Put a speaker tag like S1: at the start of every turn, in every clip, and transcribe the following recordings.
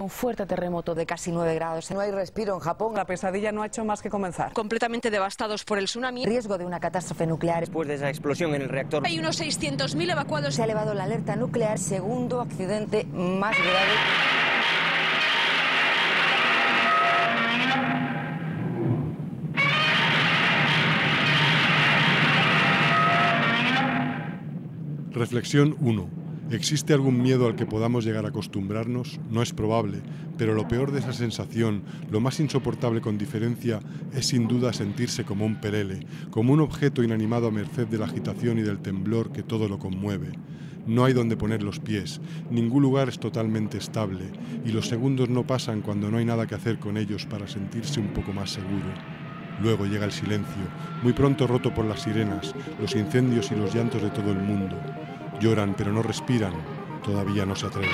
S1: Un fuerte terremoto de casi 9 grados.
S2: No hay respiro en Japón.
S3: La pesadilla no ha hecho más que comenzar.
S4: Completamente devastados por el tsunami.
S1: Riesgo de una catástrofe nuclear.
S5: Después de esa explosión en el reactor.
S4: Hay unos 600.000 evacuados.
S1: Se ha elevado la alerta nuclear, segundo accidente más grave.
S6: Reflexión 1. ¿Existe algún miedo al que podamos llegar a acostumbrarnos? No es probable, pero lo peor de esa sensación, lo más insoportable con diferencia, es sin duda sentirse como un pelele, como un objeto inanimado a merced de la agitación y del temblor que todo lo conmueve. No hay donde poner los pies, ningún lugar es totalmente estable, y los segundos no pasan cuando no hay nada que hacer con ellos para sentirse un poco más seguro. Luego llega el silencio, muy pronto roto por las sirenas, los incendios y los llantos de todo el mundo. Lloran pero no respiran, todavía no se atreven.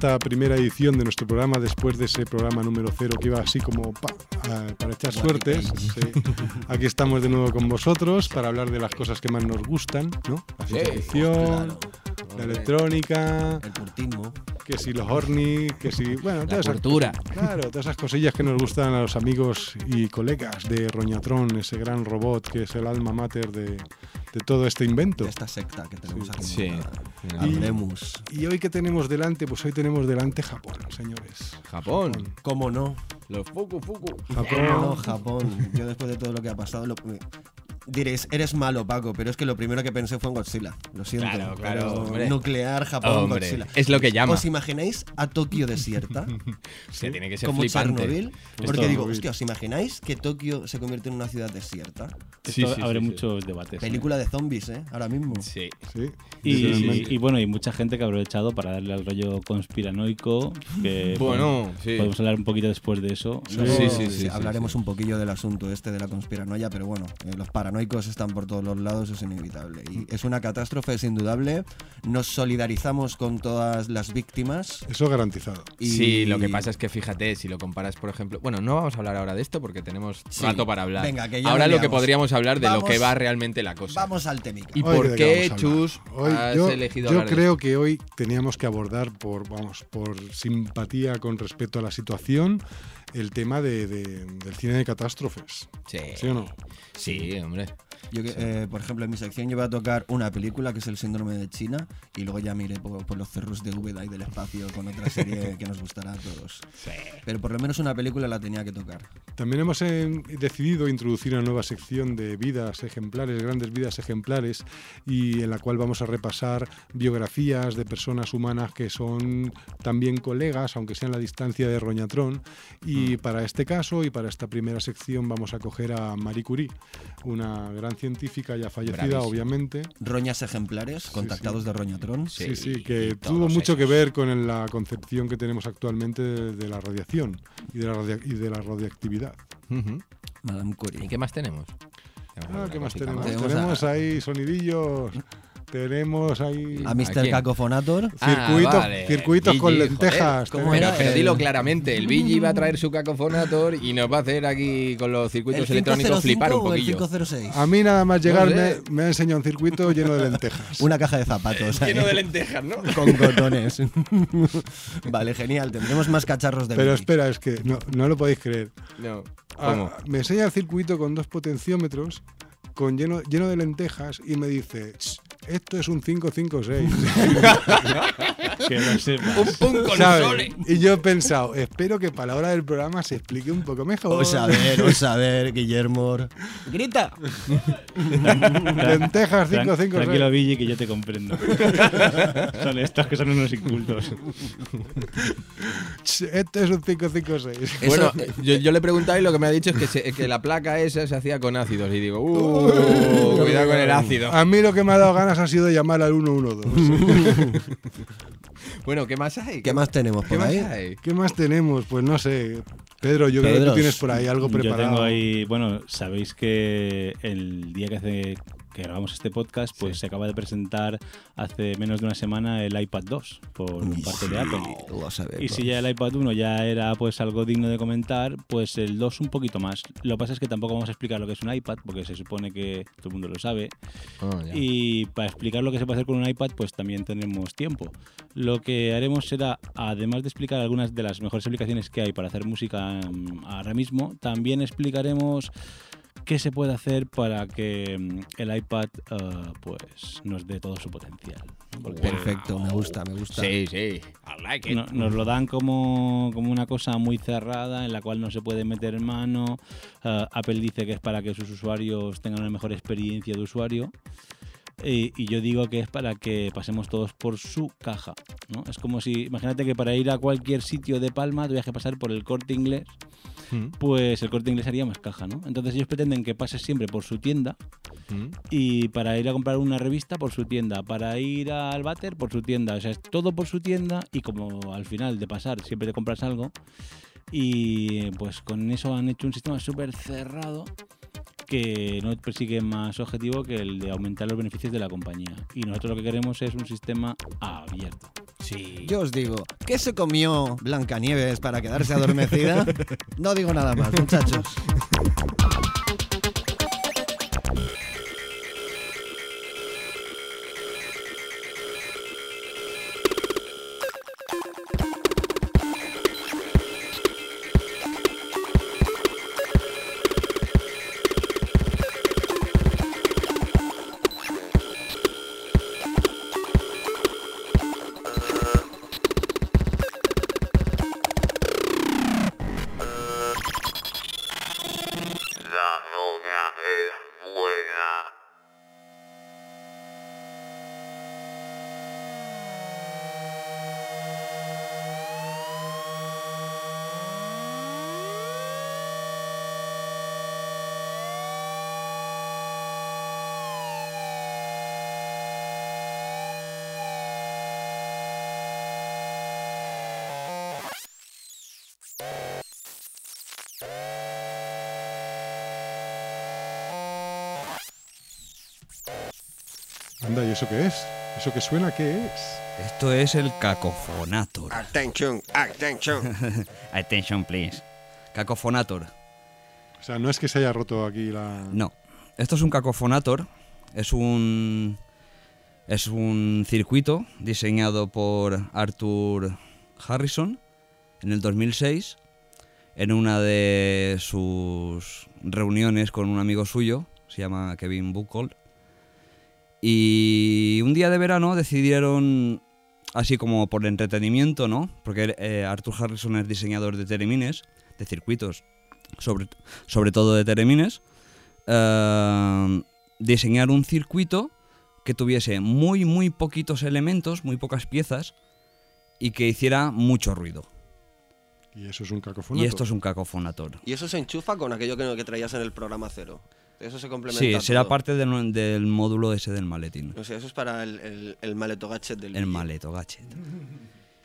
S6: Esta primera edición de nuestro programa después de ese programa número cero que iba así como pa, a- para echar suertes. Sí. Aquí estamos de nuevo con vosotros para hablar de las cosas que más nos gustan, ¿no? La ciencia ficción, la electrónica,
S7: El curtismo.
S6: que si los horny, que si... Bueno,
S7: La
S6: todas esas,
S7: cultura.
S6: claro, todas esas cosillas que nos gustan a los amigos y colegas de Roñatron, ese gran robot que es el alma mater de, de todo este invento.
S7: De esta secta que tenemos aquí.
S8: Sí.
S7: montada.
S6: Y-
S7: Hablemos.
S6: Y hoy que tenemos delante, pues hoy tenemos delante Japón, señores.
S8: Japón.
S7: ¿Cómo no?
S8: Los Fuku Fuku.
S7: ¿Cómo no, Japón? Yo después de todo lo que ha pasado... Lo... Diréis, eres malo, Paco, pero es que lo primero que pensé fue en Godzilla. Lo siento.
S8: Claro, claro,
S7: pero
S8: hombre.
S7: Nuclear, Japón,
S8: Hombre,
S7: Godzilla.
S8: es lo que llama.
S7: ¿Os imagináis a Tokio desierta?
S8: Que tiene que ser
S7: como
S8: flipante.
S7: Chernobyl. Porque digo, hostia, ¿os imagináis que Tokio se convierte en una ciudad desierta?
S8: Sí,
S9: Esto
S8: sí,
S9: abre
S8: sí, sí.
S9: muchos debates.
S7: Película de zombies, ¿eh? Ahora mismo.
S8: Sí.
S6: Sí,
S9: Y, y bueno, hay mucha gente que ha aprovechado para darle al rollo conspiranoico. Que
S8: Bueno, sí.
S9: podemos hablar un poquito después de eso.
S7: Luego,
S8: Sí, sí, sí, sí,
S7: hablaremos
S8: sí.
S7: un poquillo del asunto este de la conspiranoia, pero bueno, eh, los paranoicos están por todos los lados, es inevitable. Y es una catástrofe, es indudable. Nos solidarizamos con todas las víctimas.
S6: Eso garantizado.
S7: Y...
S8: Sí, lo que pasa es que fíjate, si lo comparas, por ejemplo. Bueno, no vamos a hablar ahora de esto porque tenemos
S7: Sí.
S8: rato para hablar.
S7: Venga, que ya
S8: ahora
S7: lo
S8: lo que podríamos hablar de lo que
S7: Vamos-
S8: va realmente la cosa.
S7: Vamos al temica.
S8: ¿Y
S6: Hoy,
S8: por
S6: ¿de
S8: qué,
S6: vamos?
S8: Chus,
S6: Hoy
S8: has
S6: yo,
S8: elegido
S6: yo creo que hoy teníamos que abordar por, vamos, por simpatía con respecto a la situación el tema de, de- del cine de catástrofes.
S8: Sí.
S6: ¿Sí o no?
S8: Sí, hombre.
S7: Yo, eh, por ejemplo, en mi sección yo voy a tocar una película que es El síndrome de China y luego ya miré por, por los cerros de Úbeda y del espacio con otra serie que nos gustará a todos. Pero por lo menos una película la tenía que tocar.
S6: También hemos eh, decidido introducir una nueva sección de vidas ejemplares, grandes vidas ejemplares, y en la cual vamos a repasar biografías de personas humanas que son también colegas, aunque sean a la distancia de Roñatrón. Y para este caso y para esta primera sección vamos a coger a Marie Curie, una gran científica ya fallecida,
S8: Bravísima.
S6: obviamente.
S7: Roñas ejemplares, contactados de Roñatrón.
S6: Sí,
S8: Sí,
S6: sí, que
S8: y
S6: tuvo mucho que
S8: esos.
S6: ver con la concepción que tenemos actualmente de, de la radiación y de la, radia- y de la radioactividad.
S8: Ujú.
S7: Madame
S8: ¿Y
S7: Curie.
S8: qué más tenemos?
S6: Ah, ¿Qué más tenemos?
S7: Tenemos
S6: Tenemos,
S7: a-
S6: ahí sonidillos, tenemos ahí
S7: A
S8: ¿A
S7: Mr. Cacofonator.
S8: Ah,
S6: circuitos,
S8: vale,
S6: circuitos con
S8: Billy,
S6: lentejas.
S7: joder,
S6: tenemos-
S7: ¿cómo
S8: Pero,
S7: era?
S8: pero dilo claramente, el Billy va a traer su cacofonator y nos va a hacer aquí con los circuitos
S7: ¿El
S8: electrónicos
S7: 505
S8: flipar un
S7: o el
S8: poquillo.
S7: 506?
S6: A mí nada más llegar
S8: No
S6: me,
S8: sé.
S6: me ha enseñado un circuito lleno de lentejas.
S7: Una caja de zapatos.
S8: Lleno
S7: ahí,
S8: de lentejas, ¿no?
S7: Con cotones. vale, genial. Tendremos más cacharros de
S6: Pero
S7: Billy.
S6: espera, es que no, no lo podéis creer.
S8: No.
S6: Ah, me enseña el circuito con dos potenciómetros con lleno, lleno de lentejas y me dice, "Ch, esto es un 556.
S9: Que lo sepas.
S8: Un pun con
S6: ¿sabes?
S8: sole.
S6: Y yo he pensado, espero que para la hora del programa se explique un poco mejor.
S10: O saber, o saber, Guillermo. ¡Grita!
S6: Lentejas
S9: Tran-
S6: 556.
S9: Tranquilo, Billy, que yo te comprendo. son estos que son unos incultos.
S6: Esto es un 556.
S8: Bueno, eh, yo, yo le he preguntado y lo que me ha dicho es que, se- que la placa esa se hacía con ácidos. Y digo, uh, cuidado con el ácido.
S6: A mí lo que me ha dado ganas ha sido llamar al 112.
S8: Bueno, ¿qué más hay?
S10: ¿Qué más tenemos
S8: ¿Qué
S10: por
S8: más
S10: ahí?
S8: hay?
S6: ¿Qué más tenemos? Pues no sé. Pedro, yo creo que tú tienes por ahí algo
S9: Yo
S6: preparado.
S9: tengo ahí, bueno, sabéis que el día que hace que grabamos este podcast, pues se acaba de presentar hace menos de una semana el iPad 2 por parte de Apple.
S10: Lo sabemos.
S9: Y si ya el iPad 1 ya era pues algo digno de comentar, pues el 2 un poquito más. Lo que pasa es que tampoco vamos a explicar lo que es un iPad, porque se supone que todo el mundo lo sabe.
S8: Oh, ya.
S9: Y para explicar lo que se puede hacer con un iPad, pues también tenemos tiempo. Lo que haremos será, además de explicar algunas de las mejores aplicaciones que hay para hacer música mm, ahora mismo, también explicaremos qué se puede hacer para que mm, el iPad eh, pues nos dé todo su potencial.
S10: Perfecto, me gusta, me gusta.
S8: Sí, sí. I like it.
S9: no- nos lo dan como, como una cosa muy cerrada en la cual no se puede meter mano. Eh, Apple dice que es para que sus usuarios tengan una mejor experiencia de usuario. Y, y yo digo que es para que pasemos todos por su caja. ¿no? Es como si, imagínate que para ir a cualquier sitio de Palma tuvieras que pasar por el corte inglés,
S6: Mm,
S9: pues el corte inglés haría más caja. ¿no? Entonces ellos pretenden que pases siempre por su tienda
S6: mm.
S9: y para ir a comprar una revista por su tienda, para ir al váter por su tienda, o sea, es todo por su tienda y como al final de pasar siempre te compras algo y pues con eso han hecho un sistema súper cerrado que no persigue más objetivo que el de aumentar los beneficios de la compañía. Y nosotros lo que queremos es un sistema abierto.
S10: Yo os digo, ¿qué se comió Blancanieves para quedarse adormecida? No digo nada más, muchachos.
S6: ¿Y eso qué es? ¿Eso que suena qué es?
S11: Esto es el Cacofonator.
S2: Attention, attention.
S11: Attention, please. Cacofonator.
S6: O sea, no es que se haya roto aquí la...
S11: No. Esto es un Cacofonator. Es un. Es un circuito diseñado por Arthur Harrison en el 2006 en una de sus reuniones con un amigo suyo, se llama Kevin Buchholz. Y un día de verano decidieron, así como por entretenimiento, ¿no? Porque eh, Arthur Harrison es diseñador de teremines, de circuitos, sobre, sobre todo de teremines, eh, diseñar un circuito que tuviese muy, muy poquitos elementos, muy pocas piezas, y que hiciera mucho ruido.
S6: Y eso es un cacofonato.
S11: Y esto es un cacofonator.
S2: y eso se enchufa con aquello que, que traías en el programa cero. Eso se complementa.
S11: Sí, será
S2: todo.
S11: parte del, del módulo ese del maletín.
S2: O sea, eso es para el, el, el maleto gadget del
S11: El maleto gadget.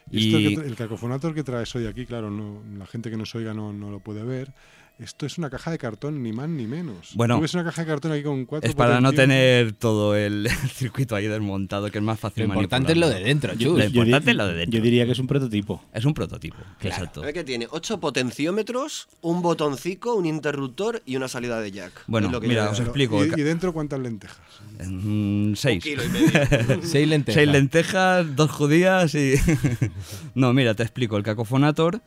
S6: Y esto
S11: Y-
S6: que tra- el cacofonator que traes hoy aquí, claro, no, la gente que nos oiga no, no lo puede ver. Esto es una caja de cartón, ni más ni menos.
S11: Bueno,
S6: Tú ves una caja de cartón aquí con cuatro
S11: Es para no tener todo el circuito ahí desmontado, que es más fácil
S8: Lo importante es lo de dentro,
S9: Yo-
S8: chus.
S11: Lo
S9: yo
S11: importante es lo de dentro.
S9: Yo diría que es un prototipo.
S11: Es un prototipo, exacto.
S2: A ver tiene 8 potenciómetros, un botoncico, un interruptor y una salida de jack.
S11: Bueno,
S2: lo que
S11: mira, os explico.
S6: ¿Y, y dentro cuántas lentejas?
S11: Mm, seis.
S2: Un kilo y medio.
S8: Seis lentejas.
S11: Seis lentejas, dos judías y... no, mira, te explico. El cacofonator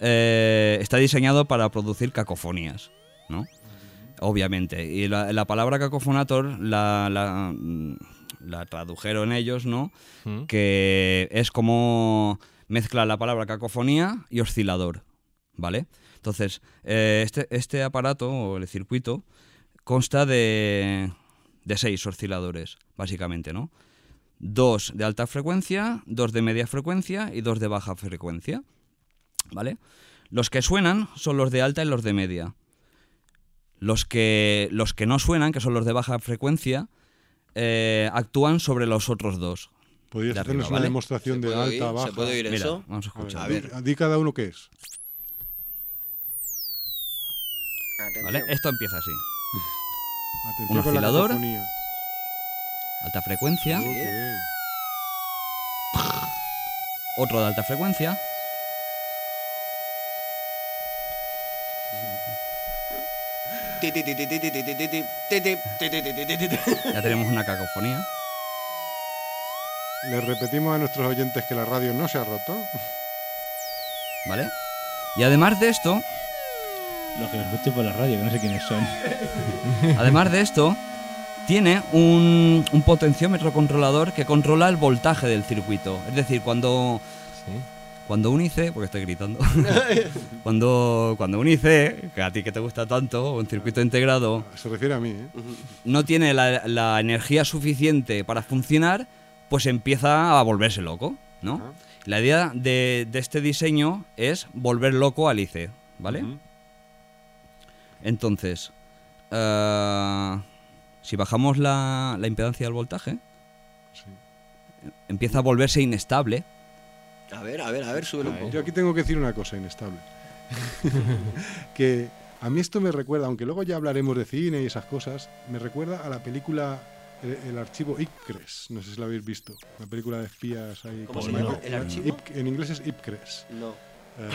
S11: eh, está diseñado para producir cacofonías, ¿no? Obviamente. Y la, la palabra cacofonator la, la, mm, la tradujeron ellos, ¿no?
S8: Mm.
S11: Que es como mezcla la palabra cacofonía y oscilador, ¿vale? Entonces, eh, este, este aparato, o el circuito, consta de, de seis osciladores, básicamente, ¿no? Dos de alta frecuencia, dos de media frecuencia y dos de baja frecuencia, ¿vale? Los que suenan son los de alta y los de media. Los que, los que no suenan, que son los de baja frecuencia, eh, actúan sobre los otros dos.
S6: ¿Podrías
S11: de
S6: hacernos
S11: arriba,
S6: una
S11: ¿vale?
S6: demostración de
S2: ¿Se puede
S6: alta,
S2: oír?
S6: baja?
S2: ¿Se puede oír
S11: Mira,
S2: eso?
S11: vamos a
S6: A ver,
S11: escuchar.
S2: A
S6: di-
S2: ver.
S6: Di, cada uno qué es.
S2: Atención.
S11: ¿Vale? Esto empieza así.
S6: Atención
S11: Un oscilador. Alta frecuencia,
S6: Ok.
S11: otro de alta frecuencia, ya tenemos una cacofonía.
S6: Les repetimos a nuestros oyentes que la radio no se ha roto.
S11: ¿Vale? Y además de esto,
S9: Los que me escuchen por la radio, que no sé quiénes son.
S11: además de esto, tiene un, un potenciómetro controlador que controla el voltaje del circuito. Es decir, cuando,
S8: Sí.
S11: Cuando un IC, porque estoy gritando, cuando, cuando un IC, que a ti que te gusta tanto, un circuito integrado,
S6: Se refiere a mí, ¿eh?
S11: no tiene la, la energía suficiente para funcionar, pues empieza a volverse loco, ¿no? La idea de, de este diseño es volver loco al IC, ¿vale? Entonces, eh, si bajamos la, la impedancia del voltaje,
S6: Sí.
S11: empieza a volverse inestable.
S2: A ver, a ver, a ver, súbelo un poco.
S6: Yo aquí tengo que decir una cosa inestable. que a mí esto me recuerda, aunque luego ya hablaremos de cine y esas cosas, me recuerda a la película El, el archivo Ipcres. No sé si lo habéis visto. Una película de espías ahí.
S2: ¿Cómo
S6: con-
S2: se llama? ¿El archivo?
S6: Ip- en inglés es Ipcres.
S2: No,
S6: Eh,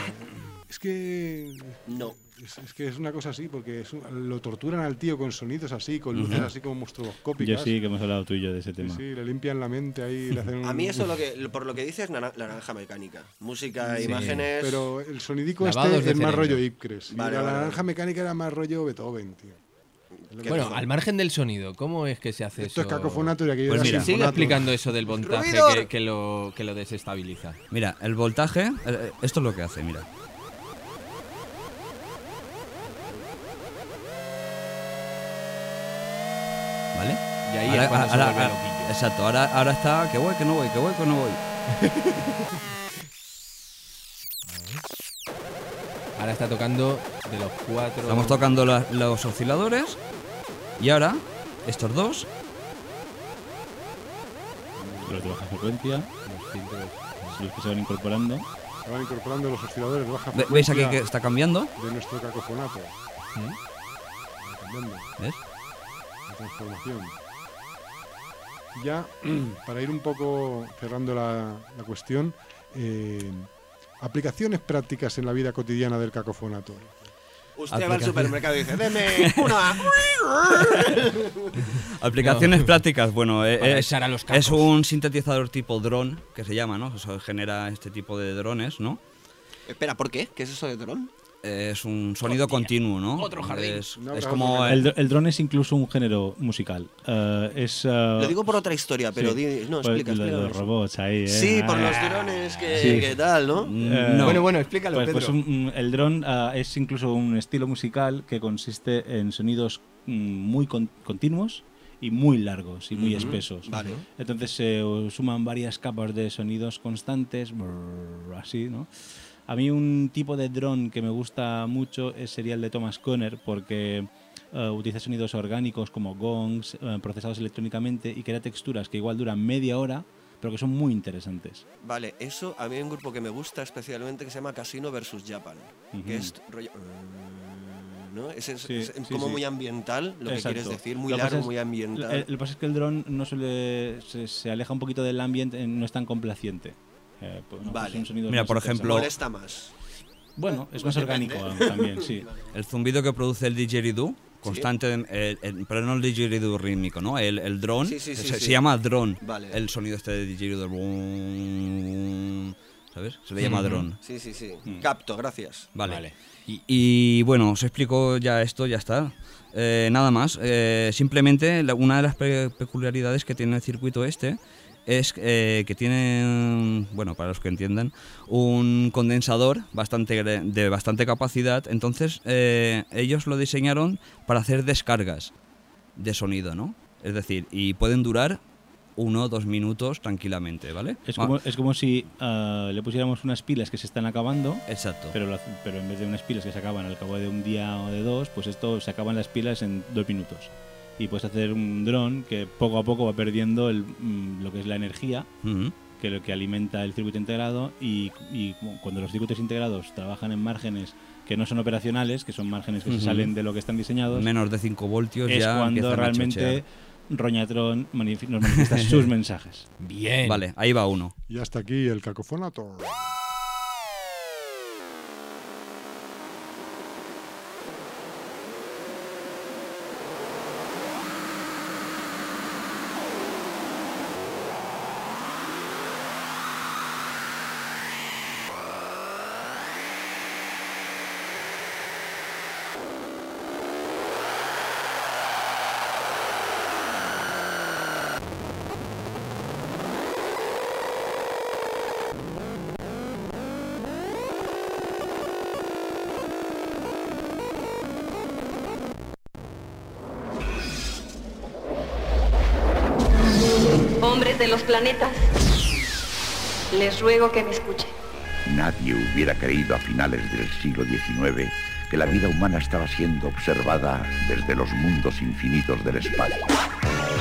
S6: es que
S2: no.
S6: Es, es que es una cosa así, porque es un- lo torturan al tío con sonidos así, con luces
S11: Ujú.
S6: así como monstruoscópicas.
S9: Yo sí que hemos hablado tú y yo de ese
S6: Sí,
S9: tema.
S6: sí, le limpian la mente ahí, le hacen
S2: A
S6: un-
S2: mí eso lo que, por lo que dices, la naranja mecánica. Música,
S8: Sí.
S2: imágenes...
S6: Pero el sonidico
S8: Lavados
S6: este es más rollo Ipcres.
S2: Vale,
S6: la
S2: vale,
S6: naranja
S2: vale.
S6: mecánica era más rollo Beethoven, tío.
S2: ¿Qué
S8: Bueno,
S2: dijo?
S8: al margen del sonido, ¿cómo es que se hace
S6: Esto
S8: eso?
S6: es cacofonato y aquello
S11: Pues mira.
S8: Sigue explicando eso del voltaje que, que lo, que lo desestabiliza.
S11: Mira, el voltaje, eh, esto es lo que hace, mira. ¿Vale?
S8: Y ahí es cuando se vuelve loquillo.
S11: Exacto, ahora, ahora está que voy, que no voy, que voy, que no voy.
S8: Ahora está tocando de los cuatro.
S11: Estamos tocando la- los osciladores y ahora estos dos,
S9: Los de baja frecuencia,
S8: los filtros.
S9: los que se van incorporando.
S6: Se van incorporando los osciladores de baja
S11: ve- ¿veis aquí que
S6: frecuencia
S11: está cambiando?
S6: de nuestro cacofonato. Cambiando
S11: ¿Ves?
S6: Transformación. Ya, para ir un poco cerrando la, la cuestión, eh, aplicaciones prácticas en la vida cotidiana del cacofonato.
S2: Usted va al supermercado y dice, deme una...
S11: Aplicaciones prácticas, bueno, eh, es,
S8: echar a los
S11: es un sintetizador tipo dron, que se llama, ¿no? Eso genera este tipo de drones, ¿no?
S2: Espera, ¿por qué? ¿Qué es eso de dron?
S11: Es un sonido continuo, ¿no?
S8: otro jardín.
S11: Es,
S6: No,
S11: es como el-
S9: El, dr- el dron es incluso un género musical. Eh, es, eh,
S2: Lo digo por otra historia, pero
S9: sí.
S2: di- no,
S9: Pues
S2: explica,
S9: los robots ahí, ¿eh?
S2: Sí, por los drones que,
S9: Sí.
S2: que tal, ¿no?
S9: Eh,
S11: no.
S8: Bueno, bueno, explícalo,
S9: Pues,
S8: Pedro.
S9: pues un- el dron es incluso un estilo musical que consiste en sonidos mm, muy con- continuos y muy largos y muy
S2: Ujú.
S9: espesos.
S2: Vale.
S9: Entonces se eh, suman varias capas de sonidos constantes, brrr, así, ¿no? A mí un tipo de dron que me gusta mucho es- sería el de Thomas Conner porque eh, utiliza sonidos orgánicos como gongs eh, procesados electrónicamente y crea texturas que igual duran media hora pero que son muy interesantes.
S2: Vale, eso a mí hay un grupo que me gusta especialmente que se llama Casino versus Japan, que es rollo... ¿no? Es, es-
S9: Sí,
S2: es
S9: sí,
S2: como
S9: sí.
S2: muy ambiental, lo que quieres decir, muy
S9: Lo
S2: largo, muy ambiental.
S9: Lo que pasa es que el dron no suele, se, se aleja un poquito del ambiente, no es tan complaciente. Eh, pues, no, pues
S2: Vale.
S9: son sonidos
S11: Mira,
S9: más
S11: por ejemplo-
S2: Molesta más.
S9: Bueno, es más orgánico también, sí.
S11: el zumbido que produce el didgeridoo, constante, el- el- pero no el didgeridoo rítmico, ¿no? El, el dron,
S2: Sí, sí, sí,
S11: se,
S2: sí.
S11: se llama dron,
S2: Vale.
S11: el sonido este de didgeridoo. ¿sabes? Se le llama
S7: Ujú.
S11: dron.
S7: Sí, sí, sí.
S11: Mm.
S7: Capto, gracias.
S11: Vale. Y, y, bueno, os explico ya esto, ya está. Eh, nada más. Eh, simplemente la- una de las pe- peculiaridades que tiene el circuito este es eh, que tiene, bueno, para los que entiendan, un condensador bastante de bastante capacidad. Entonces eh, ellos lo diseñaron para hacer descargas de sonido, ¿no? Es decir, y pueden durar uno o dos minutos tranquilamente, ¿vale?
S9: Es como, es como si ah, le pusiéramos unas pilas que se están acabando.
S11: Exacto.
S9: Pero, lo pero en vez de unas pilas que se acaban al cabo de un día o de dos, pues esto se acaban las pilas en dos minutos. Y puedes hacer un dron que poco a poco va perdiendo el, mm, lo que es la energía, que es lo que alimenta el circuito integrado. Y, y cu- cuando los circuitos integrados trabajan en márgenes que no son operacionales, que son márgenes que se salen de lo que están diseñados,
S11: Menos de 5 voltios
S9: es
S11: ya
S9: cuando realmente
S11: chochear.
S9: Roñatron manifi- nos manifiesta sus mensajes.
S8: Bien.
S11: Vale, ahí va uno.
S6: Y hasta aquí el cacofonato.
S4: Planetas, les ruego que me escuchen.
S12: Nadie hubiera creído a finales del siglo XIX que la vida humana estaba siendo observada desde los mundos infinitos del espacio.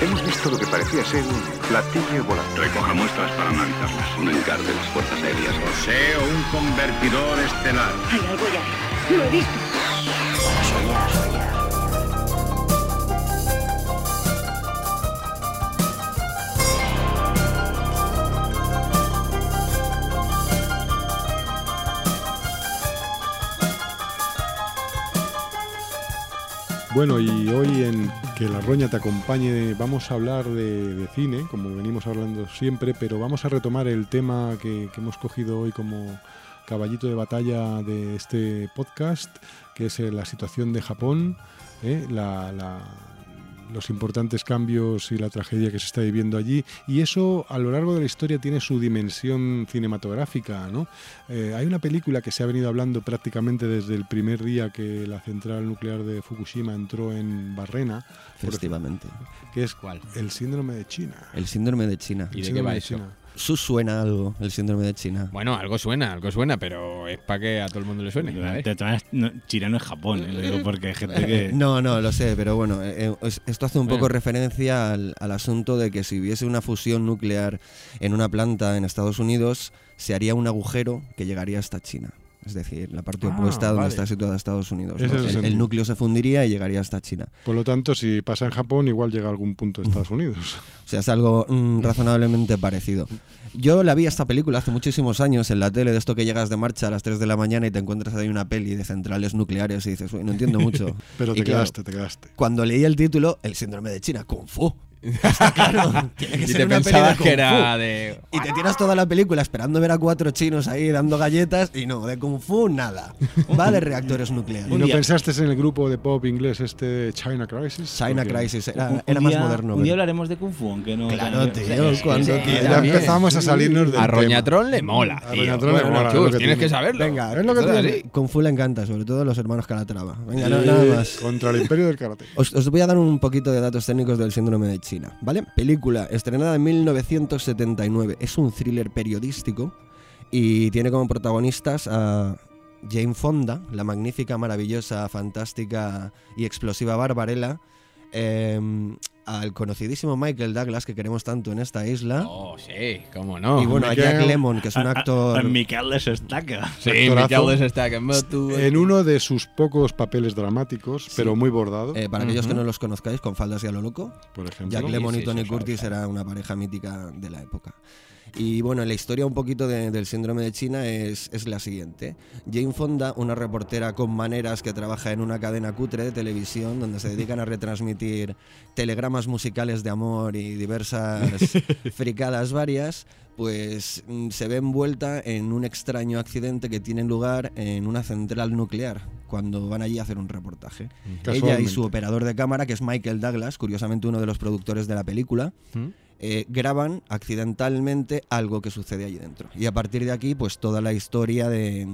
S13: Hemos visto lo que parecía ser un platillo volante.
S14: Recoja muestras para analizarlas. Un encar de las fuerzas aéreas. Posee un convertidor estelar.
S4: Hay algo ya. Lo he visto.
S6: Bueno, y hoy en Que la Roña te acompañe vamos a hablar de, cine, como venimos hablando siempre, pero vamos a retomar el tema que, que hemos cogido hoy como caballito de batalla de este podcast, que es eh, la situación de Japón, ¿eh? la- la- los importantes cambios y la tragedia que se está viviendo allí. Y eso a lo largo de la historia tiene su dimensión cinematográfica. ¿no? Eh, hay una película que se ha venido hablando prácticamente desde el primer día que la central nuclear de Fukushima entró en Barrena.
S7: Efectivamente.
S6: Que es El síndrome de China.
S7: El síndrome de China.
S8: ¿Y de qué va
S6: de
S8: eso?
S6: China.
S7: Su suena algo, el síndrome de China.
S8: Bueno, algo suena, algo suena, pero es para que a todo el mundo le suene. ¿sabes?
S9: De todas maneras, no, China no es Japón, eh, lo digo porque hay gente que...
S7: No, no, lo sé, pero bueno, eh, eh, es- esto hace un poco referencia al, al asunto de que si hubiese una fusión nuclear en una planta en Estados Unidos, se haría un agujero que llegaría hasta China. Es decir, la parte
S6: Ah,
S7: opuesta donde
S6: vale.
S7: está situada Estados Unidos.
S6: Ese
S7: ¿no?
S6: es el
S7: núcleo se fundiría y llegaría hasta China.
S6: Por lo tanto, si pasa en Japón, igual llega a algún punto de Estados Unidos.
S7: O sea, es algo mm, razonablemente parecido. Yo la vi esta película hace muchísimos años en la tele, de esto que llegas de marcha a las 3 de la mañana y te encuentras ahí una peli de centrales nucleares y dices, "Uy, no entiendo mucho.
S6: Pero
S7: Y
S6: te
S7: claro,
S6: quedaste, te quedaste.
S7: Cuando leí el título, el síndrome de China, Kung Fu. Está claro, tiene que
S8: Y
S7: ser
S8: te
S7: una peli
S8: pensabas
S7: de
S8: que
S7: Kung
S8: era
S7: Fu.
S8: de-
S7: Y te tiras toda la película esperando ver a cuatro chinos ahí dando galletas y no, de Kung Fu nada. Va de reactores nucleares.
S6: ¿Y no pensaste en el grupo de pop inglés este China Crisis?
S7: China
S6: Porque-
S7: Crisis, era,
S9: Un-
S7: era
S9: un
S7: más
S9: día-
S7: moderno.
S9: Un día hablaremos de Kung Fu, aunque no...
S7: Claro, tío,
S9: es
S7: cuando
S9: sí,
S7: quieras.
S6: Ya empezamos a salirnos del
S8: A. Roñatrón le mola,
S6: A. Roñatrón le
S8: Bueno,
S6: mola,
S8: chus,
S6: es lo que
S8: tienes
S6: tiene.
S8: que saberlo.
S7: Venga,
S6: Es lo que
S8: es
S6: tiene.
S7: Kung Fu le encanta, sobre todo a los hermanos Calatrava. Venga, nada más.
S6: Contra el imperio del karate.
S7: Os, os voy a dar un poquito de datos técnicos del síndrome de China, ¿vale? Película estrenada en 1979. Es un thriller periodístico y tiene como protagonistas a Jane Fonda, la magnífica, maravillosa, fantástica y explosiva Barbarella, em, al conocidísimo Michael Douglas, que queremos tanto en esta isla,
S8: Oh, sí, cómo no.
S7: y bueno, a
S6: Michael-
S7: Jack Lemmon, que es un
S9: A- a-
S7: actor...
S9: a Miquel les estaca.
S8: Sí,
S6: actorazo.
S8: Miquel está que me tú-
S6: En uno de sus pocos papeles dramáticos, pero muy bordado,
S7: eh, para aquellos que no los conozcáis, con faldas y a lo loco,
S6: por ejemplo.
S7: Jack Lemmon
S8: sí,
S7: y Tony Curtis era una pareja mítica de la época. Y bueno, la historia un poquito de- del síndrome de China es, es la siguiente. Jane Fonda, una reportera con maneras que trabaja en una cadena cutre de televisión donde se dedican a retransmitir telegramas musicales de amor y diversas fricadas varias, pues mm, se ve envuelta en un extraño accidente que tiene lugar en una central nuclear cuando van allí a hacer un reportaje. Ella y su operador de cámara, que es Michael Douglas, curiosamente uno de los productores de la película, eh, graban accidentalmente algo que sucede allí dentro. Y a partir de aquí, pues toda la historia de,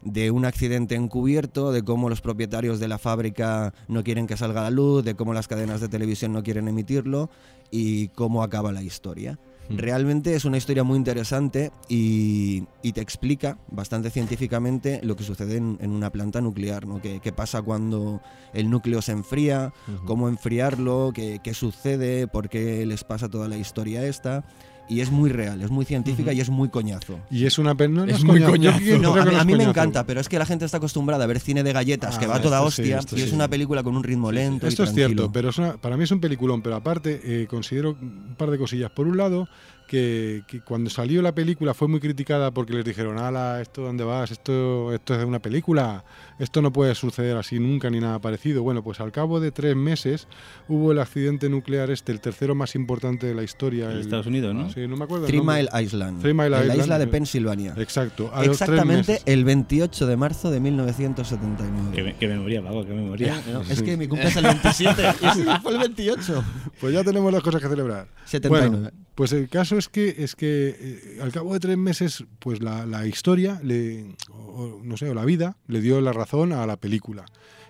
S7: de un accidente encubierto, de cómo los propietarios de la fábrica no quieren que salga la luz, de cómo las cadenas de televisión no quieren emitirlo y cómo acaba la historia. Realmente es una historia muy interesante y, y te explica bastante científicamente lo que sucede en, en una planta nuclear, ¿no? ¿Qué, qué pasa cuando el núcleo se enfría, cómo enfriarlo, qué, qué sucede, por qué les pasa toda la historia esta. Y es muy real, es muy científica y es muy coñazo.
S6: Y es una pena. no,
S8: Es
S6: es
S8: muy
S6: coñazo.
S7: No, a mí, a me encanta, pero es que la gente está acostumbrada a ver cine de galletas
S6: Ah,
S7: que va a toda
S6: sí,
S7: hostia y es
S6: sí.
S7: una película con un ritmo lento. y
S6: Esto es
S7: tranquilo.
S6: cierto, pero es una- para mí es un peliculón. Pero aparte, eh, considero un par de cosillas. Por un lado, que, que cuando salió la película fue muy criticada porque les dijeron, ala, ¿esto dónde vas? Esto, esto es una película. Esto no puede suceder así nunca ni nada parecido. Bueno, pues al cabo de tres meses hubo el accidente nuclear este, el tercero más importante de la historia.
S9: En Estados Unidos, ¿no?
S6: Sí, no me acuerdo.
S7: Three. Mile Island.
S6: Three Mile
S7: en la isla de Pensilvania.
S6: Exacto. a
S7: Exactamente el 28 de marzo de 1979.
S9: Qué, me- qué memoria, Paco, qué memoria.
S7: No, es que mi cumple es el 27 y fue el 28.
S6: Pues ya tenemos las cosas que celebrar.
S7: 79.
S6: Bueno, pues el caso es que es que eh, al cabo de tres meses, pues la, la historia, le, o, no sé, o la vida, le dio la razón a la película.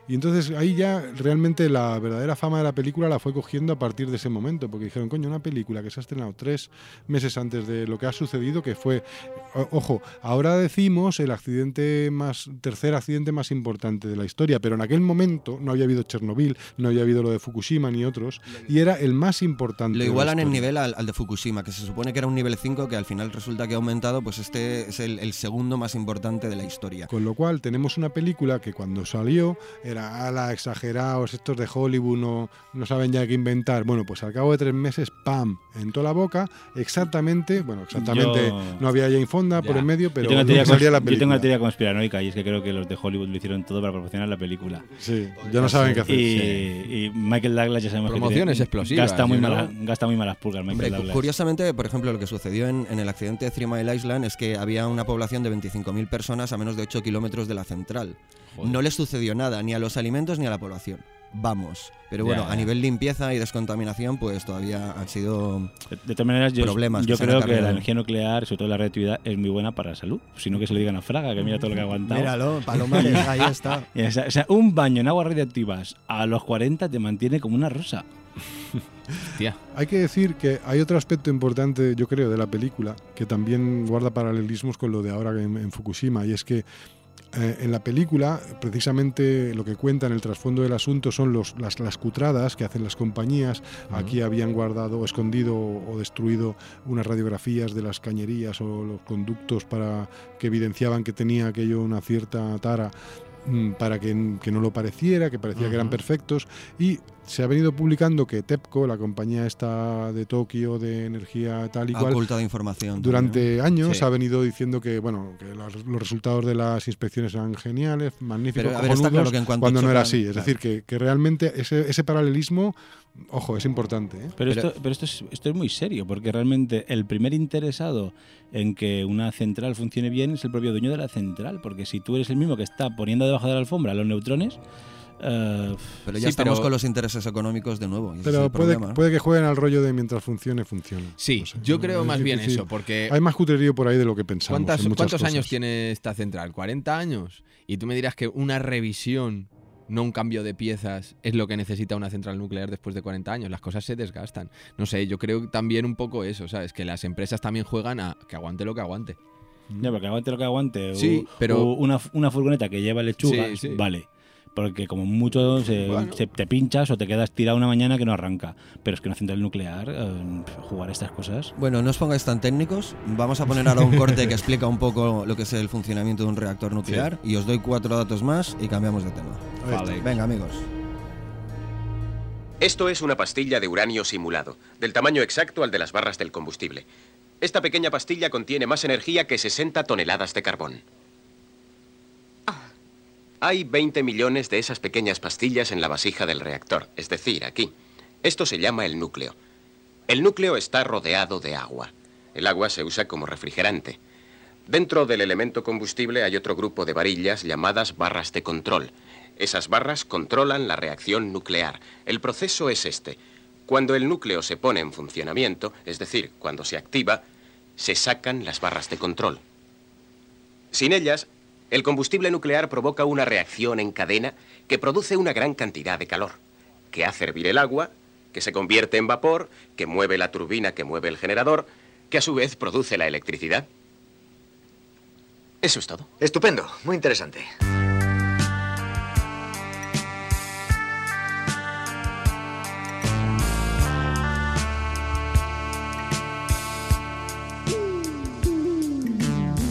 S6: Y entonces ahí ya realmente la verdadera fama de la película la fue cogiendo a partir de ese momento, porque dijeron, coño, una película que se ha estrenado tres meses antes de lo que ha sucedido, que fue, ojo, ahora decimos el accidente más, tercer accidente más importante de la historia, pero en aquel momento no había habido Chernobyl, no había habido lo de Fukushima ni otros, y era el más importante.
S7: Lo igualan en nivel al, al de Fukushima, que se supone que era un nivel 5, que al final resulta que ha aumentado, pues este es el, el segundo más importante de la historia.
S6: Con lo cual tenemos una película que cuando salió era ala, exagerados, estos de Hollywood no, no saben ya qué inventar. Bueno, pues al cabo de tres meses, ¡pam! Entró la boca, exactamente, bueno, exactamente,
S9: Yo-
S6: no había Jane Fonda por en medio,
S9: Yo
S6: pero
S9: tengo, una
S6: nunca
S9: teoría,
S6: salía la
S9: cons- yo tengo
S6: película.
S9: una teoría conspiranoica y es que creo que los de Hollywood lo hicieron todo para promocionar la película.
S6: Sí, ya no saben qué hacer.
S9: Y,
S6: Sí.
S9: y Michael Douglas ya sabemos
S8: Promociones
S9: que tiene-
S8: explosivas,
S9: Gasta muy,
S8: ¿no?
S9: mala- gasta muy malas pulgas Michael
S7: Hombre, cu-
S9: Douglas.
S7: curiosamente, por ejemplo, lo que sucedió en, en el accidente de Three Mile Island es que había una población de 25.000 personas a menos de 8 kilómetros de la central. No les sucedió nada, ni a los alimentos ni a la población. Vamos. Pero bueno,
S9: Ya,
S7: a nivel limpieza y descontaminación, pues todavía han sido
S9: De, de todas maneras, yo,
S7: problemas.
S9: yo creo que la energía nuclear, sobre todo la radioactividad, es muy buena para la salud. Si no, que se lo digan a Fraga, que mira todo lo que ha aguantado.
S7: Míralo, Palomares, ahí está.
S9: Y, o, sea, o sea, un baño en aguas radioactivas a los 40 te mantiene como una rosa.
S8: Tía.
S6: Hay que decir que hay otro aspecto importante, yo creo, de la película, que también guarda paralelismos con lo de ahora en, en Fukushima, y es que eh, en la película, precisamente lo que cuenta en el trasfondo del asunto son los, las, las cutradas que hacen las compañías. Aquí habían guardado, escondido o destruido unas radiografías de las cañerías o los conductos para que evidenciaban que tenía aquello una cierta tara para que, que no lo pareciera, que parecía que eran perfectos. Y se ha venido publicando que TEPCO, la compañía esta de Tokio de energía tal y
S7: Ha
S6: cual,
S7: ocultado información.
S6: durante años
S8: Sí.
S6: ha venido diciendo que bueno que los, los resultados de las inspecciones eran geniales, magníficos,
S7: Pero, a ver, está claro que en
S6: cuando no era así. Es
S7: claro.
S6: decir, que, que realmente ese, ese paralelismo, ojo, es importante. ¿eh?
S9: Pero, esto, pero esto, es, esto es muy serio, porque realmente el primer interesado en que una central funcione bien es el propio dueño de la central, porque si tú eres el mismo que está poniendo debajo de la alfombra los neutrones, eh,
S7: Pero ya
S8: Sí,
S7: estamos
S8: pero-
S7: con los intereses económicos de nuevo.
S6: Pero puede,
S7: problema.
S6: puede que jueguen al rollo de mientras funcione, funcione.
S8: Sí,
S6: No sé,
S8: yo creo más bien
S6: difícil.
S8: eso, porque
S6: Hay más cutrerío por ahí de lo que pensamos.
S8: ¿cuántas-
S6: en muchas
S8: ¿cuántos
S6: cosas.
S8: años tiene esta central? ¿40 años? Y tú me dirás que una revisión, no un cambio de piezas, es lo que necesita una central nuclear después de 40 años. Las cosas se desgastan. No sé, yo creo también un poco eso, ¿sabes? Que las empresas también juegan a que aguante lo que aguante.
S9: ya, porque aguante lo que aguante,
S8: Sí, pero-
S9: una, una furgoneta que lleva lechugas,
S8: Sí, sí.
S9: vale. Porque como mucho se,
S8: Bueno.
S9: se- te pinchas o te quedas tirado una mañana que no arranca. Pero es que una central nuclear, eh, jugar a estas cosas.
S7: Bueno, no os pongáis tan técnicos. Vamos a poner ahora un corte que explica un poco lo que es el funcionamiento de un reactor nuclear y os doy cuatro datos más y cambiamos de tema.
S8: Vale.
S7: Venga, amigos.
S15: Esto es una pastilla de uranio simulado, del tamaño exacto al de las barras del combustible. Esta pequeña pastilla contiene más energía que 60 toneladas de carbón. Hay 20 millones de esas pequeñas pastillas en la vasija del reactor, es decir, aquí. Esto se llama el núcleo. El núcleo está rodeado de agua. El agua se usa como refrigerante. Dentro del elemento combustible hay otro grupo de varillas llamadas barras de control. Esas barras controlan la reacción nuclear. El proceso es este. Cuando el núcleo se pone en funcionamiento, es decir, cuando se activa, se sacan las barras de control. Sin ellas, el combustible nuclear provoca una reacción en cadena que produce una gran cantidad de calor, que hace hervir el agua, que se convierte en vapor, que mueve la turbina que mueve el generador, que a su vez produce la electricidad. Eso es todo.
S16: Estupendo, muy interesante.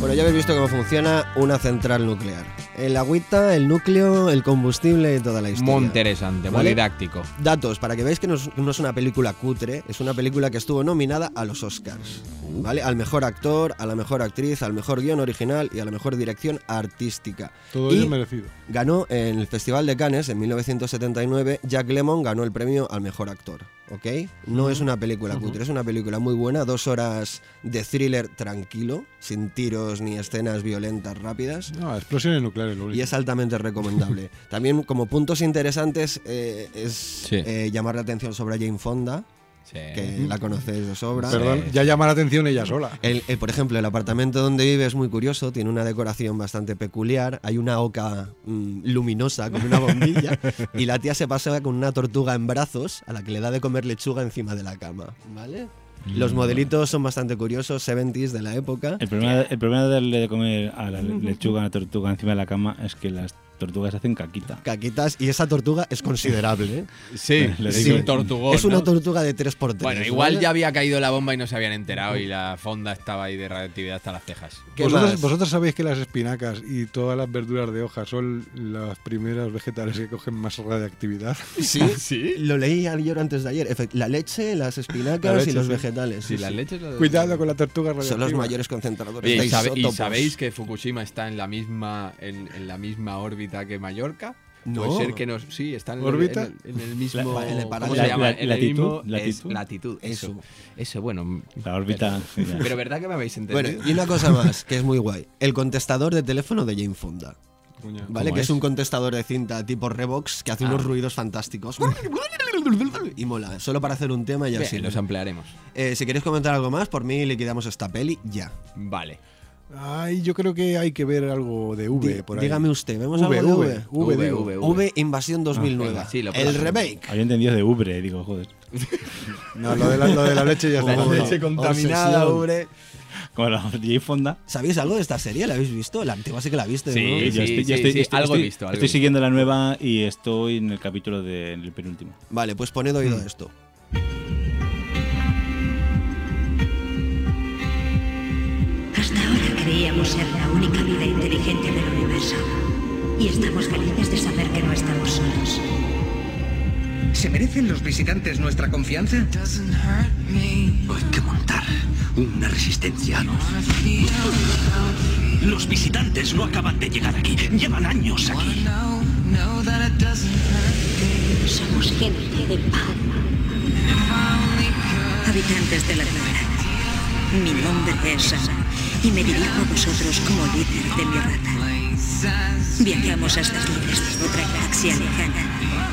S7: Bueno, ya habéis visto cómo funciona una central nuclear. El agüita, el núcleo, el combustible y toda la historia.
S8: Muy interesante, muy didáctico.
S7: Datos, para que veáis que no es, no es una película cutre, es una película que estuvo nominada a los Oscars. ¿Vale? Al mejor actor, a la mejor actriz, al mejor guion original y a la mejor dirección artística.
S6: Todo
S7: Y
S6: ello merecido.
S7: Ganó en el Festival de Cannes en 1979, Jack Lemmon ganó el premio al mejor actor. ¿Ok? No es una película cutre, es una película muy buena, dos horas de thriller tranquilo, sin tiros ni escenas violentas rápidas.
S6: No, explosiones nucleares.
S7: Y es altamente recomendable. También como puntos interesantes eh, es eh, llamar la atención sobre Jane Fonda, que la conocéis de sobra.
S6: Perdón, ya llama la atención ella sola.
S7: El- el- por ejemplo, el apartamento donde vive es muy curioso, tiene una decoración bastante peculiar, hay una oca mm, luminosa con una bombilla y la tía se pasea con una tortuga en brazos a la que le da de comer lechuga encima de la cama, ¿vale? Los modelitos son bastante curiosos, 70s de la época.
S9: El problema, el problema de darle de comer a la lechuga, a la tortuga encima de la cama es que las tortugas hacen caquita.
S7: Caquitas y esa tortuga es considerable. ¿eh?
S8: Sí,
S9: Le
S8: es
S9: digo-
S8: un tortugón.
S7: Es una
S8: ¿no?
S7: tortuga de 3x3.
S8: Bueno, igual
S7: ¿vale?
S8: ya había caído la bomba y no se habían enterado y la fonda estaba ahí de radioactividad hasta las cejas.
S6: ¿Vosotros, vosotros sabéis que las espinacas y todas las verduras de hoja son las primeras vegetales que cogen más radiactividad?
S7: Sí, lo leí ayer antes de ayer. La leche, las espinacas
S6: La leche,
S7: y los
S6: sí.
S7: vegetales.
S8: Sí, la leche es la de-
S6: Cuidado con la tortuga
S7: Son los mayores concentradores
S8: Oye,
S7: de
S8: ¿y, sabe- y
S7: isótopos.
S8: sabéis que Fukushima está en la misma en, en la misma órbita que Mallorca?
S7: No.
S8: Puede ser que nos sí, está en el,
S6: ¿Órbita?
S8: en el, en el mismo
S7: La- en el
S8: ¿cómo
S7: paralelo.
S8: se llama?
S9: La-
S8: En el
S9: latitud,
S8: mismo-
S9: latitud.
S8: es latitud, eso.
S7: Eso.
S8: Bueno.
S9: La órbita.
S8: Pero, pero verdad que me habéis entendido.
S7: Bueno, y una cosa más, que es muy guay. El contestador de teléfono de Jane Fonda.
S6: Coño.
S7: ¿Vale?
S9: ¿Cómo
S7: Que es?
S9: es?
S7: un contestador de cinta tipo Revox que hace unos ruidos fantásticos. Y mola, solo para hacer un tema y así.
S8: los ampliaremos.
S7: Eh, si queréis comentar algo más, por mí liquidamos esta peli ya.
S8: Vale.
S6: Ay, yo creo que hay que ver algo de V por ahí.
S7: dígame usted, ¿vemos
S6: V,
S7: algo de
S6: V,
S7: V?
S6: V, digo.
S8: V,
S7: V Invasión 2009.
S8: venga, sí,
S7: el remake.
S9: Había entendido de Ubre, digo, joder.
S6: No, lo de la, lo de la leche ya está.
S7: La leche contaminada,
S6: Obsesión.
S7: V.
S9: Como la Jay Fonda.
S7: ¿Sabéis algo de esta serie? ¿La habéis visto? La antigua sí que la viste,
S8: Sí,
S7: ¿no?
S9: yo
S8: sí,
S9: estoy, yo
S8: sí,
S9: estoy-
S8: sí,
S9: estoy-
S8: algo he visto, algo
S9: estoy
S8: visto.
S9: siguiendo la nueva y estoy en el capítulo del penúltimo.
S7: Vale, pues poned oído
S8: Hmm.
S7: a esto.
S17: Creíamos ser la única vida inteligente del universo. Y estamos felices de saber que no estamos solos.
S18: ¿Se merecen los visitantes nuestra confianza?
S19: Hay que montar una resistencia. Los visitantes no acaban de llegar aquí. Llevan años aquí.
S17: Somos gente de paz. Habitantes de la Tierra. Mi nombre es Ana y me dirijo a vosotros como líder de mi raza. Viajamos a estas libres de otra galaxia lejana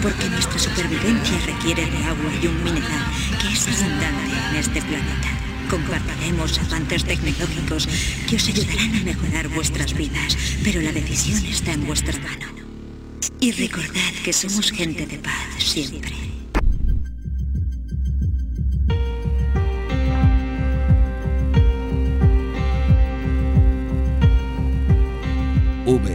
S17: porque nuestra supervivencia requiere de agua y un mineral que es abundante en este planeta. Compartiremos avances tecnológicos que os ayudarán a mejorar vuestras vidas, pero la decisión está en vuestra mano. Y recordad que somos gente de paz siempre.
S7: V.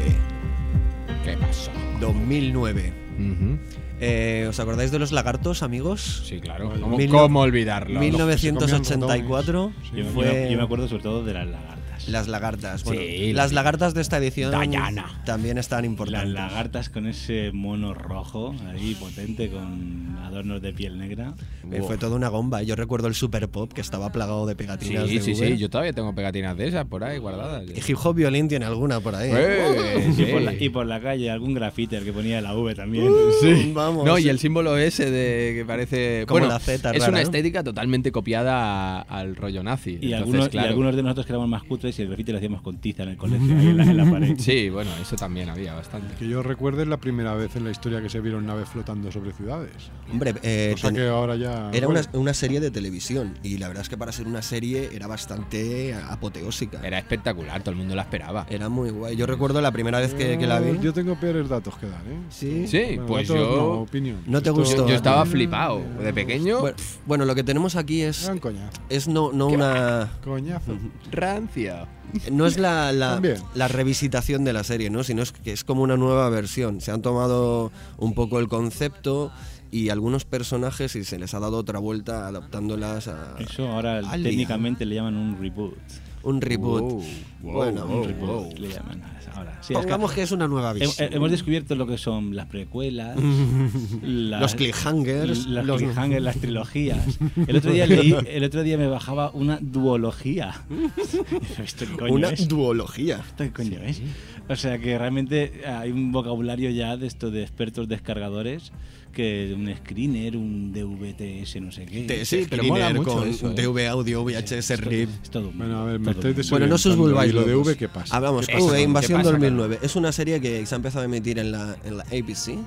S8: ¿Qué pasó?
S7: 2009.
S8: Ujú.
S7: Eh, ¿Os acordáis de los lagartos, amigos?
S8: Sí, claro. ¿Cómo,
S7: no-
S8: cómo olvidarlo?
S7: 1984
S9: Yo,
S7: fue
S9: yo me acuerdo sobre todo de las lagartas.
S7: Las lagartas. Bueno,
S8: Sí,
S7: las
S8: la-
S7: lagartas de esta edición
S9: Diana.
S7: también están
S9: Las
S7: importantes.
S9: lagartas con ese mono rojo ahí potente con adornos de piel negra.
S7: Eh, Fue toda una bomba. Yo recuerdo el Super Pop que estaba plagado de
S8: Sí,
S7: pegatinas.
S8: sí,
S7: de
S8: sí,
S7: V.
S8: yo todavía tengo pegatinas de esas por ahí guardadas.
S7: Y Hip Hop Violín tiene alguna por ahí.
S8: Eh,
S9: Y,
S8: sí.
S9: por la, y por la calle algún grafiter que ponía la V también.
S8: Sí.
S7: Vamos.
S8: No, y el símbolo ese de que parece.
S7: Como
S8: bueno,
S7: la Z
S8: es
S7: rara,
S8: una
S7: ¿no?
S8: estética totalmente copiada al rollo nazi.
S9: Y,
S8: Entonces,
S9: algunos, y
S8: claro.
S9: algunos de nosotros que éramos más cutres y el grafite lo hacíamos con tiza en el colegio, ahí en la, en la pared.
S8: Sí, bueno, eso también había bastante.
S6: Que yo recuerde es la primera vez en la historia que se vieron naves flotando sobre ciudades.
S7: Hombre, eh,
S6: Cosa
S7: ten-
S6: que ahora ya.
S7: era una,
S6: bueno,
S7: una serie de televisión y la verdad es que para ser una serie era bastante apoteósica.
S8: Era espectacular, todo el mundo la esperaba.
S7: Era muy guay. Yo recuerdo la primera vez que, que la vi.
S6: Yo tengo peores datos que dar, ¿eh?
S7: Sí.
S8: Sí,
S6: Bueno,
S8: pues
S6: datos
S8: yo.
S6: no, opinión.
S7: ¿No te
S6: Esto-
S7: gustó?
S8: Yo estaba flipado. De pequeño.
S7: Bueno, bueno, lo que tenemos aquí es,
S6: Gran coñazo.
S7: es no, no una...
S6: Coñazo.
S8: Rancia.
S7: No es la, la,
S6: También.
S7: la revisitación de la serie, ¿no? sino es que es como una nueva versión. Se han tomado un poco el concepto y algunos personajes y se les ha dado otra vuelta adaptándolas a
S9: Eso ahora
S7: al
S9: técnicamente le llaman un reboot.
S7: Un reboot.
S8: Wow, wow,
S7: bueno,
S9: Un
S8: wow,
S9: reboot
S8: wow.
S9: le llaman ahora. Sí, es que
S7: pongamos que es una nueva visión.
S9: he- hemos descubierto lo que son las precuelas, las-
S7: Los cliffhangers,
S9: los,
S7: los-
S9: cliffhangers, las trilogías. El otro día leí, el otro día me bajaba una duología. ¿Esto qué coño
S7: una
S9: es?
S7: duología.
S9: ¿Esto qué coño es? O sea que realmente hay un vocabulario ya de esto de expertos descargadores que un screener, un DVTS, no sé qué.
S7: TS
S8: Sí, pero mola
S7: Screener
S8: mucho
S7: con
S8: eso, ¿eh?
S7: DV audio, VHS RIP.
S9: Es todo
S6: Bueno, a ver, me
S9: todo
S6: estáis
S7: Bueno, no volváis
S6: ¿Y lo de. V qué pasa?
S7: Hablamos,
S8: ¿Qué pasa
S7: V,
S8: con-
S7: Invasión
S8: qué pasa,
S7: 2009. Es una serie que se ha empezado a emitir en la, en la ABC.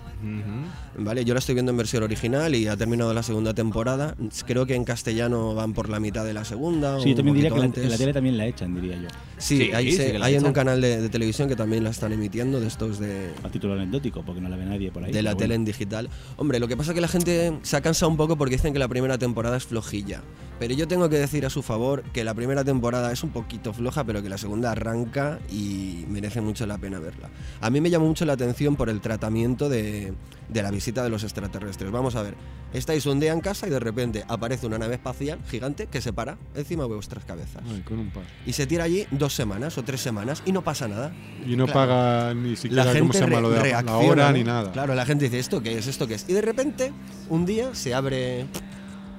S7: ¿vale? Yo la estoy viendo en versión original y ha terminado la segunda temporada. Creo que en castellano van por la mitad de la segunda.
S9: Sí, yo también diría que la, en la tele también la echan, diría yo.
S7: Sí,
S8: Sí,
S7: hay,
S8: sí
S7: se- en un canal de, de televisión que también la están emitiendo, de estos de,
S9: A título anecdótico, porque no la ve nadie por ahí.
S7: de la tele en digital. Hombre, lo que pasa es que la gente se ha cansado un poco porque dicen que la primera temporada es flojilla. Pero yo tengo que decir a su favor que la primera temporada es un poquito floja, pero que la segunda arranca y merece mucho la pena verla. A mí me llamó mucho la atención por el tratamiento de, de la visita de los extraterrestres. Vamos a ver, estáis un día en casa y de repente aparece una nave espacial gigante que se para encima de vuestras cabezas.
S6: Ay, con un par.
S7: Y se tira allí dos semanas o tres semanas y no pasa nada.
S6: Y no
S7: Claro.
S6: paga ni siquiera
S7: La
S6: cómo
S7: gente
S6: se llama lo de la- hora
S7: ¿no?
S6: ni nada.
S7: Claro, la gente dice, ¿esto qué es? ¿Esto qué es? Y de repente, un día se abre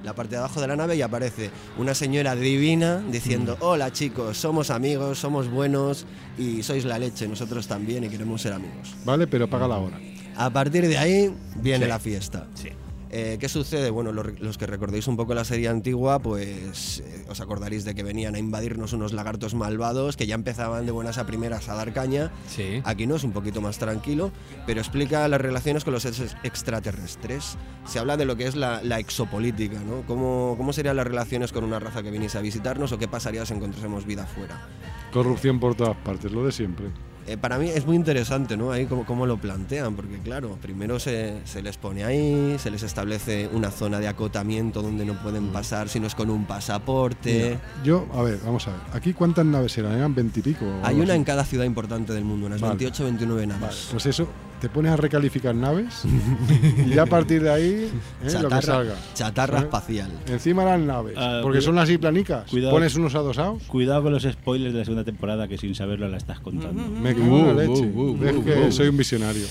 S7: la parte de abajo de la nave y aparece una señora divina diciendo,
S6: Mm.
S7: hola chicos, somos amigos, somos buenos y sois la leche, nosotros también y queremos ser amigos.
S6: Vale, pero paga la hora.
S7: A partir de ahí viene
S8: Sí.
S7: la fiesta.
S8: Sí.
S7: Eh, ¿Qué sucede? Bueno, lo- los, que recordéis un poco la serie antigua, pues eh, os acordaréis de que venían a invadirnos unos lagartos malvados que ya empezaban de buenas a primeras a dar caña.
S8: Sí.
S7: Aquí no, es un poquito más tranquilo, pero explica las relaciones con los extraterrestres. Se habla de lo que es la, la exopolítica, ¿no? ¿Cómo, ¿Cómo serían las relaciones con una raza que viniese a visitarnos o qué pasaría si encontrásemos vida fuera?
S6: Corrupción por todas partes, lo de siempre.
S7: Eh, para mí es muy interesante, ¿no? Ahí cómo, cómo lo plantean, porque claro, primero se, se les pone ahí, se les establece una zona de acotamiento donde no pueden pasar si no es con un pasaporte.
S6: Mira, yo, a ver, vamos a ver. ¿Aquí cuántas naves eran? ¿Eran veintipico?
S7: Hay una
S6: así?
S7: en cada ciudad importante del mundo, unas
S6: Vale.
S7: 28 29 naves.
S6: Vale, pues eso, te pones a recalificar naves y ya a partir de ahí, ¿eh? lo que
S7: Chatarra-
S6: salga.
S7: chatarra
S6: ¿Eh?
S7: espacial.
S6: Encima las naves,
S9: Ah,
S6: porque
S9: cuida-
S6: son así planicas.
S9: cuidado.
S6: Pones unos adosados.
S9: Cuidado con los spoilers de la segunda temporada que sin saberlo la estás contando.
S6: Me
S8: Uh,
S6: leche.
S8: uh, uh,
S6: Ves
S8: uh,
S6: que
S8: uh.
S6: soy un visionario.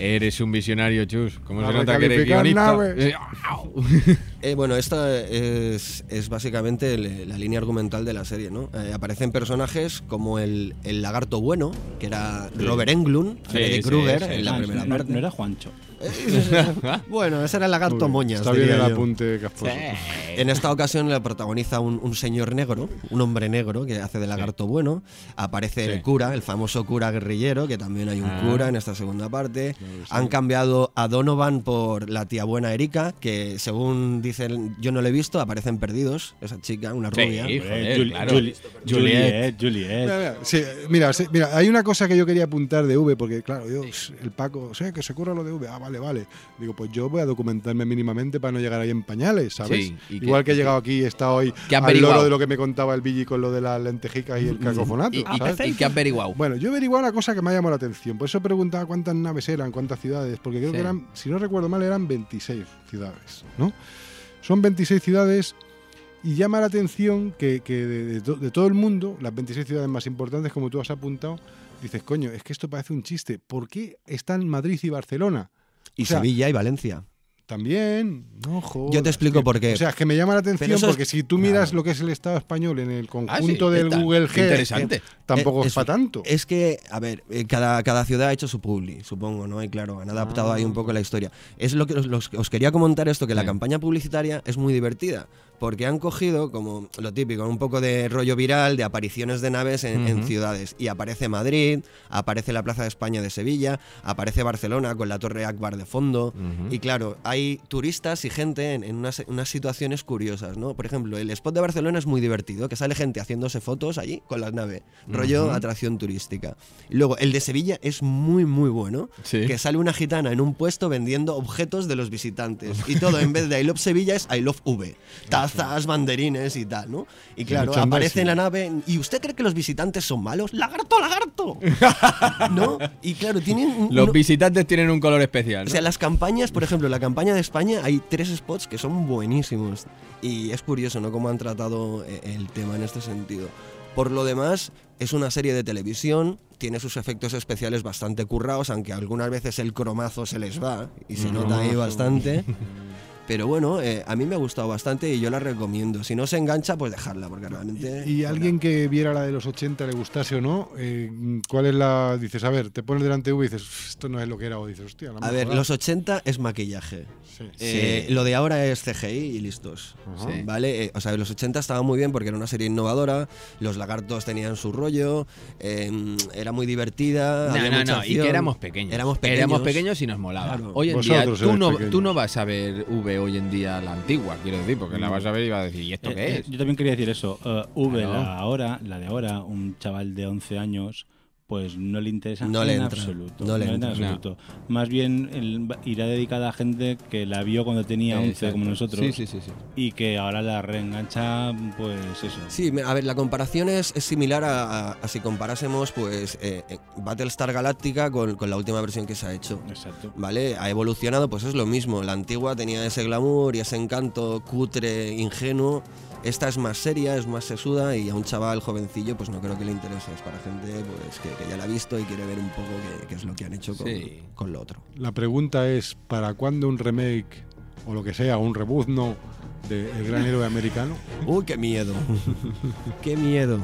S8: Eres un visionario, Chus. ¿Cómo se nota que eres guionista? Eh,
S7: Eh, bueno, esta es, es básicamente el- la línea argumental de la serie, ¿no? Eh, aparecen personajes como el, el lagarto bueno, que era
S8: Sí.
S7: Robert Englund,
S8: Sí,
S7: Freddy
S8: sí,
S7: Krueger,
S8: sí,
S7: en la
S9: Ah,
S7: primera
S9: no,
S7: parte.
S9: no era Juancho.
S7: bueno, ese era el lagarto
S6: bien,
S7: moñas.
S6: Está bien el apunte casposo.
S7: En esta ocasión la protagoniza un, un señor negro, un hombre negro que hace de lagarto bueno. Aparece
S8: Sí.
S7: el cura, el famoso cura guerrillero, que también hay un
S8: Ah.
S7: cura en esta segunda parte. Han cambiado a Donovan por la tía buena Erika, que según dicen, yo no lo he visto, aparecen perdidos, esa chica, una
S8: Sí,
S7: rubia.
S8: joder,
S9: Juli-
S8: claro.
S9: Juli-
S8: Juliet.
S9: Juliet, Juliet.
S6: Mira, mira, sí, mira, sí, mira, hay una cosa que yo quería apuntar de V, porque claro, yo, el Paco, sé que se ocurra lo de V, ah, vale, vale. Digo, pues yo voy a documentarme mínimamente para no llegar ahí en pañales, ¿sabes?
S8: Sí, ¿y qué-
S6: Igual que he llegado aquí y he estado hoy
S8: ¿Qué has
S6: al
S8: averiguado?
S6: loro de lo que me contaba el Billy con lo de las lentejicas y el cacofonato,
S8: ¿Y, y-
S6: ¿sabes?
S8: y qué has averiguado?
S6: Bueno, yo he averiguado una cosa que me ha llamado la atención. Por eso preguntaba cuántas naves eran, cuántas ciudades, porque creo
S8: Sí.
S6: que eran, si no recuerdo mal, eran 26 ciudades, ¿no? Son 26 ciudades y llama la atención que, que de, de to- de todo el mundo, las 26 ciudades más importantes, como tú has apuntado, dices, coño, es que esto parece un chiste. ¿Por qué están Madrid y Barcelona?
S7: Y
S6: O sea,
S7: Sevilla y Valencia.
S6: También, no, joder,
S7: Yo te explico por qué.
S6: O sea, es que me llama la atención
S7: es-
S6: porque si tú miras lo que es el Estado español en el conjunto
S8: Ah, sí,
S6: del. Google G,
S8: interesante.
S6: tampoco
S7: Eh,
S6: es para tanto.
S7: Es que, a ver, eh, cada, cada ciudad ha hecho su publi, supongo, ¿no? Y claro, han adaptado ahí un poco la historia. Es lo que os, los- os quería comentar esto, que la campaña publicitaria es muy divertida, porque han cogido, como lo típico, un poco de rollo viral, de apariciones de naves en, ciudades. Y aparece Madrid, aparece la Plaza de España de Sevilla, aparece Barcelona con la Torre Akbar de fondo. Y claro, hay turistas y gente en, en unas, unas situaciones curiosas, ¿no? Por ejemplo, el spot de Barcelona es muy divertido, que sale gente haciéndose fotos allí con la nave, rollo
S8: Ujú.
S7: atracción turística. Y luego, el de Sevilla es muy, muy bueno,
S8: Sí.
S7: que sale una gitana en un puesto vendiendo objetos de los visitantes. Y todo, en vez de I Love Sevilla, es I Love V. Tazas, banderines y tal, ¿no? Y claro, aparece en la nave, ¿y usted cree que los visitantes son malos? ¡Lagarto, lagarto! ¿No? Y claro, tienen...
S8: Los visitantes tienen un color especial.
S7: o sea, las campañas, por ejemplo, la campaña de España hay tres spots que son buenísimos. Y es curioso, ¿no? Cómo han tratado eh, el tema en este sentido. Por lo demás, es una serie de televisión, tiene sus efectos especiales bastante currados, aunque algunas veces el cromazo se les va y se nota ahí bastante. Pero bueno, eh, a mí me ha gustado bastante y yo la recomiendo. Si no se engancha, pues dejarla, porque realmente...
S6: Y alguien que viera la de los 80 le gustase o no, eh, ¿cuál es la...? Dices, a ver, te pones delante de V y dices, esto no es lo que era, o dices, hostia, la
S7: A ver,
S6: mejorado".
S7: los 80 es maquillaje.
S6: Sí.
S7: Eh,
S8: Sí.
S7: Lo de ahora es CGI y listos.
S8: Sí.
S7: ¿Vale? Eh, o sea, los 80 estaba muy bien porque era una serie innovadora, los lagartos tenían su rollo, eh, era muy divertida.
S8: No,
S7: había
S8: no,
S7: mucha
S8: no, y que éramos pequeños.
S7: Éramos pequeños.
S8: Éramos pequeños y nos molaba.
S7: Claro.
S8: Hoy en día,
S6: Vosotros
S8: tú no,
S6: pequeños.
S8: tú no vas a ver V hoy en día la antigua, quiero decir, porque la vas a ver y vas a decir, ¿y esto
S9: Eh,
S8: qué
S9: eh,
S8: es?
S9: Yo también quería decir eso. Eh, v,
S8: Claro.
S9: la, ahora, la de ahora, un chaval de 11 años, pues no le interesa
S7: No le
S9: en
S7: entra,
S9: absoluto.
S7: no le
S9: en
S7: entra.
S9: absoluto. Más bien el- irá dedicada a gente que la vio cuando tenía 11,
S8: Exacto.
S9: como nosotros,
S8: Sí, sí, sí, sí.
S9: y que ahora la reengancha, pues eso.
S7: Sí, a ver, la comparación es, es similar a, a- a si comparásemos pues eh, eh, Battlestar Galactica con, con la última versión que se ha hecho.
S9: Exacto.
S7: ¿Vale? Ha evolucionado, pues es lo mismo. La antigua tenía ese glamour y ese encanto cutre, ingenuo. Esta es más seria, es más sesuda y a un chaval jovencillo pues no creo que le interese. Es para gente pues, que, que ya la ha visto y quiere ver un poco qué, qué es lo que han hecho con,
S8: Sí.
S7: con lo otro.
S6: La pregunta es, ¿para cuándo un remake, o lo que sea, un reboot, no, de El Gran Héroe Americano?
S7: ¡Uy, qué miedo! ¡Qué miedo!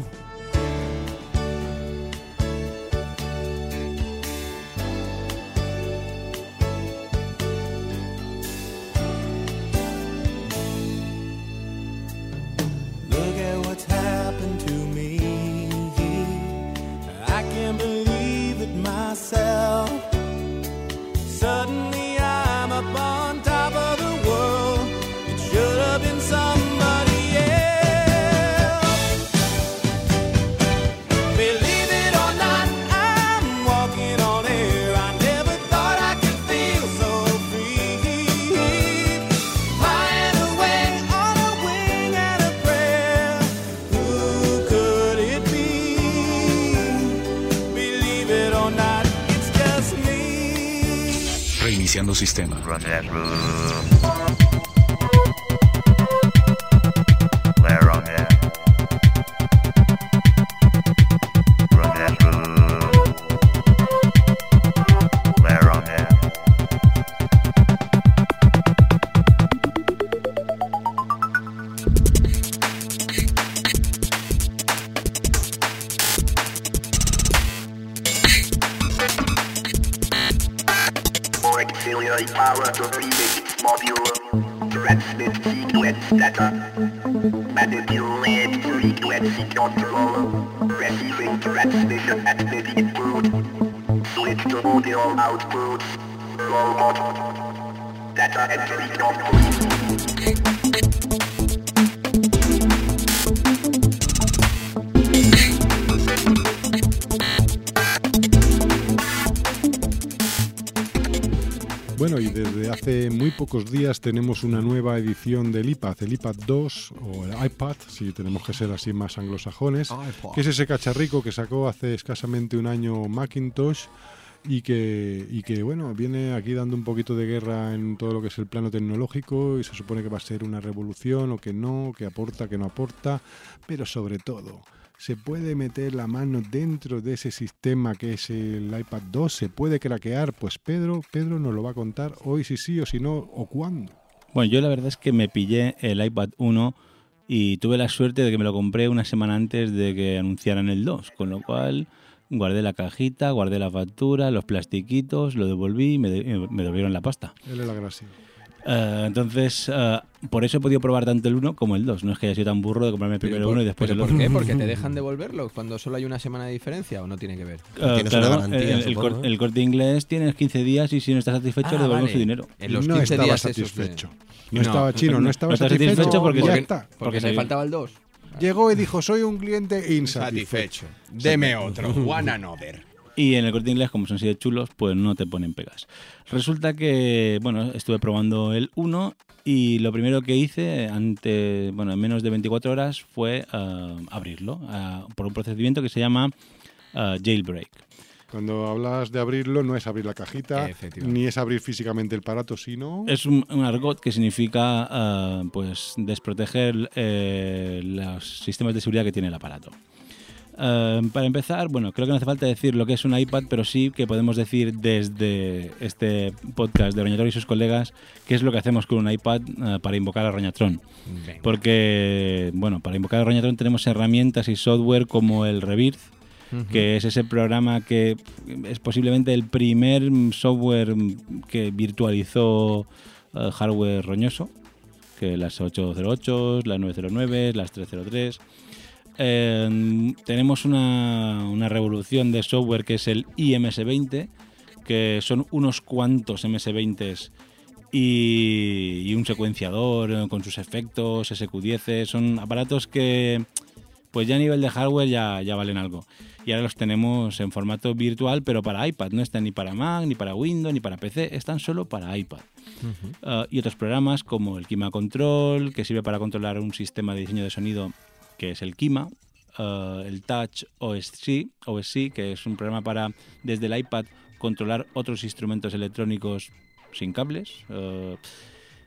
S6: Pocos días tenemos una nueva edición del iPad, el iPad 2 o el iPad, si tenemos que ser así más anglosajones,
S7: iPad.
S6: que es ese cacharrico que sacó hace escasamente un año Macintosh y que, y que bueno, viene aquí dando un poquito de guerra en todo lo que es el plano tecnológico y se supone que va a ser una revolución o que no, que aporta, que no aporta, pero sobre todo se puede meter la mano dentro de ese sistema que es el iPad 2, se puede craquear. Pues Pedro, Pedro nos lo va a contar hoy si sí o si no o cuándo.
S9: Bueno, yo la verdad es que me pillé el iPad 1 y tuve la suerte de que me lo compré una semana antes de que anunciaran el 2, con lo cual guardé la cajita, guardé la factura, los plastiquitos, lo devolví y me, de- me devolvieron la pasta.
S6: Él es la gracia.
S9: Eh, entonces, eh, por eso he podido probar tanto el 1 como el 2. No es que haya sido tan burro de comprarme primero
S8: ¿Pero
S9: uno y
S8: por-
S9: después el
S8: ¿Por
S9: otro.
S8: qué? ¿Porque te dejan devolverlo cuando solo hay una semana de diferencia o no tiene que ver?
S9: Eh, claro, el, el cor- el corte inglés tienes 15 días y si no estás satisfecho,
S8: Ah,
S9: devuelven
S8: vale.
S9: su dinero.
S8: En los
S6: No
S8: 15
S6: estaba
S8: días
S6: satisfecho. No estaba chino, no estaba
S9: estás
S6: satisfecho,
S9: porque,
S6: ya
S9: porque-.
S8: Porque
S9: se
S8: le faltaba el 2.
S6: Llegó y dijo, soy un cliente insatisfecho.
S8: Deme otro. One another.
S9: Y en el corte inglés, como son así de chulos, pues no te ponen pegas. Resulta que, bueno, estuve probando el 1 y lo primero que hice, ante, bueno, en menos de 24 horas, fue ah, abrirlo ah, por un procedimiento que se llama ah, jailbreak.
S6: Cuando hablas de abrirlo, no es abrir la cajita, ni es abrir físicamente el aparato, sino...
S9: Es un, un argot que significa pues desproteger eh, los sistemas de seguridad que tiene el aparato. Ah, para empezar, bueno, creo que no hace falta decir lo que es un iPad, pero sí que podemos decir desde este podcast de Roñatron y sus colegas qué es lo que hacemos con un iPad ah, para invocar a Roñatron.
S8: Venga.
S9: Porque, bueno, para invocar a Roñatron tenemos herramientas y software como el Rebirth, que es ese programa que es posiblemente el primer software que virtualizó eh, hardware roñoso, que las 808, las 909, las 303. Eh, tenemos una, una revolución de software que es el IMS-20, que son unos cuantos MS-20s y, y un secuenciador eh, con sus efectos, SQ10, son aparatos que pues ya a nivel de hardware ya, ya valen algo. Y ahora los tenemos en formato virtual, pero para iPad. No están ni para Mac, ni para Windows, ni para PC, están solo para iPad. Uh, y otros programas como el Kima Control, que sirve para controlar un sistema de diseño de sonido que es el Kima, uh, el Touch OSC, OSC, que es un programa para desde el iPad controlar otros instrumentos electrónicos sin cables.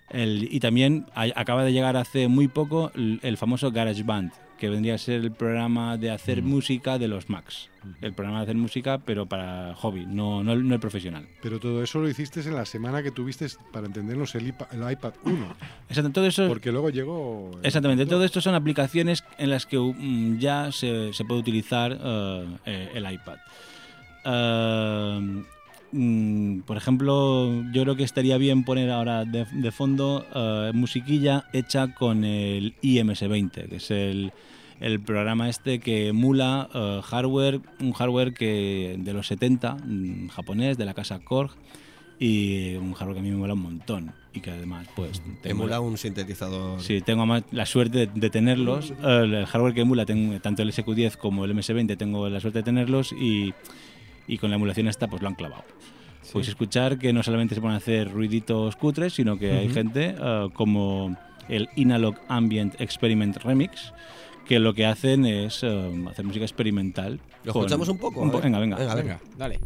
S9: el- y también acaba de llegar hace muy poco el, el famoso GarageBand, que vendría a ser el programa de hacer música de los Macs. El programa de hacer música, pero para hobby, no, no, el- no el profesional.
S6: Pero todo eso lo hiciste en la semana que tuviste, para entendernos, el, iPa- el iPad 1.
S9: Exacto, todo eso
S6: Porque luego llegó...
S9: Exactamente,
S6: iPad
S9: todo
S6: 2.
S9: esto son aplicaciones en las que mm, ya se, se puede utilizar eh, eh, el iPad. Eh, mm, por ejemplo, yo creo que estaría bien poner ahora de, de fondo eh, musiquilla hecha con el IMS-20, que es el, el programa este que emula eh, hardware, un hardware que de los 70, mm, japonés, de la casa Korg, y un hardware que a mí me mola un montón y que además pues tengo-
S7: Emula un sintetizador.
S9: Sí, tengo más la suerte de, de tenerlos. El hardware que emula, tengo, tanto el SQ10 como el MS20, tengo la suerte de tenerlos y, y con la emulación esta pues lo han clavado. Pues escuchar que no solamente se pueden hacer ruiditos cutres, sino que hay gente eh, como el Inalog Ambient Experiment Remix, que lo que hacen es eh, hacer música experimental.
S7: ¿Lo
S9: con-
S7: escuchamos un poco?
S9: po-
S7: A ver.
S9: venga, venga.
S7: Venga,
S8: Venga, dale.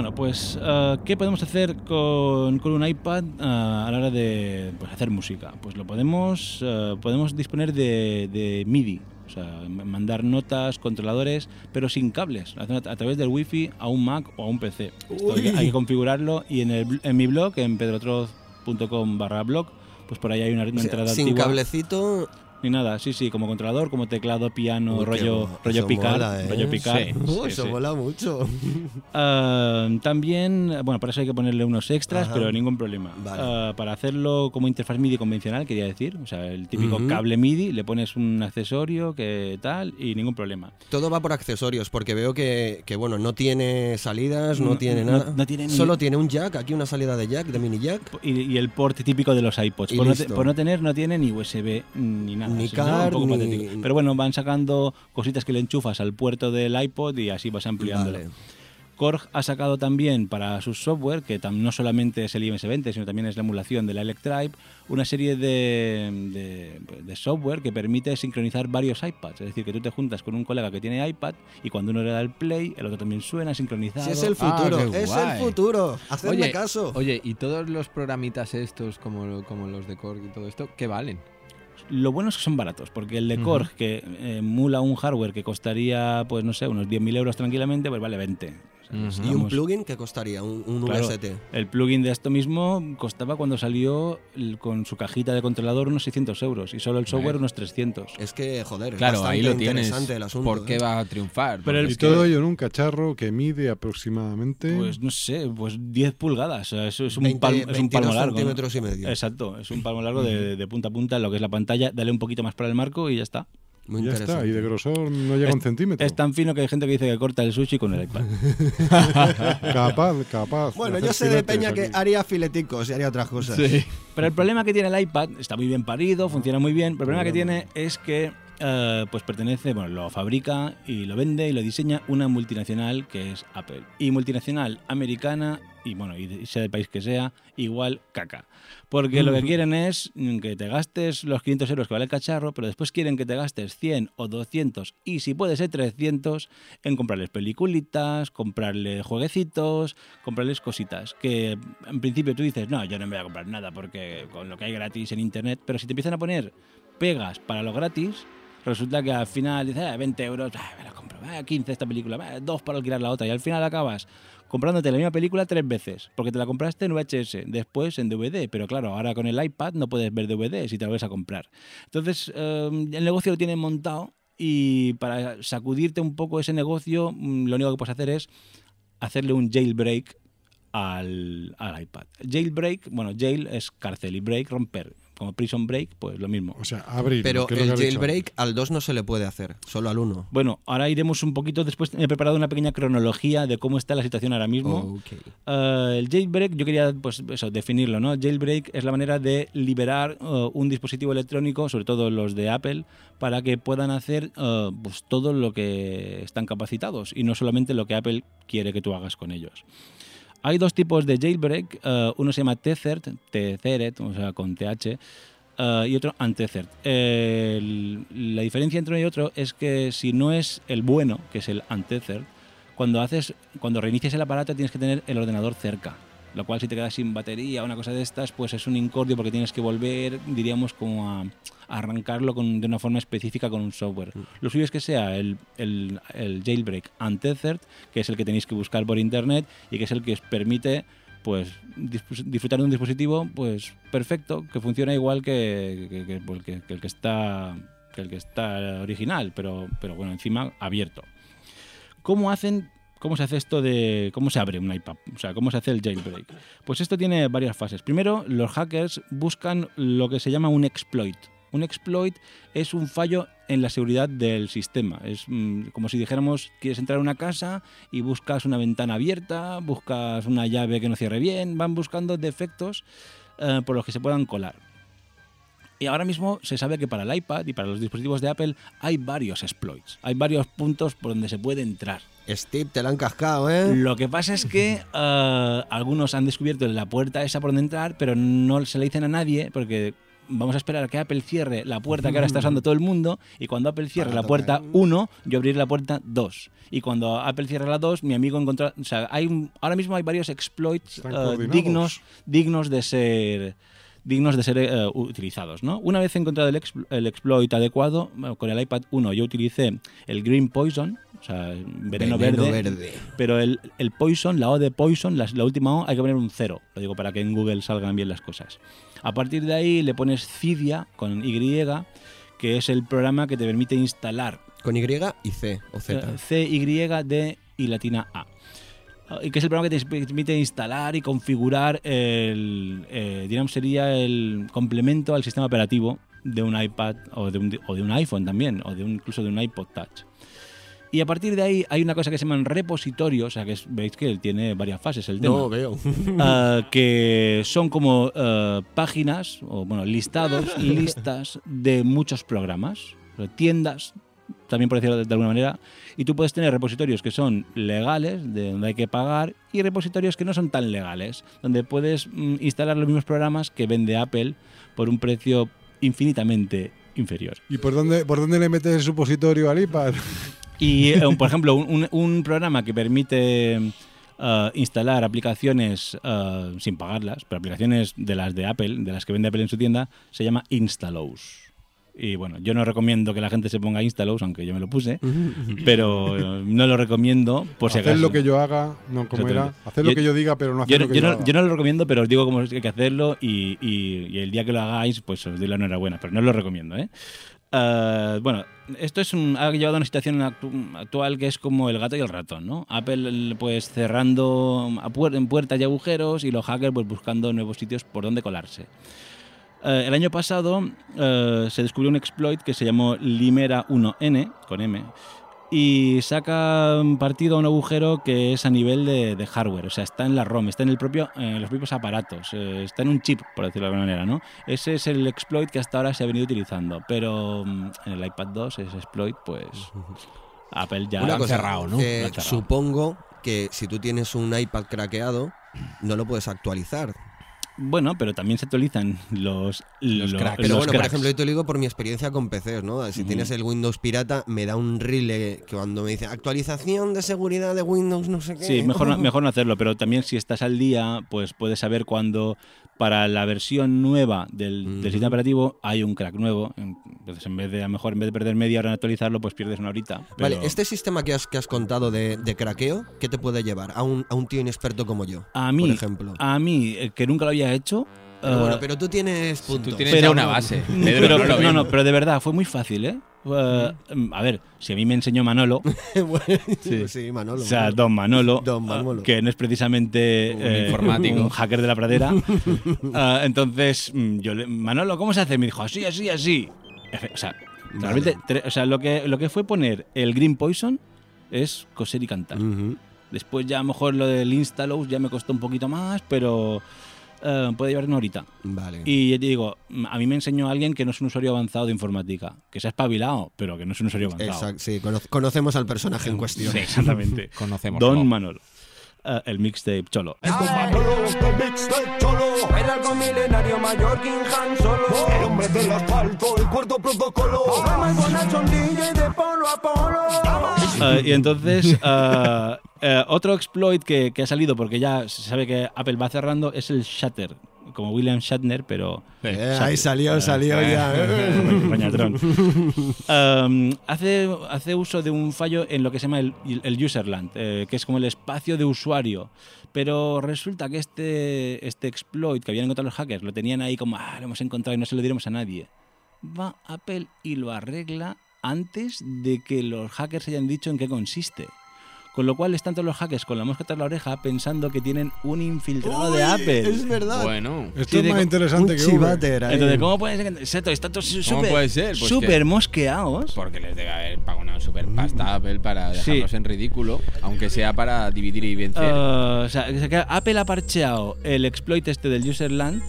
S9: Bueno, pues, eh, ¿qué podemos hacer con, con un iPad eh, a la hora de pues, hacer música? Pues lo podemos, eh, podemos disponer de, de MIDI, o sea, mandar notas, controladores, pero sin cables, a, a través del Wi-Fi a un Mac o a un PC. Esto hay, que-
S7: Uy.
S9: hay que configurarlo y en, el, en mi blog, en pedrotroz.com barra blog, pues por ahí hay una, una
S7: O sea,
S9: entrada
S7: sin
S9: antigua.
S7: cablecito.
S9: Ni nada, sí, sí, como controlador, como teclado, piano,
S7: Uy,
S9: rollo, rollo picar,
S7: mola, ¿eh?
S9: rollo picar.
S7: Sí. Uy, eso mola mucho.
S9: Ah, también, bueno, para eso hay que ponerle unos extras,
S7: Ajá.
S9: pero ningún problema.
S7: Vale.
S9: Ah, para hacerlo como interfaz MIDI convencional, quería decir, o sea, el típico cable MIDI, le pones un accesorio que tal y ningún problema.
S7: Todo va por accesorios, porque veo que, que, bueno, no tiene salidas, no,
S9: No-
S7: tiene nada.
S9: no tiene ni-
S7: Solo tiene un jack, aquí una salida de jack, de mini jack.
S9: Y, y el port típico de los iPods. Por no, te- por no tener, no tiene ni USB ni nada.
S7: Ni
S9: Eso es un
S7: car,
S9: poco
S7: ni-
S9: patético. Pero bueno, van sacando cositas que le enchufas al puerto del iPod y así vas ampliándolo.
S7: Vale.
S9: Korg ha sacado también para sus software, que no solamente es el IMS-20, sino también es la emulación de la Electribe, una serie de, de- de software que permite sincronizar varios iPads. Es decir, que tú te juntas con un colega que tiene iPad y cuando uno le da el play, el otro también suena sincronizado.
S7: Si es el
S8: Ah,
S7: futuro, es
S8: guay.
S7: el futuro. Hacedme
S8: Oye,
S7: caso.
S8: Oye, ¿y todos los programitas estos, como, como los de Korg y todo esto, qué valen?
S9: Lo bueno es que son baratos, porque el de. Korg, que eh, emula un hardware que costaría, pues no sé, unos 10.000 euros tranquilamente, pues vale 20.
S7: ¿Y un plugin que costaría? Un, un
S9: Claro,
S7: VST.
S9: El plugin de esto mismo costaba cuando salió el- con su cajita de controlador unos 600 euros y solo el software unos 300.
S7: Es que, joder, es
S8: Claro, ahí lo tienes.
S7: el asunto.
S8: ¿Por qué
S7: ¿eh?
S8: va a triunfar?
S9: Pero el-
S6: Y todo ello en un cacharro que mide aproximadamente.
S9: Pues no sé, pues 10 pulgadas. o sea, Eso es un,
S7: 20,
S9: palmo, es un
S7: 22
S9: palmo largo. ¿no?
S7: centímetros y medio.
S9: Exacto, es un palmo largo de, de punta a punta en lo que es la pantalla. Dale un poquito más para el marco y ya está.
S7: Muy
S6: ya está.
S7: interesante.
S6: Y de grosor no llega a un
S9: Es-
S6: centímetro.
S9: Es tan fino que hay gente que dice que corta el sushi con el iPad.
S6: capaz, capaz.
S7: Bueno, yo sé de Peña que haría fileticos y haría otras cosas.
S9: Pero el problema que tiene el iPad, está muy bien parido, funciona muy bien, pero el problema que tiene es que eh, pues pertenece, bueno, lo fabrica y lo vende y lo diseña una multinacional que es Apple. Y multinacional americana, y bueno, y sea del país que sea, igual caca. Porque lo que quieren es que te gastes los 500 euros que vale el cacharro, pero después quieren que te gastes 100 o 200 y si puede ser 300 en comprarles peliculitas, comprarles jueguecitos, comprarles cositas. Que en principio tú dices, no, yo no me voy a comprar nada porque con lo que hay gratis en internet, pero si te empiezan a poner pegas para lo gratis, resulta que al final dices, "Ah, 20 euros, ah, me la compro, ah, 15 esta película, ah, dos para alquilar la otra, y al final acabas comprándote la misma película tres veces, porque te la compraste en VHS, después en DVD, pero claro, ahora con el iPad no puedes ver DVD si te lo vas a comprar. Entonces, eh, el negocio lo tienen montado y para sacudirte un poco ese negocio, mm, lo único que puedes hacer es hacerle un jailbreak al, al iPad. Jailbreak, bueno, jail es cárcel y break, romper. Como prison break, pues lo mismo.
S6: O sea, abrir.
S7: Pero el jailbreak al 2 no se le puede hacer, solo al 1.
S9: Bueno, ahora iremos un poquito después. He preparado una pequeña cronología de cómo está la situación ahora mismo. Eh, el jailbreak, yo quería pues eso, definirlo, ¿no? Jailbreak es la manera de liberar eh, un dispositivo electrónico, sobre todo los de Apple, para que puedan hacer eh, pues todo lo que están capacitados y no solamente lo que Apple quiere que tú hagas con ellos. Hay dos tipos de jailbreak, eh, uno se llama Tethered, Tethered, o sea, con TH, eh, y otro Untethered. El- la diferencia entre uno y otro es que si no es el bueno, que es el Untethered, cuando haces, cuando reinicias el aparato tienes que tener el ordenador cerca. Lo cual si te quedas sin batería o una cosa de estas, pues es un incordio porque tienes que volver, diríamos, como a, a arrancarlo con- de una forma específica con un software. Lo suyo es que sea el, el- el jailbreak untethered, que es el que tenéis que buscar por internet y que es el que os permite pues dis- disfrutar de un dispositivo pues perfecto, que funciona igual que, que- que, pues, que el que está que el que está original, pero, pero bueno, encima abierto. ¿Cómo hacen ¿Cómo se hace esto de. ¿Cómo se abre un iPad? O sea, ¿cómo se hace el jailbreak? Pues esto tiene varias fases. Primero, los hackers buscan lo que se llama un exploit. Un exploit es un fallo en la seguridad del sistema. Es mm, como si dijéramos, quieres entrar a una casa y buscas una ventana abierta, buscas una llave que no cierre bien, van buscando defectos eh, por los que se puedan colar. Y ahora mismo se sabe que para el iPad y para los dispositivos de Apple hay varios exploits, hay varios puntos por donde se puede entrar.
S7: Steve, te la han cascado, ¿eh?
S9: Lo que pasa es que eh, algunos han descubierto la puerta esa por donde entrar, pero no se la dicen a nadie porque vamos a esperar a que Apple cierre la puerta que ahora está usando todo el mundo y cuando Apple cierre la puerta
S7: tocar.
S9: 1, yo abriré la puerta 2. Y cuando Apple cierre la 2, mi amigo encontrará... O sea, hay ahora mismo hay varios exploits eh, dignos, dignos de ser dignos de ser eh, utilizados. ¿no? Una vez encontrado el, expl- el exploit adecuado, bueno, con el iPad 1 yo utilicé el Green Poison, o sea, veneno,
S7: Veneno
S9: verde,
S7: verde.
S9: pero el, el Poison, la O de Poison, la, la última O hay que poner un cero, lo digo para que en Google salgan bien las cosas. A partir de ahí le pones Cydia con Y, que es el programa que te permite instalar
S7: Con Y y C o Z.
S9: C, Y, D y latina A. Y que es el programa que te permite instalar y configurar el, eh, digamos, sería el complemento al sistema operativo de un iPad o de un, o de un iPhone también, o de un- incluso de un iPod Touch. Y a partir de ahí hay una cosa que se llaman repositorios, o sea que es- veis que tiene varias fases el tema.
S7: No, veo.
S9: Ah, que son como ah, páginas, o bueno, listados, listas de muchos programas, tiendas, también por decirlo de, de alguna manera, y tú puedes tener repositorios que son legales, de donde hay que pagar, y repositorios que no son tan legales, donde puedes mm, instalar los mismos programas que vende Apple por un precio infinitamente inferior.
S6: ¿Y por dónde, por dónde le metes el supositorio al iPad?
S9: Y, eh, por ejemplo, un, un- un programa que permite eh, instalar aplicaciones eh, sin pagarlas, pero aplicaciones de las de Apple, de las que vende Apple en su tienda, se llama Instalos. Y bueno, yo no recomiendo que la gente se ponga Instalos, aunque yo me lo puse, pero eh, no lo recomiendo por si
S6: Hacer
S9: acaso.
S6: lo que yo haga, no, ¿cómo era? Hacer lo que yo diga, pero no hacer
S9: yo,
S6: lo que
S9: yo
S6: yo
S9: no,
S6: haga.
S9: yo no lo recomiendo, pero os digo cómo hay que hacerlo y, y- y el día que lo hagáis, pues os doy la enhorabuena, pero no lo recomiendo, ¿eh? Ah, bueno, esto es un, ha llevado a una situación actu- actual que es como el gato y el ratón, ¿no? Apple pues cerrando a puer- en puertas y agujeros y los hackers pues buscando nuevos sitios por donde colarse. Eh, el año pasado eh, se descubrió un exploit que se llamó Limera 1N, con M, y saca partido a un agujero que es a nivel de, de hardware, o sea, está en la ROM, está en, el propio, en los propios aparatos, eh, está en un chip, por decirlo de alguna manera, ¿no? Ese es el exploit que hasta ahora se ha venido utilizando, pero mm, en el iPad 2 ese exploit, pues Apple ya lo ha cerrado, ¿no?
S7: eh,
S9: cerrado.
S7: supongo que si tú tienes un iPad craqueado, no lo puedes actualizar.
S9: Bueno, pero también se actualizan los, los,
S7: Pero
S9: los
S7: bueno, por
S9: cracks.
S7: ejemplo, yo te lo digo por mi experiencia con PCs, ¿no? Si tienes el Windows pirata, me da un rile que cuando me dice actualización de seguridad de Windows, no sé qué.
S9: Sí, mejor no, mejor no hacerlo, pero también si estás al día, pues puedes saber cuándo para la versión nueva del, del sistema operativo hay un crack nuevo. Entonces, en vez de, a lo mejor, en vez de perder media hora en actualizarlo, pues pierdes una horita.
S7: Vale, este sistema que has, que has contado de, de craqueo, ¿qué te puede llevar a un, a un tío inexperto como yo?
S9: a mí,
S7: por ejemplo.
S9: a mí, que nunca lo había hecho.
S7: Pero
S9: eh,
S7: bueno, pero tú tienes puntos.
S9: pero- pero- no, no, pero de verdad, fue muy fácil, ¿eh? Eh, a ver, si a mí me enseñó Manolo.
S7: Sí. sí, Manolo.
S9: O sea,
S7: Manolo.
S9: Don Manolo,
S7: Don Manolo.
S9: que no es precisamente
S7: Un
S9: eh,
S7: informático.
S9: un hacker de la pradera. Entonces, mm, yo le, Manolo, ¿cómo se hace? Me dijo, así, así, así. Efe- O sea, realmente, tre- o sea lo, que, lo que fue poner el Green Poison es coser y cantar. Después ya a lo mejor lo del Instalos ya me costó un poquito más, pero eh, puede llevar una horita.
S7: Vale.
S9: Y ya te digo, mm, a mí me enseñó alguien que no es un usuario avanzado de informática, que se ha espabilado, pero que no es un usuario avanzado.
S7: Exacto, sí, cono- conocemos al personaje en cuestión.
S9: Sí, exactamente.
S8: Conocemos.
S9: Don Manolo. Eh, el mixtape Cholo.
S16: Era algo milenario mayor que Han Solo. El hombre del asfalto, el cuarto protocolo. De polo a polo.
S9: Eh, y entonces, eh, otro exploit que, que ha salido, porque ya se sabe que Apple va cerrando, es el Shatter. Como William Shatner, pero.
S7: Eh, ahí salió, salió ya.
S9: Bañatrón. Um, hace, hace uso de un fallo en lo que se llama el, el userland, eh, que es como el espacio de usuario. Pero resulta que este, este exploit que habían encontrado los hackers lo tenían ahí como, ah, lo hemos encontrado y no se lo diremos a nadie. Va Apple y lo arregla antes de que los hackers hayan dicho en qué consiste. Con lo cual están todos los hackers con la mosca tras la oreja pensando que tienen un infiltrado de Apple.
S7: es verdad.
S8: Bueno.
S6: Esto es más interesante
S7: un
S6: que
S7: ahí.
S9: Entonces, ¿cómo puede ser que Exacto, están todos
S8: ¿Cómo
S9: súper
S8: puede ser? Pues
S9: mosqueados.
S8: Porque les debe haber pagado una super pasta a Apple para
S9: Sí.
S8: dejarlos en ridículo, aunque sea para dividir y vencer.
S9: Ah, o sea, que- Apple ha parcheado el exploit este del userland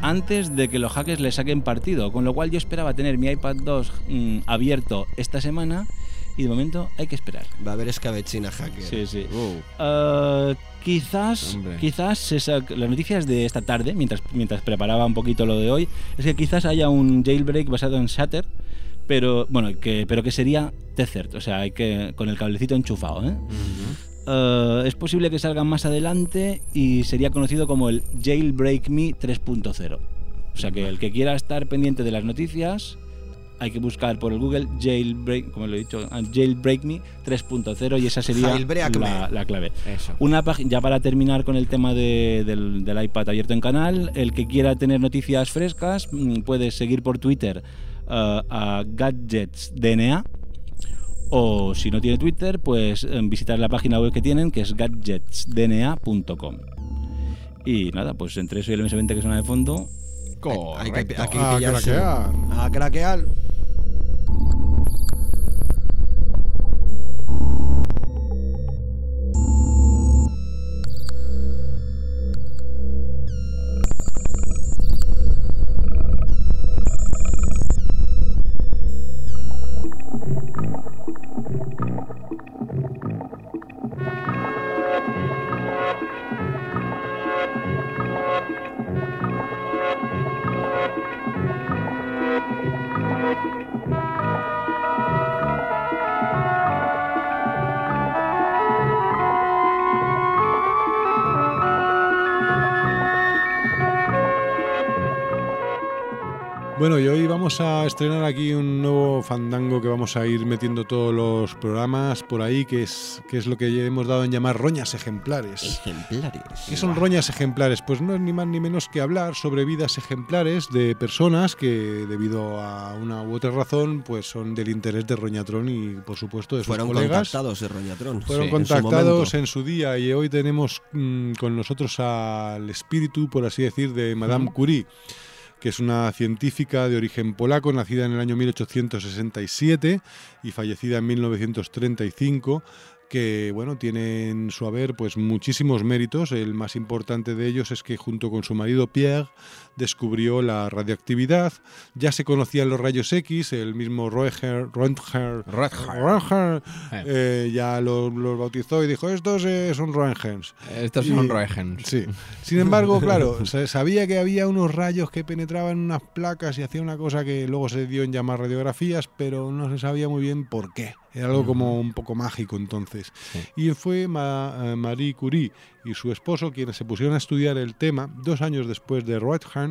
S9: antes de que los hackers le saquen partido, con lo cual yo esperaba tener mi iPad 2 mm, abierto esta semana y de momento hay que esperar.
S7: Va a haber escabechina hacker.
S9: Sí, sí.
S8: Uh.
S9: Ah, quizás,
S8: Hombre.
S9: quizás esa, las noticias de esta tarde, mientras, mientras preparaba un poquito lo de hoy, es que quizás haya un jailbreak basado en Shutter, pero bueno, que, pero que sería Tethered, o sea, hay que con el cablecito enchufado, ¿eh? Eh, es posible que salgan más adelante y sería conocido como el Jailbreak Me 3.0. O sea que el que quiera estar pendiente de las noticias hay que buscar por el Google Jailbreak, como lo he dicho, ah, Jailbreak Me 3.0 y esa sería la, la clave.
S8: Eso.
S9: Una página, ya para terminar con el tema de- del, del iPad abierto en canal, el que quiera tener noticias frescas mm, puede seguir por Twitter eh, a GadgetsDNA o si no tiene Twitter, pues eh, visitar la página web que tienen que es gadgetsdna.com. Y nada, pues entre eso y el MS20 que suena de fondo,
S7: Hay que, hay que
S6: A
S7: pillarse.
S6: craquear.
S7: A craquear.
S6: Bueno, y hoy vamos a estrenar aquí un nuevo fandango que vamos a ir metiendo todos los programas por ahí, que es, que es lo que hemos dado en llamar roñas ejemplares.
S7: Ejemplares.
S6: ¿Qué son roñas ejemplares? Pues no es ni más ni menos que hablar sobre vidas ejemplares de personas que, debido a una u otra razón, pues son del interés de Roñatrón y, por supuesto, de sus
S7: Fueron
S6: colegas.
S7: contactados de Roñatrón.
S6: Fueron
S7: Sí. En su
S6: contactados en su día y hoy tenemos mm, con nosotros al espíritu, por así decir, de Madame Curie, que es una científica de origen polaco, nacida en el año 1867 y fallecida en 1935 que bueno, tiene en su haber pues muchísimos méritos. El más importante de ellos es que junto con su marido Pierre descubrió la radioactividad. Ya se conocían los rayos X, el mismo Roentgen, Roentgen, eh, ya los los bautizó y dijo, estos eh, son Roentgens.
S8: Estos
S6: Y-
S8: son Roentgens.
S6: Sí. Sin embargo, claro, se sabía que había unos rayos que penetraban en unas placas y hacía una cosa que luego se dio en llamar radiografías, pero no se sabía muy bien por qué. Era algo como un poco mágico entonces. Y fue Ma- eh, Marie Curie y su esposo quienes se pusieron a estudiar el tema dos años después de Roentgen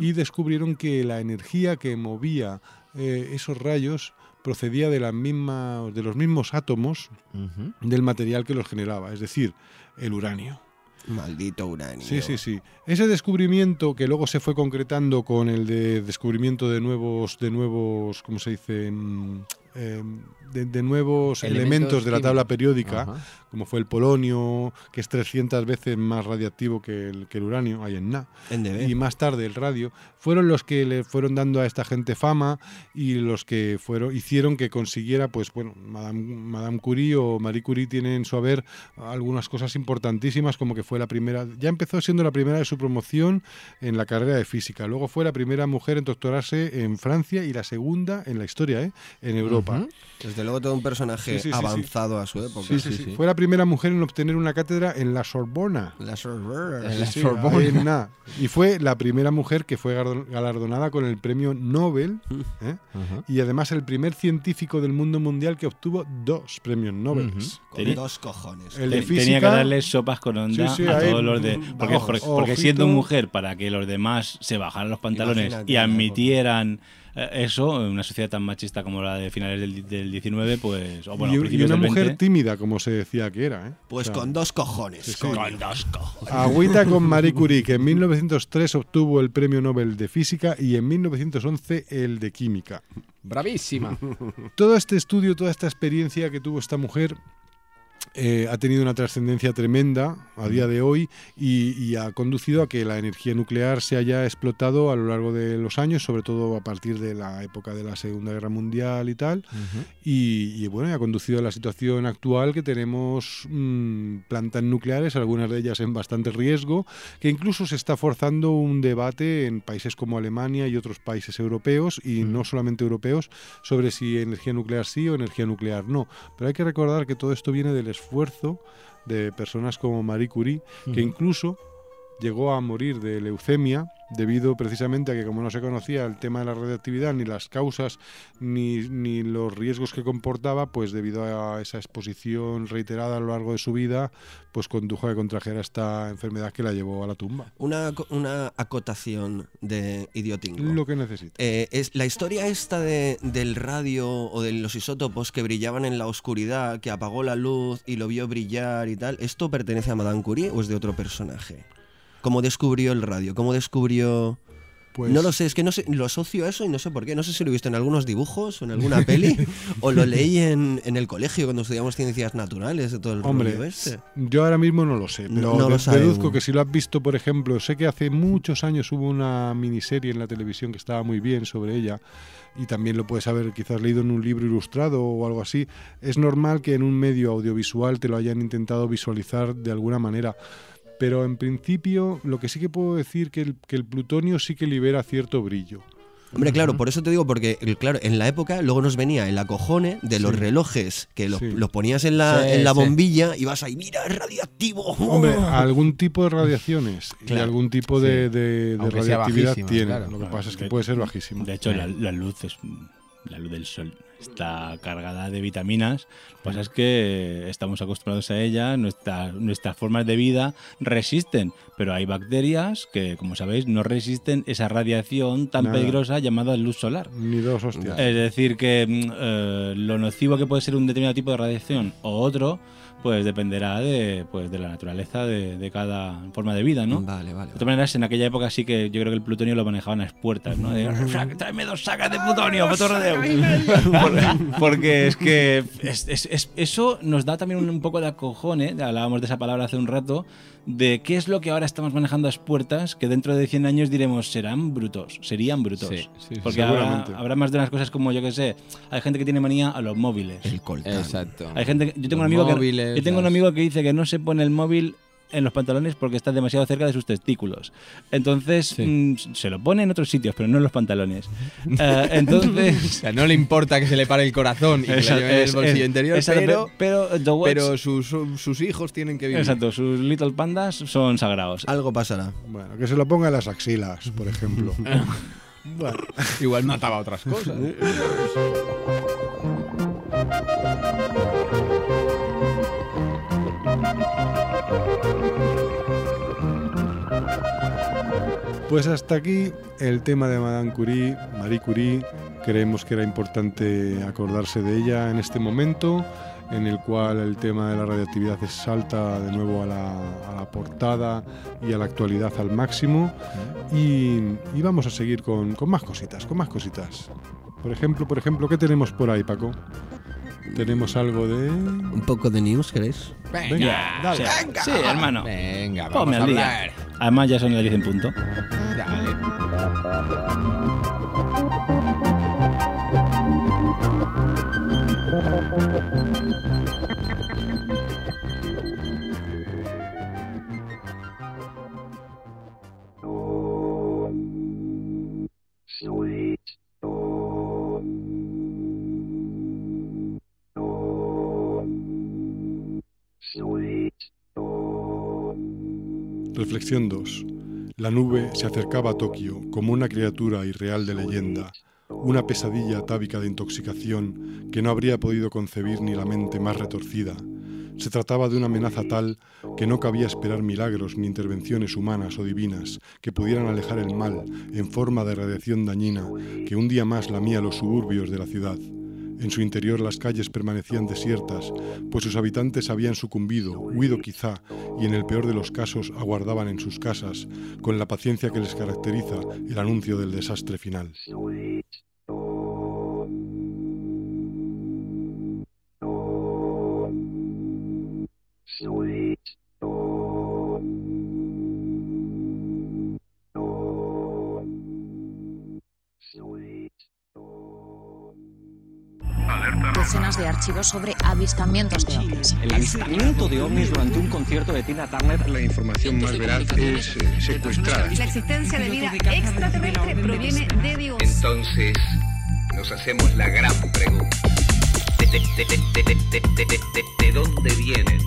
S6: y descubrieron que la energía que movía eh, esos rayos procedía de, de los mismos átomos del material que los generaba, es decir, el uranio.
S7: Maldito uranio.
S6: Sí, sí, sí. Ese descubrimiento que luego se fue concretando con el de descubrimiento de nuevos, de nuevos, ¿cómo se dice? Em, de, de nuevos elementos,
S8: Elementos
S6: de la tabla periódica,
S8: Ajá.
S6: como fue el polonio, que es 300 veces más radiactivo que el, que el uranio, hay en Na.
S7: NDB.
S6: Y más tarde el radio, fueron los que le fueron dando a esta gente fama y los que fueron hicieron que consiguiera, pues bueno, Madame, Madame Curie o Marie Curie tiene en su haber algunas cosas importantísimas, como que fue la primera, ya empezó siendo la primera de su promoción en la carrera de física, luego fue la primera mujer en doctorarse en Francia y la segunda en la historia, ¿eh? en Europa.
S7: Desde luego todo un personaje
S6: Sí, sí, sí, sí.
S7: avanzado a su época.
S6: Sí, sí, sí. Fue la primera mujer en obtener una cátedra en la Sorbona.
S7: La Sorbona. La.
S6: Y fue la primera mujer que fue galardon- galardonada con el premio Nobel ¿eh? y además el primer científico del mundo mundial que obtuvo dos premios Nobel.
S7: Con
S9: Tenía-
S7: dos cojones.
S6: El de
S9: Te- Tenía que darle sopas con onda
S6: Sí, sí,
S9: a todos los de. Porque, porque- siendo mujer, para que los demás se bajaran los pantalones
S7: Imagínate,
S9: y admitieran eso, en una sociedad tan machista como la de finales del, del 19, pues. O bueno,
S6: y, una
S9: del
S6: mujer
S9: 20.
S6: tímida, como se decía que era. ¿eh?
S7: Pues
S6: O sea,
S7: con dos cojones.
S6: sí, sí.
S7: coño.
S9: Con dos cojones.
S6: Agüita con Marie Curie, que en 1903 obtuvo el premio Nobel de Física y en 1911 el de Química.
S8: Bravísima.
S6: Todo este estudio, toda esta experiencia que tuvo esta mujer eh, ha tenido una trascendencia tremenda a día de hoy y, y ha conducido a que la energía nuclear se haya explotado a lo largo de los años, sobre todo a partir de la época de la Segunda Guerra Mundial y tal. Y, y, bueno, y ha conducido a la situación actual que tenemos mm, plantas nucleares, algunas de ellas en bastante riesgo, que incluso se está forzando un debate en países como Alemania y otros países europeos, y no solamente europeos, sobre si energía nuclear sí o energía nuclear no. Pero hay que recordar que todo esto viene del esfuerzo de personas como Marie Curie, que incluso llegó a morir de leucemia debido precisamente a que como no se conocía el tema de la radioactividad, ni las causas, ni, ni los riesgos que comportaba, pues debido a esa exposición reiterada a lo largo de su vida, pues condujo a que contrajera esta enfermedad que la llevó a la tumba.
S7: Una, una acotación de idiotingo.
S6: Lo que necesita.
S7: Eh, es la historia esta de, del radio o de los isótopos que brillaban en la oscuridad, que apagó la luz y lo vio brillar y tal, ¿esto pertenece a Madame Curie o es de otro personaje? ¿Cómo descubrió el radio? ¿Cómo descubrió...?
S6: Pues-
S7: No lo sé, es que no sé, lo asocio a eso y no sé por qué. No sé si lo he visto en algunos dibujos o en alguna peli o lo leí en, en el colegio cuando estudiamos ciencias naturales de todo el
S6: Hombre,
S7: este.
S6: yo ahora mismo no lo sé, pero
S7: No- no
S6: deduzco que si lo has visto, por ejemplo, sé que hace muchos años hubo una miniserie en la televisión que estaba muy bien sobre ella y también lo puedes haber quizás leído en un libro ilustrado o algo así. Es normal que en un medio audiovisual te lo hayan intentado visualizar de alguna manera. Pero en principio, lo que sí que puedo decir que el, que el plutonio sí que libera cierto brillo.
S7: Hombre, claro, por eso te digo, porque el- claro, en la época luego nos venía el acojone de los
S6: Sí.
S7: relojes que los,
S6: Sí.
S7: los ponías en la,
S6: Sí,
S7: en la
S6: sí.
S7: bombilla y vas ahí, mira, es radioactivo.
S6: Hombre, algún tipo de radiaciones y algún tipo de, de- de
S8: bajísima,
S6: tiene.
S8: claro.
S6: Lo que
S9: Claro,
S6: pasa es que
S9: de-
S6: puede ser bajísimo.
S9: De hecho, la, la luz es la luz del sol está cargada de vitaminas. Lo que pasa es que estamos acostumbrados a ella, nuestra- nuestras formas de vida resisten, pero hay bacterias que, como sabéis, no resisten esa radiación tan
S6: Nada.
S9: peligrosa llamada luz solar.
S6: Ni dos hostias.
S9: Es decir, que mm, eh, lo nocivo que puede ser un determinado tipo de radiación o otro, pues dependerá de, pues, de la naturaleza de, de cada forma de vida, ¿no?
S7: Vale, vale.
S9: De todas maneras, en aquella época sí que yo creo que el plutonio lo manejaban a expuertas, ¿no? De, "Saca- tráeme dos sacas de plutonio, Por- Porque es que es- es- es- eso nos da también un, un poco de acojone, hablábamos de esa palabra hace un rato, de qué es lo que ahora estamos manejando a expuertas, que dentro de 100 años diremos serán brutos, serían brutos.
S8: Sí, sí,
S9: Porque habrá, más de unas cosas como, yo que sé, hay gente que tiene manía a los móviles.
S7: El coltán.
S8: Exacto.
S9: Hay gente que- yo tengo un
S8: Los
S9: amigo que
S8: móviles,
S9: yo tengo un
S8: las-
S9: amigo que dice que no se pone el móvil en los pantalones porque está demasiado cerca de sus testículos. Entonces mm, se lo pone en otros sitios, pero no en los pantalones. Eh, entonces
S8: O sea, no le importa que se le pare el corazón y que
S9: Esa-
S8: le lleve en el bolsillo
S9: es-
S8: interior,
S9: exacto,
S8: pero,
S9: pero,
S8: pero sus, sus- sus hijos tienen que vivir.
S9: exacto, sus little pandas son sagrados.
S7: Algo pasará.
S6: Bueno, que se lo ponga en las axilas, por ejemplo. bueno.
S8: Igual mataba otras cosas.
S6: Pues hasta aquí el tema de Madame Curie, Marie Curie. Creemos que era importante acordarse de ella en este momento, en el cual el tema de la radioactividad se salta de nuevo a la, a la portada y a la actualidad al máximo. Y, y vamos a seguir con, con más cositas, con más cositas. Por ejemplo, por ejemplo, ¿qué tenemos por ahí, Paco? Tenemos algo de...
S7: Un poco de news, ¿queréis?
S6: Venga, dale.
S9: Sí, sí, hermano.
S8: Venga, vamos
S9: Ponme
S8: a
S9: día.
S8: hablar.
S9: Además ya son las 10 en punto.
S8: Dale.
S6: Reflexión 2. La nube se acercaba a Tokio como una criatura irreal de leyenda, una pesadilla atávica de intoxicación que no habría podido concebir ni la mente más retorcida. Se trataba de una amenaza tal que no cabía esperar milagros ni intervenciones humanas o divinas que pudieran alejar el mal en forma de radiación dañina que un día más lamía los suburbios de la ciudad. En su interior las calles permanecían desiertas, pues sus habitantes habían sucumbido, huido quizá, y en el peor de los casos aguardaban en sus casas, con la paciencia que les caracteriza, el anuncio del desastre final.
S20: decenas de archivos sobre avistamientos de ovnis.
S21: El avistamiento de ovnis durante un concierto de Tina Turner. La información más veraz es secuestrada.
S22: La existencia de vida extraterrestre proviene de Dios.
S23: Entonces, nos hacemos la gran pregunta. ¿De, dónde vienen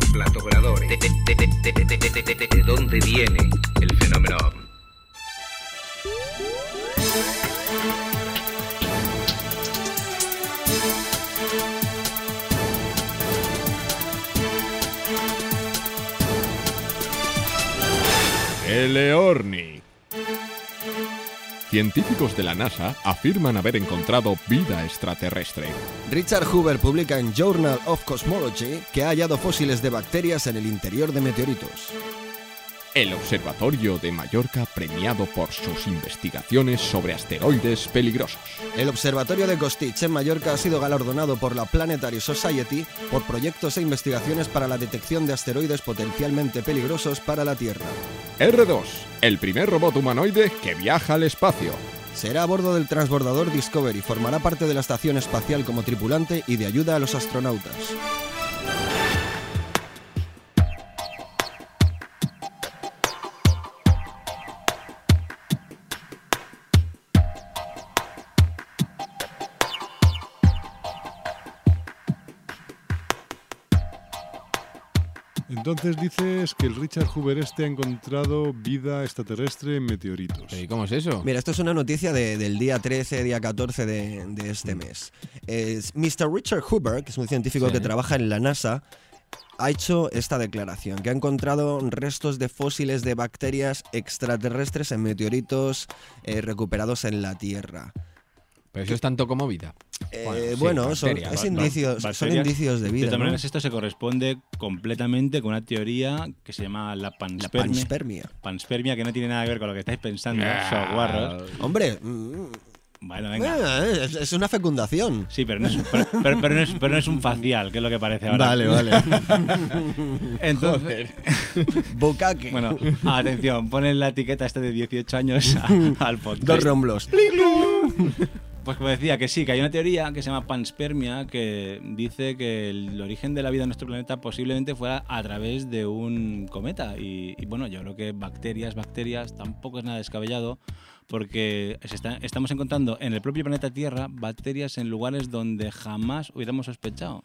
S23: los platos voladores? ¿De dónde viene el fenómeno ovni?
S24: Eleorni. Científicos de la NASA afirman haber encontrado vida extraterrestre.
S7: Richard Hoover publica en Journal of Cosmology que ha hallado fósiles de bacterias en el interior de meteoritos.
S24: El Observatorio de Mallorca premiado por sus investigaciones sobre asteroides peligrosos.
S7: El Observatorio de Costitx en Mallorca ha sido galardonado por la Planetary Society por proyectos e investigaciones para la detección de asteroides potencialmente peligrosos para la Tierra.
S24: R2, el primer robot humanoide que viaja al espacio.
S7: Será a bordo del transbordador Discovery, formará parte de la estación espacial como tripulante y de ayuda a los astronautas.
S6: Entonces dices que el Richard Hoover este ha encontrado vida extraterrestre en meteoritos.
S8: ¿Y cómo es eso?
S7: Mira, esto es una noticia de- del día 13, día 14 de, de este mes. Es Mr. Richard Hoover, que es un científico
S8: Sí.
S7: que trabaja en la NASA, ha hecho esta declaración, que ha encontrado restos de fósiles de bacterias extraterrestres en meteoritos eh, recuperados en la Tierra.
S8: Pero eso es tanto como vida.
S7: Eh,
S8: sí,
S7: bueno, son, es indicios, son indicios de
S9: De
S7: vida.
S9: todas
S7: ¿no?
S9: maneras, esto se corresponde completamente con una teoría que se llama la panspermia.
S7: panspermia.
S9: Panspermia, que no tiene nada que ver con lo que estáis pensando,
S7: Ah. Hombre, mm,
S9: Bueno, venga.
S7: bueno, es, es una fecundación.
S9: Sí, pero no, es, pero, pero- pero no es, pero no es un facial, que es lo que parece ahora.
S7: Vale, vale.
S9: Entonces,
S7: Bucaque.
S9: bueno, atención, ponen la etiqueta este de 18 años a- al podcast.
S7: Dos romblos.
S9: Pues como decía, que sí, que hay una teoría que se llama panspermia que dice que el origen de la vida en nuestro planeta posiblemente fuera a través de un cometa. Y, bueno, yo creo que bacterias, bacterias, tampoco es nada descabellado porque estamos encontrando en el propio planeta Tierra bacterias en lugares donde jamás hubiéramos sospechado.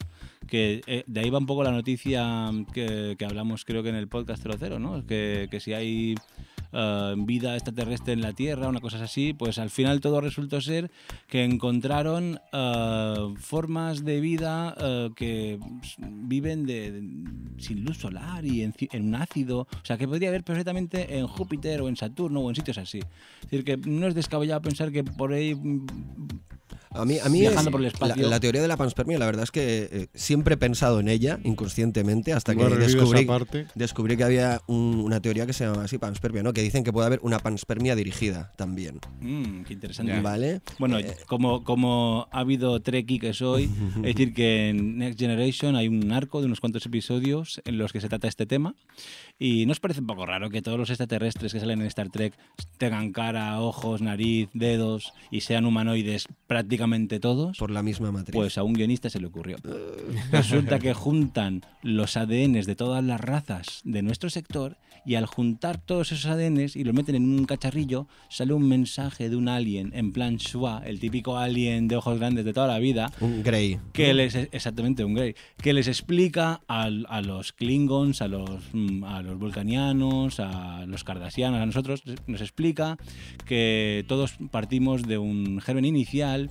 S9: Que eh, de ahí va un poco la noticia que, que hablamos creo que en el podcast 00, ¿no? Que, que si hay eh, vida extraterrestre en la Tierra, una cosa así, pues al final todo resultó ser que encontraron eh, formas de vida eh, que viven sin luz solar y en, en un ácido, o sea que podría haber perfectamente en Júpiter o en Saturno o en sitios así. Es decir, que no es descabellado pensar que por ahí
S7: A mí, a mí
S9: Viajando
S7: es-
S9: por el espacio.
S7: La, la teoría de la panspermia, la verdad es que eh, siempre he pensado en ella inconscientemente hasta que
S6: No
S7: descubrí, descubrí que había un- una teoría que se llama así panspermia, ¿no? Que dicen que puede haber una panspermia dirigida también.
S9: Mm, qué interesante.
S7: ¿Vale?
S9: Bueno,
S7: Eh,
S9: como, como ha habido Treki que soy, es decir, que en Next Generation hay un arco de unos cuantos episodios en los que se trata este tema. Y ¿no os parece un poco raro que todos los extraterrestres que salen en Star Trek tengan cara, ojos, nariz, dedos y sean humanoides prácticamente todos?
S7: Por la misma matriz.
S9: Pues a un guionista se le ocurrió. Resulta que juntan los ADNs de todas las razas de nuestro sector y al juntar todos esos ADNs y los meten en un cacharrillo, sale un mensaje de un alien en plan Shua, el típico alien de ojos grandes de toda la vida.
S7: Un Grey.
S9: Que les, exactamente, un Grey. Que les explica a, los Klingons, a los, mm, a los Vulcanianos, a los Cardassianos, a nosotros, nos explica que todos partimos de un germen inicial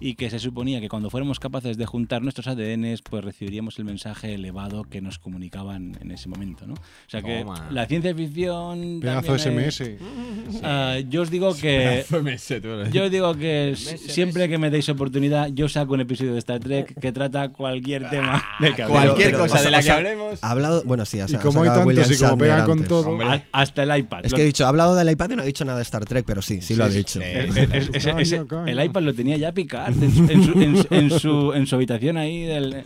S9: y que se suponía que cuando fuéramos capaces de juntar nuestros ADNs, pues recibiríamos el mensaje elevado que nos comunicaban en ese momento, ¿no? O sea que
S8: Toma.
S9: la ciencia ficción...
S6: Pedazo
S9: es-
S6: SMS.
S9: Ah, yo os digo que...
S8: MS, tú eres.
S9: Yo os digo que siempre que me deis oportunidad, yo saco un episodio de Star Trek que trata cualquier tema del que hablemos.
S8: Cualquier
S7: Pero,
S8: cosa
S7: o
S8: de la
S7: o
S8: que hablemos.
S7: Ha hablado, bueno, sí,
S6: Y como hay tantos y como
S7: Shatner
S6: pega con todo.
S9: Hasta el iPad.
S7: Es que he dicho, ha hablado del iPad y no ha dicho nada de Star Trek, pero sí, sí, lo ha dicho.
S9: El iPad lo tenía ya En su, en su, en su- en su- en su habitación ahí del...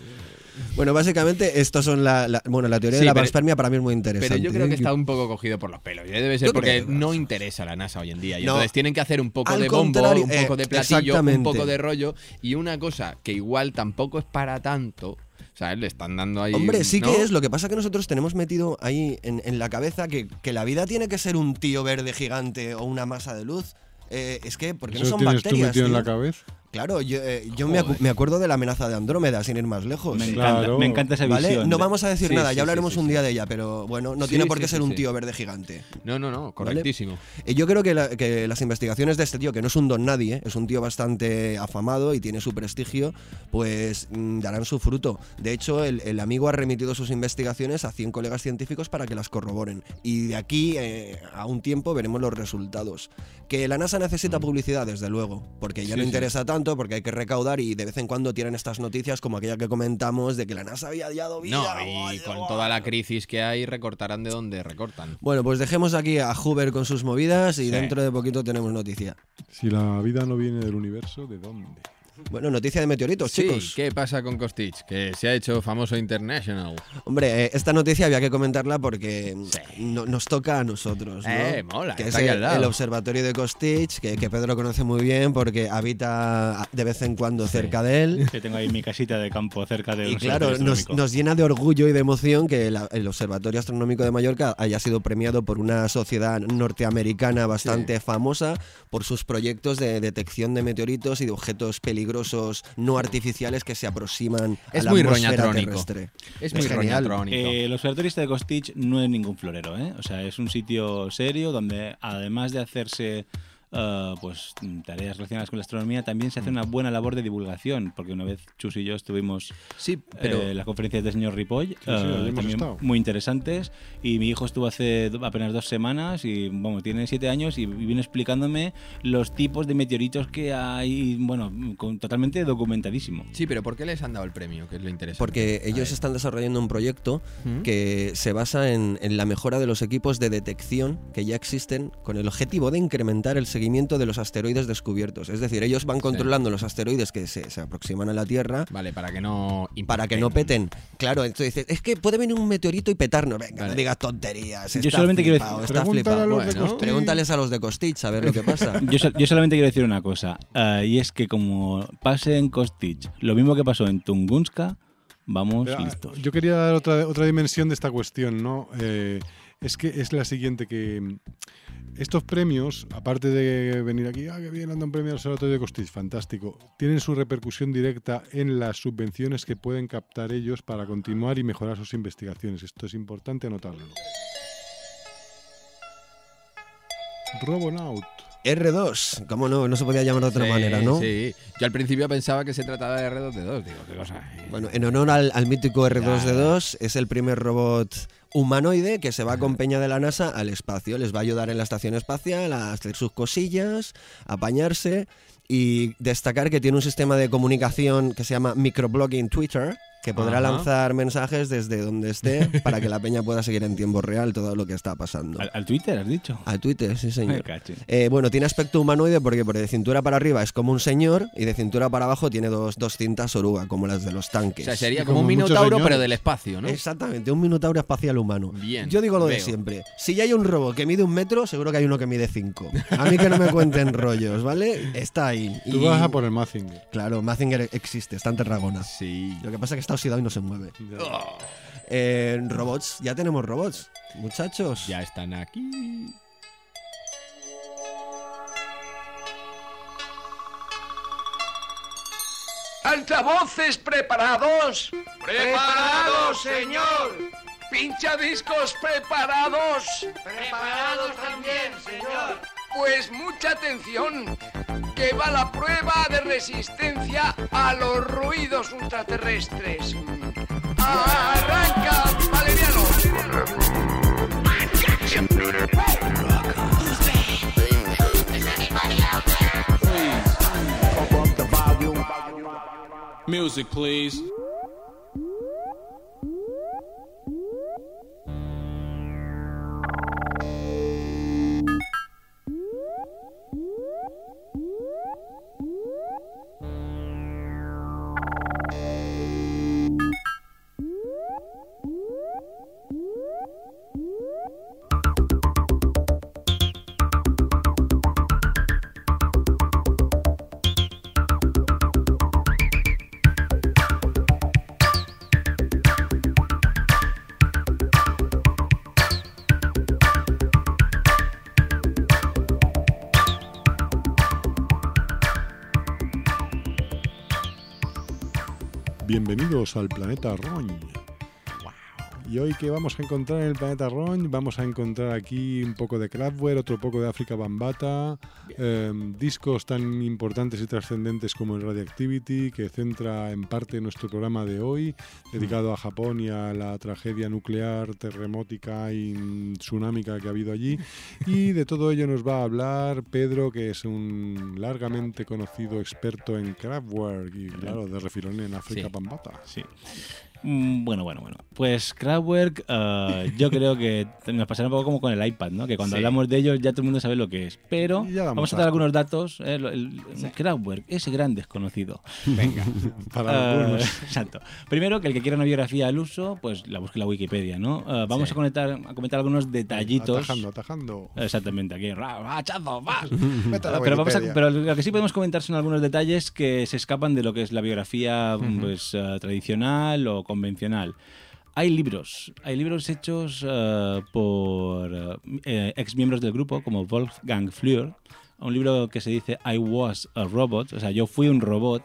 S7: Bueno, básicamente, estos son la, la- bueno, la teoría
S8: Sí,
S7: de la panspermia para mí es muy interesante.
S8: Pero yo creo que
S7: ¿eh?
S8: está un poco cogido por los pelos. ¿eh? Debe ser
S7: Yo
S8: porque
S7: creo.
S8: no interesa a la NASA hoy en día. Y
S7: No.
S8: entonces tienen que hacer un poco
S7: Al
S8: de bombo, un
S7: eh,
S8: poco de platillo, un poco de rollo. Y una cosa que igual tampoco es para tanto. ¿Sabes? Le están dando ahí.
S7: Hombre, sí
S8: ¿no?
S7: que es. Lo que pasa que nosotros tenemos metido ahí en, en la cabeza que, que la vida tiene que ser un tío verde gigante o una masa de luz. Eh, es que, porque no
S6: ¿Eso
S7: son
S6: tienes tú
S7: bacterias.
S6: metido en la cabeza?
S7: Claro, yo, eh, yo me, acu- me acuerdo de la amenaza de Andrómeda, sin ir más lejos.
S9: Me encanta- Claro. me encanta esa
S7: ¿Vale?
S9: visión
S7: No vamos a decir
S8: Sí,
S7: nada,
S8: sí,
S7: ya hablaremos
S8: sí, sí,
S7: un
S8: sí.
S7: día de ella, pero bueno, no
S8: Sí,
S7: tiene por qué
S8: sí,
S7: ser
S8: sí,
S7: un
S8: sí.
S7: tío verde gigante.
S8: No, no, no, correctísimo.
S7: Y yo creo que, la- que las investigaciones de este tío, que no es un don nadie, es un tío bastante afamado y tiene su prestigio, pues mm, darán su fruto. De hecho, el, el amigo ha remitido sus investigaciones a 100 colegas científicos para que las corroboren. Y de aquí eh, a un tiempo veremos los resultados. Que la NASA necesita publicidad, desde luego, porque ya
S8: Mm. Sí,
S7: no
S8: sí.
S7: interesa tanto, porque hay que recaudar y de vez en cuando tienen estas noticias como aquella que comentamos de que la NASA había hallado vida.
S8: No, y con toda la crisis que hay, recortarán de donde recortan.
S7: Bueno, pues dejemos aquí a Hoover con sus movidas y
S8: Sí.
S7: dentro de poquito tenemos noticia.
S6: Si la vida no viene del universo, ¿de dónde?
S7: Bueno, noticia de meteoritos,
S8: Sí,
S7: chicos.
S8: ¿qué pasa con Costich? Que se ha hecho famoso international.
S7: Hombre, eh, esta noticia había que comentarla porque no- nos toca a nosotros, ¿no?
S8: Eh, mola,
S7: que
S8: está
S7: es
S8: aquí
S7: el,
S8: al lado.
S7: el observatorio de Costich, que, que Pedro conoce muy bien porque habita de vez en cuando cerca de él.
S9: Que tengo ahí mi casita de campo cerca del
S7: Y claro, nos, nos llena de orgullo y de emoción que la- el Observatorio Astronómico de Mallorca haya sido premiado por una sociedad norteamericana bastante famosa por sus proyectos de detección de meteoritos y de objetos peligrosos no artificiales que se aproximan a
S8: Es
S7: la
S8: muy
S7: atmósfera terrestre.
S8: Es muy
S7: genial.
S8: roñatrónico.
S9: Eh, el observatorio de Costich no es ningún florero, ¿eh? O sea, es un sitio serio donde además de hacerse eh, pues tareas relacionadas con la astronomía, también se hace una buena labor de divulgación, porque una vez Chus y yo estuvimos
S8: sí, pero-
S9: en las conferencias del señor Ripoll,
S6: sí,
S9: eh,
S6: allí hemos
S9: también muy interesantes, y mi hijo estuvo hace apenas dos semanas y bueno, tiene siete años y vino explicándome los tipos de meteoritos que hay, bueno, con- totalmente documentadísimo.
S8: Sí, pero ¿por qué les han dado el premio? Que es lo interesante.
S7: Porque ellos están desarrollando un proyecto
S8: ¿Mm?
S7: que se basa en, en la mejora de los equipos de detección que ya existen con el objetivo de incrementar el seguimiento de los asteroides descubiertos. Es decir, ellos van controlando los asteroides que se, se aproximan a la Tierra.
S8: Vale, para que no
S7: Para que no peten. Claro, entonces dices, es que puede venir un meteorito y petarnos. Venga, no digas tonterías.
S9: Yo
S7: está
S9: solamente quiero
S7: flipado,
S9: decir-
S7: está flipado.
S9: a los de
S7: Bueno,
S9: Costich.
S7: pregúntales a los de Costich a ver lo que pasa.
S9: Yo, yo solamente quiero decir una cosa, eh, y es que como pase en Kostich lo mismo que pasó en Tunguska, vamos
S6: Pero, ah,
S9: listos.
S6: Yo quería dar otra, otra dimensión de esta cuestión, ¿no? Eh, es que es la siguiente, que mm, estos premios, aparte de venir aquí, ah, que bien, anda un premio al Observatorio de Costich, fantástico, tienen su repercusión directa en las subvenciones que pueden captar ellos para continuar y mejorar sus investigaciones. Esto es importante anotarlo. Robonaut.
S7: R2, ¿cómo no? No se podía llamar de otra
S8: Sí,
S7: manera, ¿no?
S8: Sí, yo al principio pensaba que se trataba de R2D2, digo, qué cosa.
S7: Bueno, en honor al, al mítico R2D2, es el primer robot humanoide que se va con Peña de la NASA al espacio. Les va a ayudar en la estación espacial a hacer sus cosillas, a apañarse y destacar que tiene un sistema de comunicación que se llama microblogging Twitter que podrá
S9: Ajá.
S7: lanzar mensajes desde donde esté para que la peña pueda seguir en tiempo real todo lo que está pasando.
S9: ¿Al, al Twitter has dicho?
S7: Al Twitter, sí, señor. Eh, bueno, tiene aspecto humanoide porque por de cintura para arriba es como un señor y de cintura para abajo tiene dos, dos cintas oruga, como las de los
S8: O
S7: tanques.
S8: sea, sería como un minotauro, pero del espacio, ¿no?
S7: Exactamente, un minotauro espacial humano.
S8: Bien,
S7: Yo digo lo de siempre. Si ya hay un robot que mide un metro, seguro que hay uno que mide cinco. A mí que no me cuenten rollos, ¿vale? Está ahí.
S6: Tú
S7: Y-
S6: vas a por el Mazinger.
S7: Claro, Mazinger existe, está en Tarragona.
S8: Sí.
S7: Lo que pasa es que está oxidado y no se mueve. Eh, robots, ya tenemos robots, muchachos.
S8: Ya están aquí.
S25: ¿Altavoces preparados? ¡Preparados, señor! ¿Pinchadiscos preparados? ¡Preparados también, señor! Pues mucha atención, que va la prueba de resistencia a los ruidos ultraterrestres. ¡Arranca, Valeriano!
S26: Music, please.
S6: Bienvenidos al planeta Roñ. Y hoy que vamos a encontrar en el planeta Roñ, vamos a encontrar aquí un poco de Kraftwerk, otro poco de África Bambata, eh, discos tan importantes y trascendentes como el Radioactivity, que centra en parte nuestro programa de hoy, dedicado a Japón y a la tragedia nuclear, terremótica y tsunámica que ha habido allí. Y de todo ello nos va a hablar Pedro, que es un largamente conocido experto en Kraftwerk y, claro, de refilón en África
S9: Sí.
S6: Bambata.
S9: Sí. Mm, Bueno, bueno, bueno. Pues Kraftwerk, eh, yo creo que nos pasará un poco como con el iPad, ¿no? Que cuando
S6: Sí.
S9: hablamos de ellos ya todo el mundo sabe lo que es. Pero vamos a dar algunos datos. eh, el, Kraftwerk, ese gran desconocido.
S6: Venga, para
S9: Eh,
S6: algunos.
S9: exacto. Primero, que el que quiera una biografía al uso, pues la busque en la Wikipedia, ¿no? Vamos
S6: Sí.
S9: a, comentar, a comentar algunos detallitos.
S6: Atajando, atajando.
S9: Exactamente, aquí. ra- ra- hachazo, vas. Pero, vamos a- pero lo que sí podemos comentar son algunos detalles que se escapan de lo que es la biografía pues, tradicional o convencional. Hay libros, hay libros hechos eh, por eh, ex miembros del grupo como Wolfgang Flür, un libro que se dice I was a robot, o sea, yo fui un robot,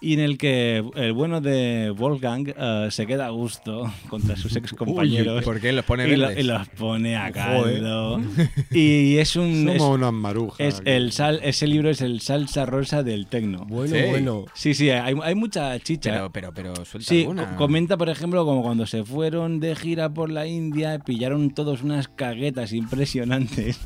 S9: y en el que el bueno de Wolfgang eh, se queda a gusto contra sus ex compañeros.
S8: Uy, ¿por qué los pone
S9: y, lo- y los pone a
S6: Joder.
S9: caldo. y es un.
S6: Somos
S9: es-
S6: unas marujas.
S9: es el sal, ese libro es el salsa rosa del tecno.
S7: Bueno, Sí. bueno.
S9: Sí, sí, hay, hay mucha chicha.
S8: Pero, pero, pero, suelta
S9: Sí,
S8: alguna.
S9: co- comenta, por ejemplo, como cuando se fueron de gira por la India, pillaron todos unas caguetas impresionantes.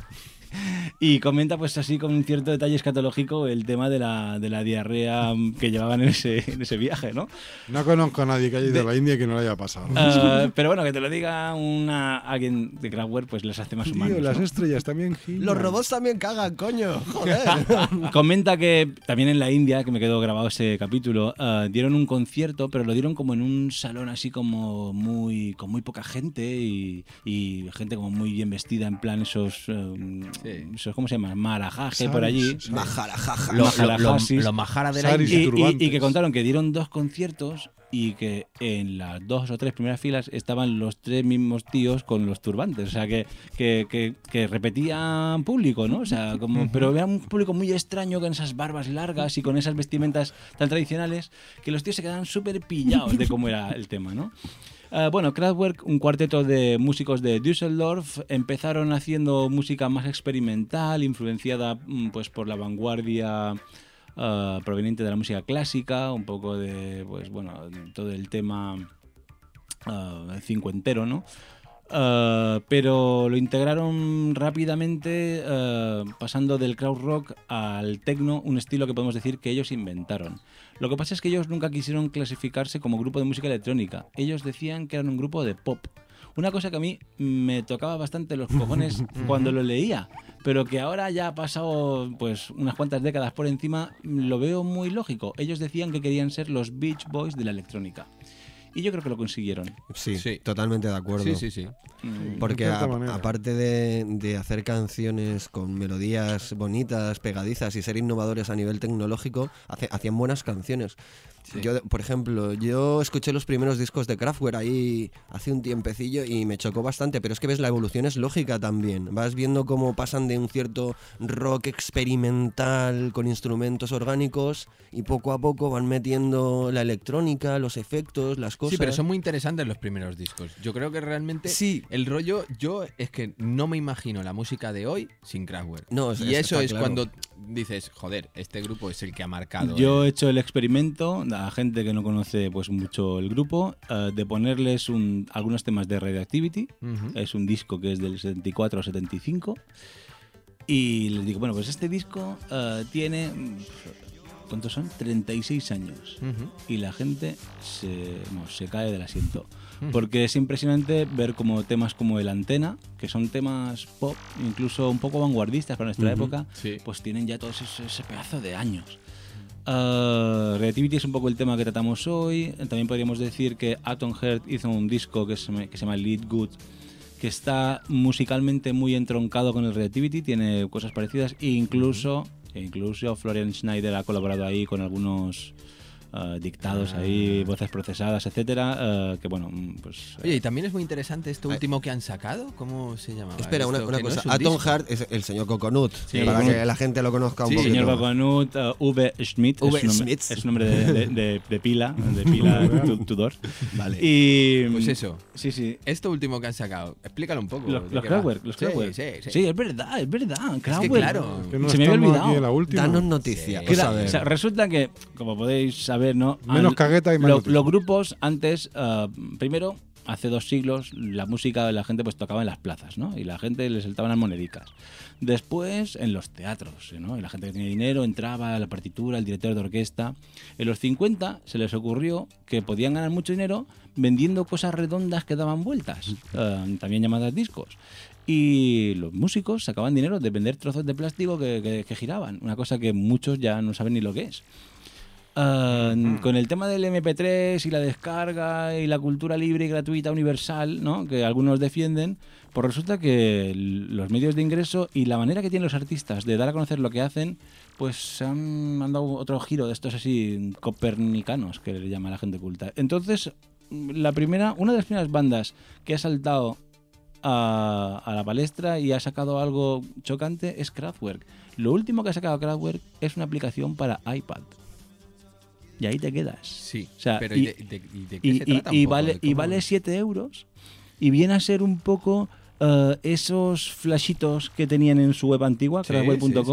S9: Y comenta, pues así, con un cierto detalle escatológico, el tema de la, de la diarrea que llevaban en ese, en ese viaje, ¿no?
S6: No conozco a nadie que haya ido a la India y que no le haya pasado.
S9: Eh, pero bueno, que te lo diga una, alguien de Kraftwerk, pues les hace más
S6: Tío,
S9: humanos.
S6: las
S9: ¿no?
S6: estrellas también giran.
S7: Los robots también cagan, coño. Joder.
S9: Comenta que también en la India, que me quedó grabado ese capítulo, eh, dieron un concierto, pero lo dieron como en un salón así como muy con muy poca gente y, y gente como muy bien vestida, en plan esos, eh, esos ¿cómo se llama? Marajaje por allí.
S7: Majarajaja.
S8: Lo-
S9: Majaraja,
S8: lo- lo-
S9: sí.
S8: lo majara de la
S6: y
S9: y, y que contaron que dieron dos conciertos y que en las dos o tres primeras filas estaban los tres mismos tíos con los turbantes. O sea, que, que, que- que repetían público, ¿no? O sea, como, pero era un público muy extraño con esas barbas largas y con esas vestimentas tan tradicionales que los tíos se quedaban súper pillados de cómo era el tema, ¿no? Eh, bueno, Kraftwerk, un cuarteto de músicos de Düsseldorf, empezaron haciendo música más experimental, influenciada mm, pues por la vanguardia eh, proveniente de la música clásica, un poco de, pues bueno, todo el tema eh, cincuentero, ¿no? Pero lo integraron rápidamente pasando del crowd rock al techno, un estilo que podemos decir que ellos inventaron. Lo que pasa es que ellos nunca quisieron clasificarse como grupo de música electrónica. Ellos decían que eran un grupo de pop. Una cosa que a mí me tocaba bastante los cojones cuando lo leía, pero que ahora ya ha pasado pues unas cuantas décadas por encima, lo veo muy lógico. Ellos decían que querían ser los Beach Boys de la electrónica. Y yo creo que lo consiguieron.
S7: Sí,
S8: Sí.
S7: totalmente de acuerdo.
S8: Sí, sí, sí.
S9: Mm.
S7: Porque a- aparte de, de hacer canciones con melodías bonitas, pegadizas y ser innovadores a nivel tecnológico, hace- hacían buenas canciones. Yo, por ejemplo, yo escuché los primeros discos de Kraftwerk ahí hace un tiempecillo y me chocó bastante, pero es que ves, la evolución es lógica también. Vas viendo cómo pasan de un cierto rock experimental con instrumentos orgánicos y poco a poco van metiendo la electrónica, los efectos, las cosas.
S8: Sí, pero son muy interesantes los primeros discos. Yo creo que realmente
S7: Sí.
S8: el rollo, yo es que no me imagino la música de hoy sin Kraftwerk.
S7: No, es-
S8: y
S7: es-
S8: eso es
S7: claro.
S8: cuando dices, joder, este grupo es el que ha marcado.
S9: Yo
S8: el-
S9: he hecho el experimento, a gente que no conoce pues mucho el grupo, eh, de ponerles un- algunos temas de Radioactivity. Es un disco que es del 74 al 75. Y les digo, bueno, pues este disco eh, tiene... mm, ¿Cuántos son? 36 años. Y la gente se, se cae del asiento.
S8: Ujú.
S9: Porque es impresionante ver como temas como el Antena, que son temas pop, incluso un poco vanguardistas para nuestra época,
S8: Sí.
S9: pues tienen ya todo ese, ese pedazo de años. Uh, Relativity es un poco el tema que tratamos hoy. También podríamos decir que Atom Heart hizo un disco que se, que se llama Lead Good, que está musicalmente muy entroncado con el Relativity, tiene cosas parecidas, e incluso, e incluso Florian Schneider ha colaborado ahí con algunos eh, dictados ahí, voces procesadas, etcétera, eh, que bueno, mm, pues...
S8: Oye, y también es muy interesante esto último que han sacado. ¿Cómo se llama?
S7: Espera, una, una cosa. Atom Heart es el señor Coconut,
S9: Sí,
S7: para que la gente lo conozca un
S9: Sí,
S7: poquito.
S9: señor Coconut, eh, V. Schmidt,
S7: V.
S9: es, nombre,
S7: Schmidt.
S9: es nombre de, de- de- de pila, de pila tu- Tudor.
S7: Vale.
S9: Y,
S8: Pues eso.
S9: Sí, sí.
S8: Esto último que han sacado. Explícalo un poco.
S9: Los,
S8: ¿de
S9: los? Kraftwerk, los
S8: Sí,
S9: Kraftwerk.
S8: Sí, sí.
S9: Sí, es verdad, es verdad.
S8: que
S9: Kraftwerk.
S8: claro.
S6: Que no
S9: Se me había olvidado.
S7: Danos noticias.
S9: Que
S7: pues,
S9: o sea, resulta que, como podéis saber, ¿no?
S6: Menos
S9: Al-
S6: cagueta y más
S9: lo-. Los grupos antes, eh, primero, hace dos siglos, la música de la gente pues tocaba en las plazas, ¿no? Y la gente le saltaban las monedicas. Después, en los teatros, ¿no? Y la gente que tenía dinero entraba a la partitura, el director de orquesta. En los 50 se les ocurrió que podían ganar mucho dinero vendiendo cosas redondas que daban vueltas, eh, también llamadas discos. Y los músicos sacaban dinero de vender trozos de plástico que, que- que giraban, una cosa que muchos ya no saben ni lo que es. Ah, con el tema del MP3 y la descarga y la cultura libre y gratuita universal, ¿no? que algunos defienden, pues resulta que los medios de ingreso y la manera que tienen los artistas de dar a conocer lo que hacen, pues se han, han dado otro giro de estos así copernicanos que le llama la gente culta. Entonces, la primera, una de las primeras bandas que ha saltado a, a la palestra y ha sacado algo chocante es Kraftwerk. Lo último que ha sacado Kraftwerk es una aplicación para iPad. Y ahí te quedas.
S8: Sí,
S9: O sea,
S8: pero
S9: y,
S8: ¿y de- de- y de qué
S9: y-
S8: se trata
S9: y vale,
S8: ¿De
S9: y vale 7 euros. Y viene a ser un poco eh, esos flashitos que tenían en su web antigua,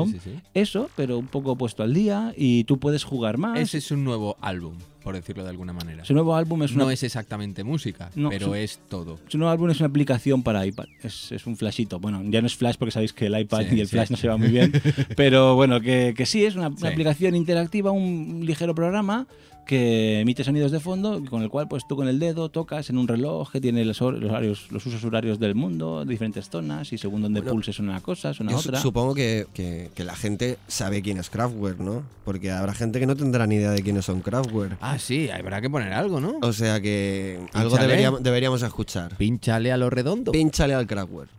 S8: Sí, sí, sí.
S9: Eso, pero un poco puesto al día y tú puedes jugar más.
S8: Ese es un nuevo álbum, por decirlo de alguna manera.
S9: Su nuevo álbum es una-
S8: No es exactamente música,
S9: No,
S8: pero
S9: su-
S8: es todo.
S9: Su nuevo álbum es una aplicación para iPad. Es, es un flashito. Bueno, ya no es flash porque sabéis que el iPad y el flash no se va muy bien. pero bueno, que, que sí, es una, una aplicación interactiva, un ligero programa que emite sonidos de fondo, con el cual pues tú con el dedo tocas en un reloj que tiene los, hor- los horarios, los usos horarios del mundo, de diferentes zonas, y según donde
S7: Bueno,
S9: pulses una cosa,
S7: su-
S9: otra.
S7: supongo que, que- que la gente sabe quién es Kraftwerk, ¿no? Porque habrá gente que no tendrá ni idea de quiénes son Kraftwerk.
S8: Ah, sí, habrá que poner algo, ¿no?
S7: O sea que algo deberíamos, deberíamos escuchar.
S8: Pínchale a lo redondo.
S7: Pínchale al Kraftwerk.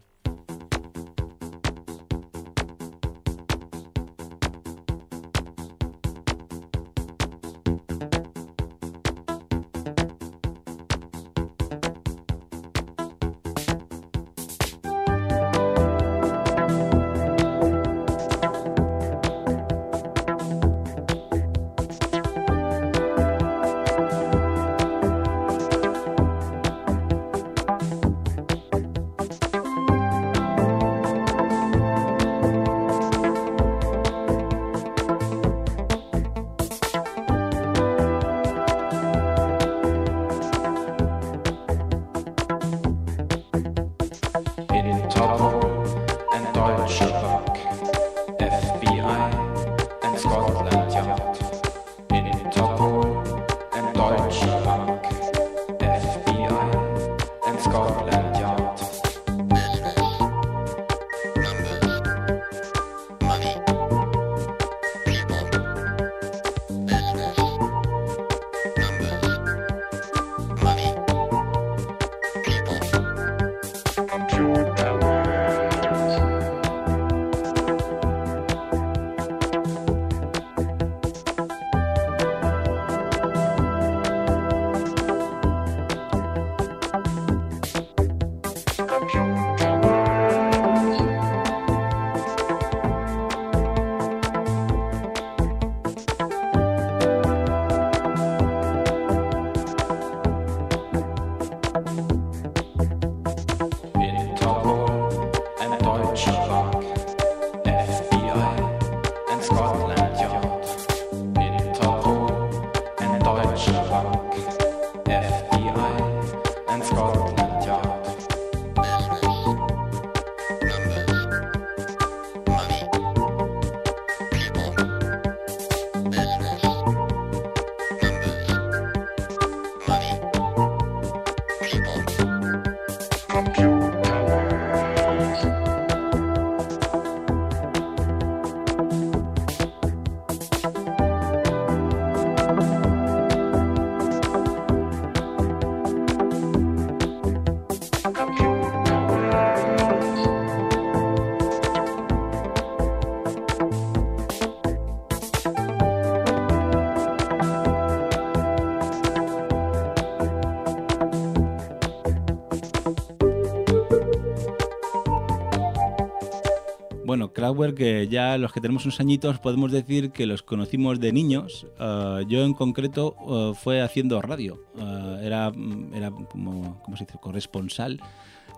S9: Kraftwerk, que ya los que tenemos unos añitos podemos decir que los conocimos de niños. Eh, yo en concreto eh, fue haciendo radio. Eh, era, era como, ¿cómo se dice? Corresponsal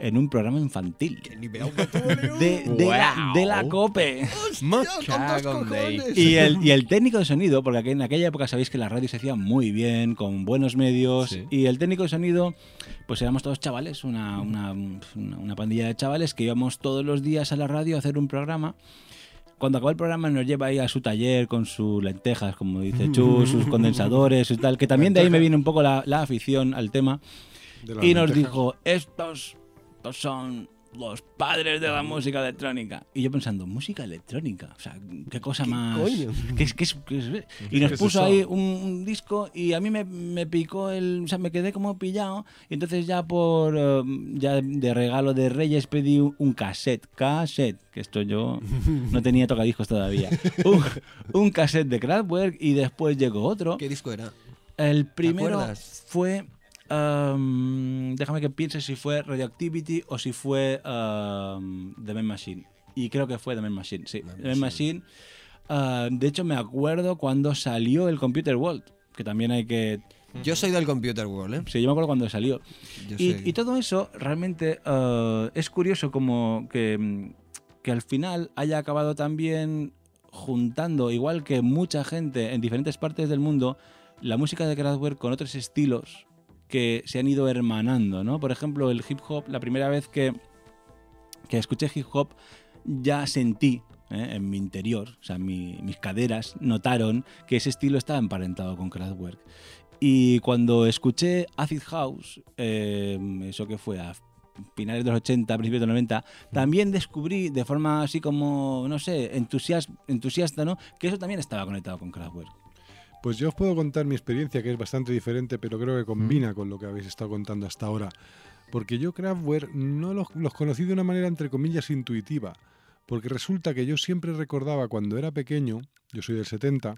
S9: en un programa infantil. De, de la, de la COPE. Y el, y el técnico de sonido, porque aquí en aquella época sabéis que la radio se hacía muy bien, con buenos medios, y el técnico de sonido, pues éramos todos chavales, una, una, una- una pandilla de chavales que íbamos todos los días a la radio a hacer un programa. Cuando acabó el programa nos lleva ahí a su taller con sus lentejas, como dice Chu, sus condensadores y tal, que también de ahí me viene un poco la, la afición al tema. Y nos
S6: lentejas.
S9: dijo, estos, estos son los padres de la música electrónica. Y yo pensando, música electrónica, o sea, qué cosa más...
S7: coño?
S9: ¿Qué qué Y
S7: ¿Qué
S9: nos puso ahí un, un disco y a mí me, me picó el... O sea, me quedé como pillado. Y entonces ya por... eh, ya de regalo de Reyes pedí un, cassette. Cassette. Que esto yo no tenía tocadiscos todavía. Un, un cassette de Kraftwerk y después llegó otro.
S7: ¿Qué disco era?
S9: El primero fue. Um, déjame que piense si fue Radioactivity o si fue um, The Man Machine. Y creo que fue The Man Machine, sí. The Man Machine. Uh, de hecho, me acuerdo cuando salió el Computer World, que también hay que.
S7: Yo soy del Computer World, ¿eh?
S9: Sí, yo me acuerdo cuando salió. Y, todo eso realmente uh, es curioso como que, mm, que al final haya acabado también juntando, igual que mucha gente en diferentes partes del mundo, la música de Kraftwerk con otros estilos que se han ido hermanando, ¿no? Por ejemplo, el hip hop, la primera vez que, que escuché hip hop, ya sentí ¿eh? en mi interior, o sea, mi- mis caderas notaron que ese estilo estaba emparentado con Kraftwerk. Y cuando escuché Acid House, eh, eso que fue a finales de los 80, principios de los 90, también descubrí de forma así como, no sé, entusias- entusiasta, ¿no? Que eso también estaba conectado con Kraftwerk.
S6: Pues yo os puedo contar mi experiencia, que es bastante diferente, pero creo que combina con lo que habéis estado contando hasta ahora. Porque yo Kraftwerk no los, los conocí de una manera, entre comillas, intuitiva. Porque resulta que yo siempre recordaba cuando era pequeño, yo soy del 70,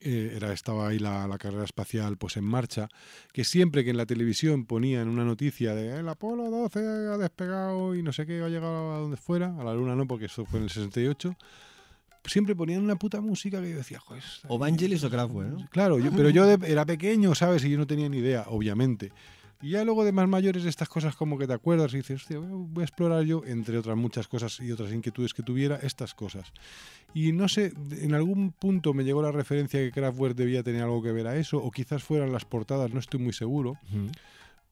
S6: eh, era, estaba ahí la, la carrera espacial pues en marcha, que siempre que en la televisión ponían una noticia de el Apolo 12 ha despegado y no sé qué, ha llegado a donde fuera, a la luna no, porque eso fue en el 68, siempre ponían una puta música que yo decía, joder,
S7: O Vangelis o Kraftwerk, ¿no?
S6: Claro, yo- pero yo de- era pequeño, ¿sabes? Y yo no tenía ni idea, obviamente. Y ya luego de más mayores estas cosas como que te acuerdas y dices, hostia, voy a- voy a explorar yo, entre otras muchas cosas y otras inquietudes que tuviera, estas cosas. Y no sé, en algún punto me llegó la referencia que Kraftwerk debía tener algo que ver a eso, o quizás fueran las portadas, no estoy muy seguro.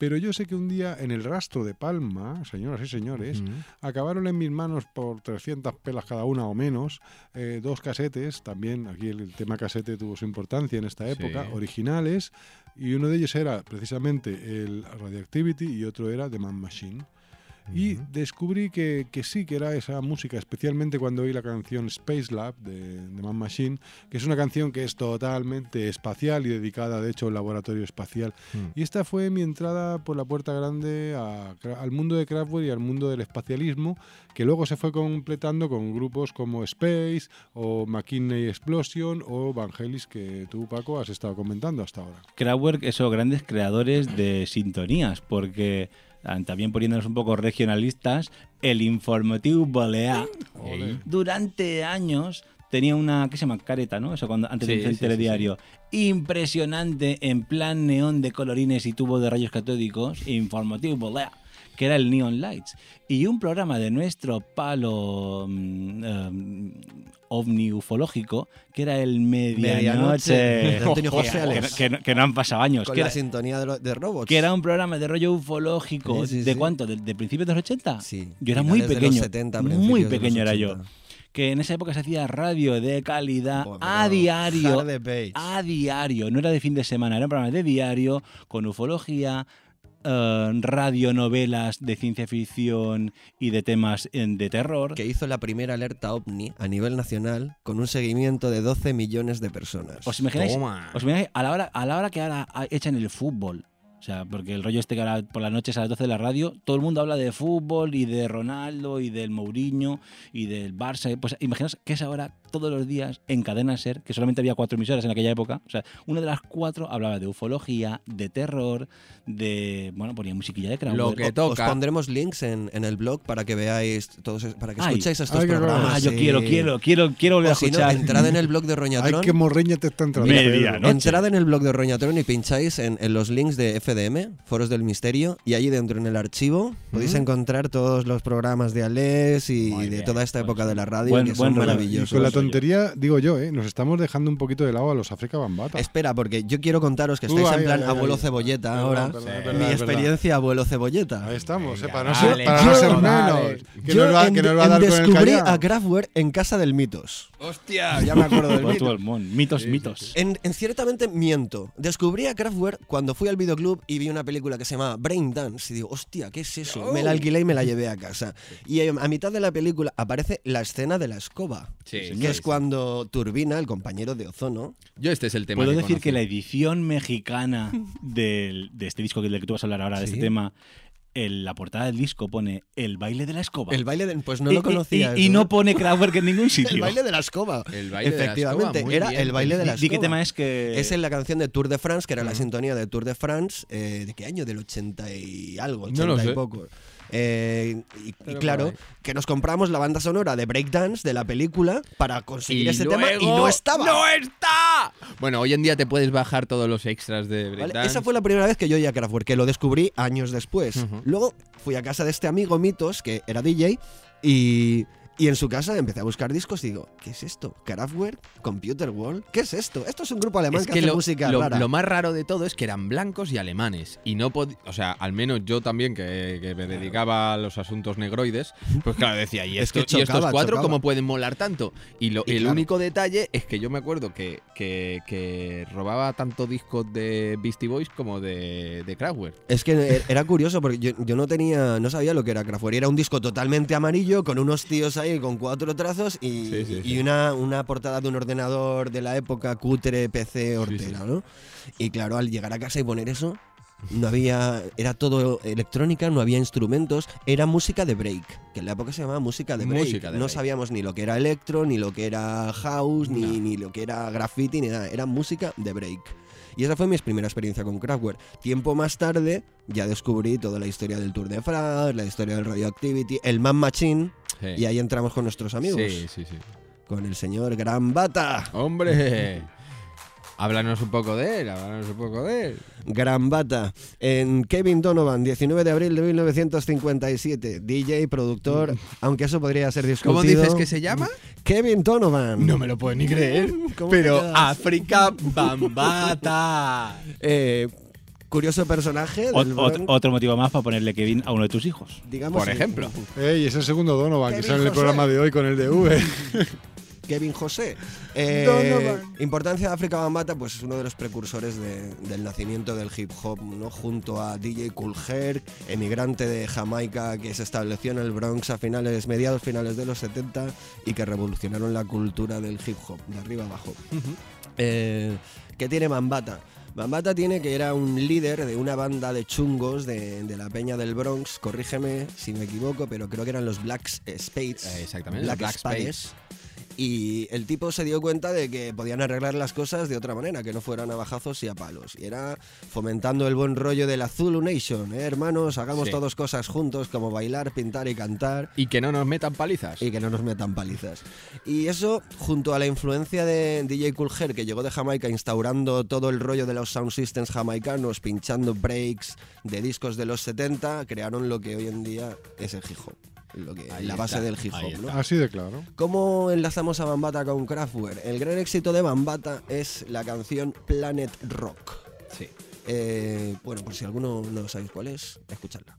S6: Pero yo sé que un día en el rastro de Palma, señoras y señores, acabaron en mis manos por 300 pelas cada una o menos, eh, dos casetes, también aquí el, el tema casete tuvo su importancia en esta época,
S8: Sí.
S6: originales, y uno de ellos era precisamente el Radioactivity y otro era The Man Machine. Y descubrí que, que sí, que era esa música, especialmente cuando oí la canción Space Lab de, de Man Machine, que es una canción que es totalmente espacial y dedicada, de hecho, al laboratorio espacial.
S8: Mm.
S6: Y esta fue mi entrada por la puerta grande a al mundo de Kraftwerk y al mundo del espacialismo, que luego se fue completando con grupos como Space o McKinney Explosion o Vangelis, que tú, Paco, has estado comentando hasta ahora.
S9: Kraftwerk, esos grandes creadores de sintonías, porque también poniéndonos un poco regionalistas, el informativo Balear. Durante años tenía una que se llama careta, ¿no? Eso cuando antes
S8: Sí,
S9: del
S8: sí, sí,
S9: telediario. Impresionante en plan neón de colorines y tubo de rayos catódicos, informativo Balear que era el Neon Lights, y un programa de nuestro palo mm, em, ovni ufológico, que era el Medianoche,
S7: Medianoche, de Antonio José
S9: que,
S7: Alex.
S9: que no- que no han pasado años.
S7: Con
S9: que
S7: la
S9: era-
S7: sintonía de, lo- de robots.
S9: que era un programa de rollo ufológico.
S7: Sí, sí,
S9: ¿De
S7: sí.
S9: cuánto? ¿De, de principios de los 80?
S7: Sí.
S9: Yo era muy
S7: finales de los
S9: pequeño.
S7: 70,
S9: muy
S7: principios de los
S9: pequeño era yo.
S7: 80.
S9: Que en esa época se hacía radio de calidad a diario. A diario. No era de fin de semana, era un programa de diario con ufología. Eh, radionovelas de ciencia ficción y de temas eh, de terror.
S7: Que hizo la primera alerta ovni a nivel nacional con un seguimiento de 12 millones de personas.
S9: ¿Os imagináis, os imagináis a, la hora, a la hora que ahora ha- echan el fútbol? O sea, porque el rollo este que ahora por las noches a las 12 de la radio, todo el mundo habla de fútbol y de Ronaldo y del Mourinho y del Barça. Pues imaginaos que esa hora todos los días en Cadena Ser, que solamente había cuatro emisoras en aquella época. O sea, una de las cuatro hablaba de ufología, de terror, de. Bueno, ponía musiquilla de Kraftwerk.
S7: O- Os pondremos links en, en el blog para que veáis todos, para que
S9: Ay.
S7: escuchéis estos
S9: Ay, qué
S7: programas.
S9: Ah, yo quiero, quiero, quiero, quiero volver
S7: O
S9: a
S7: si no,
S9: escuchar.
S7: entrad en el blog de Roñatrón.
S6: Ay, qué morreña te está entrando.
S9: Medianoche.
S7: Entrad en el blog de Roñatrón y pincháis en, en los links de FDM, Foros del Misterio, y allí dentro en el archivo podéis
S6: Mm.
S7: encontrar todos los programas de Ales y de toda esta época de la radio
S6: Buen-
S7: que
S6: buen
S7: son maravillosos.
S6: Tontería, digo yo, ¿eh? nos estamos dejando un poquito de lado a los África Bambata.
S7: Espera, porque yo quiero contaros que
S6: Uh,
S7: estáis
S6: ay,
S7: en plan
S6: ay, ay,
S7: abuelo
S6: ay.
S7: cebolleta ahora.
S6: perdón,
S7: Mi experiencia abuelo cebolleta.
S6: Ahí estamos, ¿eh? para no ser, para no ser menos. Que
S7: yo
S6: nos va,
S7: en-
S6: que nos va a dar con el
S7: descubrí a Kraftwerk en Casa del Mitos.
S8: Hostia,
S7: ya me acuerdo del
S9: Por
S7: mito.
S9: todo el mundo. Mitos, mitos.
S7: En, en ciertamente miento. Descubrí a Kraftwerk cuando fui al videoclub y vi una película que se llamaba Brain Dance y digo, hostia, ¿qué es eso? Me la alquilé y me la llevé a casa. Y eh, a mitad de la película aparece la escena de la escoba,
S8: Sí,
S7: que
S8: sí,
S7: es cuando Turbina, el compañero de Ozono,
S8: Yo este es el tema
S9: Puedo
S8: que
S9: decir
S8: conocí.
S9: que la edición mexicana del- de este disco del que tú vas a hablar ahora, de este tema, en la portada del disco pone el baile de la escoba.
S7: el baile de... Pues no
S9: Y-
S7: lo
S9: y-
S7: conocía.
S9: Y, y no pone Kraftwerk en ningún sitio.
S7: El baile de la escoba.
S8: El baile de la
S7: Efectivamente,
S8: escoba,
S7: era
S8: bien.
S7: el baile de la escoba.
S9: di qué tema es que-
S7: Es en la canción de Tour de France, que era la sintonía de Tour de France. eh, ¿De qué año? Del 80 y algo, 80
S8: No lo
S7: y
S8: sé.
S7: Eh, y, claro, que nos compramos la banda sonora de Breakdance de la película para conseguir ese tema y no estaba.
S8: ¡No está! Bueno, hoy en día te puedes bajar todos los extras de
S7: ¿Vale?
S8: Breakdance.
S7: Esa fue la primera vez que yo oía Kraftwerk, que lo descubrí años después. Luego fui a casa de este amigo Mitos, que era DJ, y, y en su casa empecé a buscar discos y digo, ¿qué es esto? ¿Kraftwerk? ¿Computer World? ¿Qué es esto? Esto es un grupo alemán
S8: Es
S7: que,
S8: que
S7: hace
S8: lo,
S7: música
S8: lo-
S7: rara.
S8: lo más raro de todo es que eran blancos y alemanes. Y no pod- O sea, al menos yo también, que, que me dedicaba a los asuntos negroides, pues claro, decía, ¿y,
S7: Es que
S8: y estos
S7: chocaba,
S8: cuatro
S7: chocaba.
S8: cómo pueden molar tanto? Y, lo,
S7: Y
S8: el
S7: claro.
S8: único detalle es que yo me acuerdo que, que, que robaba tanto discos de Beastie Boys como de, de Kraftwerk.
S7: Es que era curioso porque yo, yo no tenía, no sabía lo que era Kraftwerk. Era un disco totalmente amarillo con unos tíos ahí con cuatro trazos y,
S8: Sí, sí,
S7: y
S8: sí.
S7: una, una portada de un ordenador de la época cutre PC hortera, ¿no? Y claro, al llegar a casa y poner eso, no había, era todo electrónica, no había instrumentos, era música de break, que en la época se llamaba música de break.
S8: Música de
S7: no
S8: break.
S7: sabíamos ni lo que era electro, ni lo que era house, ni lo que era graffiti, ni nada, era música de break. Y esa fue mi primera experiencia con Kraftwerk. Tiempo más tarde ya descubrí toda la historia del Tour de France, la historia del Radioactivity, el Man Machine,
S8: Sí.
S7: y ahí entramos con nuestros amigos.
S8: Sí, sí, sí.
S7: Con el señor Gran Bata.
S8: ¡Hombre! Háblanos un poco de él, háblanos un poco de él.
S7: Gran Bata. En Kevin Donovan, 19 de abril de 1957. DJ, productor, aunque eso podría ser discutido.
S8: ¿Cómo dices que se llama?
S7: Kevin Donovan.
S8: No me lo puedo ni creer.
S7: ¿Cómo te
S8: Pero? África Bambata.
S7: Eh, curioso personaje.
S9: Ot-
S7: del
S9: ot- otro motivo más para ponerle Kevin a uno de tus hijos.
S7: digamos,
S8: Por ejemplo.
S6: Ey, es el segundo Donovan que
S7: Kevin
S6: sale en el programa de hoy con el de V.
S7: Kevin José. Eh,
S6: Donovan.
S7: importancia de África Bambata, pues es uno de los precursores de- del nacimiento del hip hop, ¿no? Junto a DJ Cool Herc, emigrante de Jamaica que se estableció en el Bronx a finales, mediados finales de los 70 y que revolucionaron la cultura del hip hop, de arriba abajo. Eh, ¿Qué tiene Bambata? Bambata tiene que era un líder de una banda de chungos de, de la peña del Bronx, corrígeme si me equivoco, pero creo que eran los Black Spades.
S8: Eh, exactamente,
S7: Black,
S8: Black
S7: Spades. Y el tipo se dio cuenta de que podían arreglar las cosas de otra manera, que no fueran a bajazos y a palos. Y era fomentando el buen rollo de la Zulu Nation, ¿eh, hermanos? Hagamos
S8: Sí.
S7: todos cosas juntos, como bailar, pintar y cantar.
S8: Y que no nos metan palizas.
S7: Y que no nos metan palizas. Y eso, junto a la influencia de DJ Cool que llegó de Jamaica instaurando todo el rollo de los sound systems jamaicanos, pinchando breaks de discos de los 70, crearon lo que hoy en día es el hip hop. Lo que, la base
S8: está,
S7: del hip hop, ¿no?
S6: Así de claro.
S7: ¿Cómo enlazamos a Bambata con Kraftwerk? El gran éxito de Bambata es la canción Planet Rock.
S8: Sí.
S7: Eh, bueno, por si alguno no sabéis cuál es, escuchadla.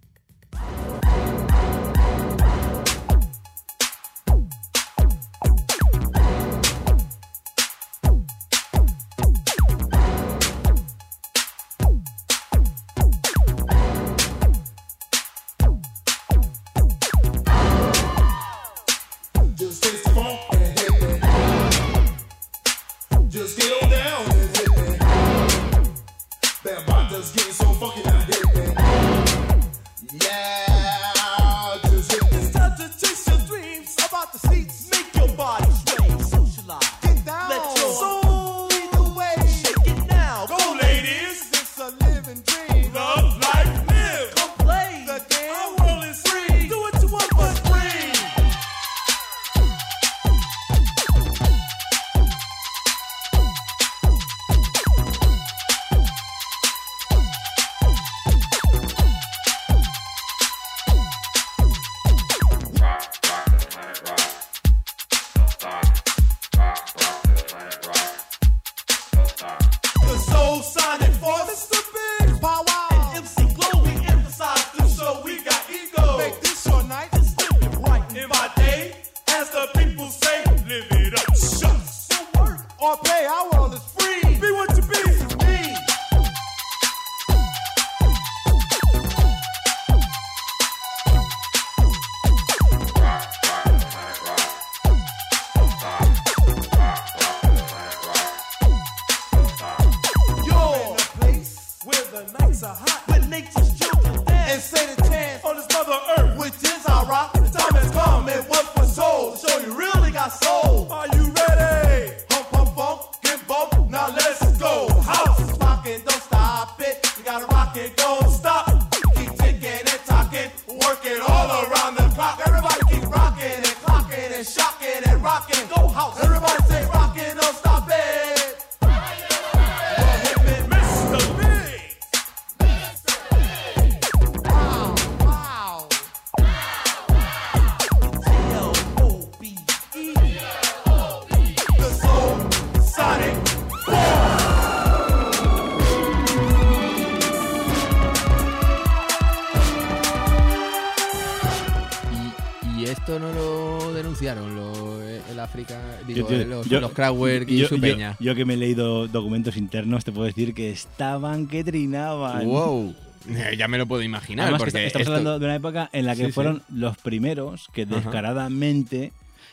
S8: Y
S9: yo-
S8: su peña?
S9: Yo, que me he leído documentos internos, te puedo decir que estaban que trinaban.
S8: Wow. Eh, Ya me lo puedo imaginar.
S9: Además,
S8: porque
S9: estamos
S8: esto-
S9: hablando de una época en la que
S8: Sí, sí.
S9: fueron los primeros que descaradamente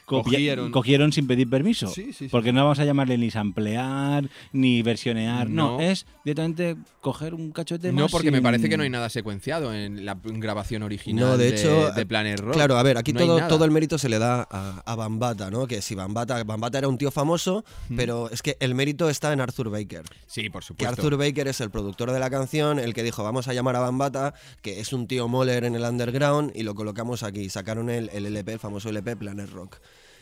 S8: Cogieron.
S9: cogieron sin pedir permiso.
S8: Sí, sí, sí.
S9: Porque no vamos a llamarle ni samplear, ni versionear. No,
S8: No.
S9: es directamente coger un cacho de tema
S8: No, porque me parece que no hay nada secuenciado en la grabación original
S7: No, de
S8: de,
S7: hecho,
S8: de Planet Rock.
S7: Claro, a ver, aquí
S8: No
S7: todo, el mérito se le da a, a Bambata, ¿no? Que si Bambata, Bambata era un tío famoso, pero es que el mérito está en Arthur Baker.
S8: Sí, por
S7: Que
S8: supuesto.
S7: Arthur Baker es el productor de la canción, el que dijo, vamos a llamar a Bambata, que es un tío moller en el underground, y lo colocamos aquí. Sacaron el, el LP, el famoso LP Planet Rock.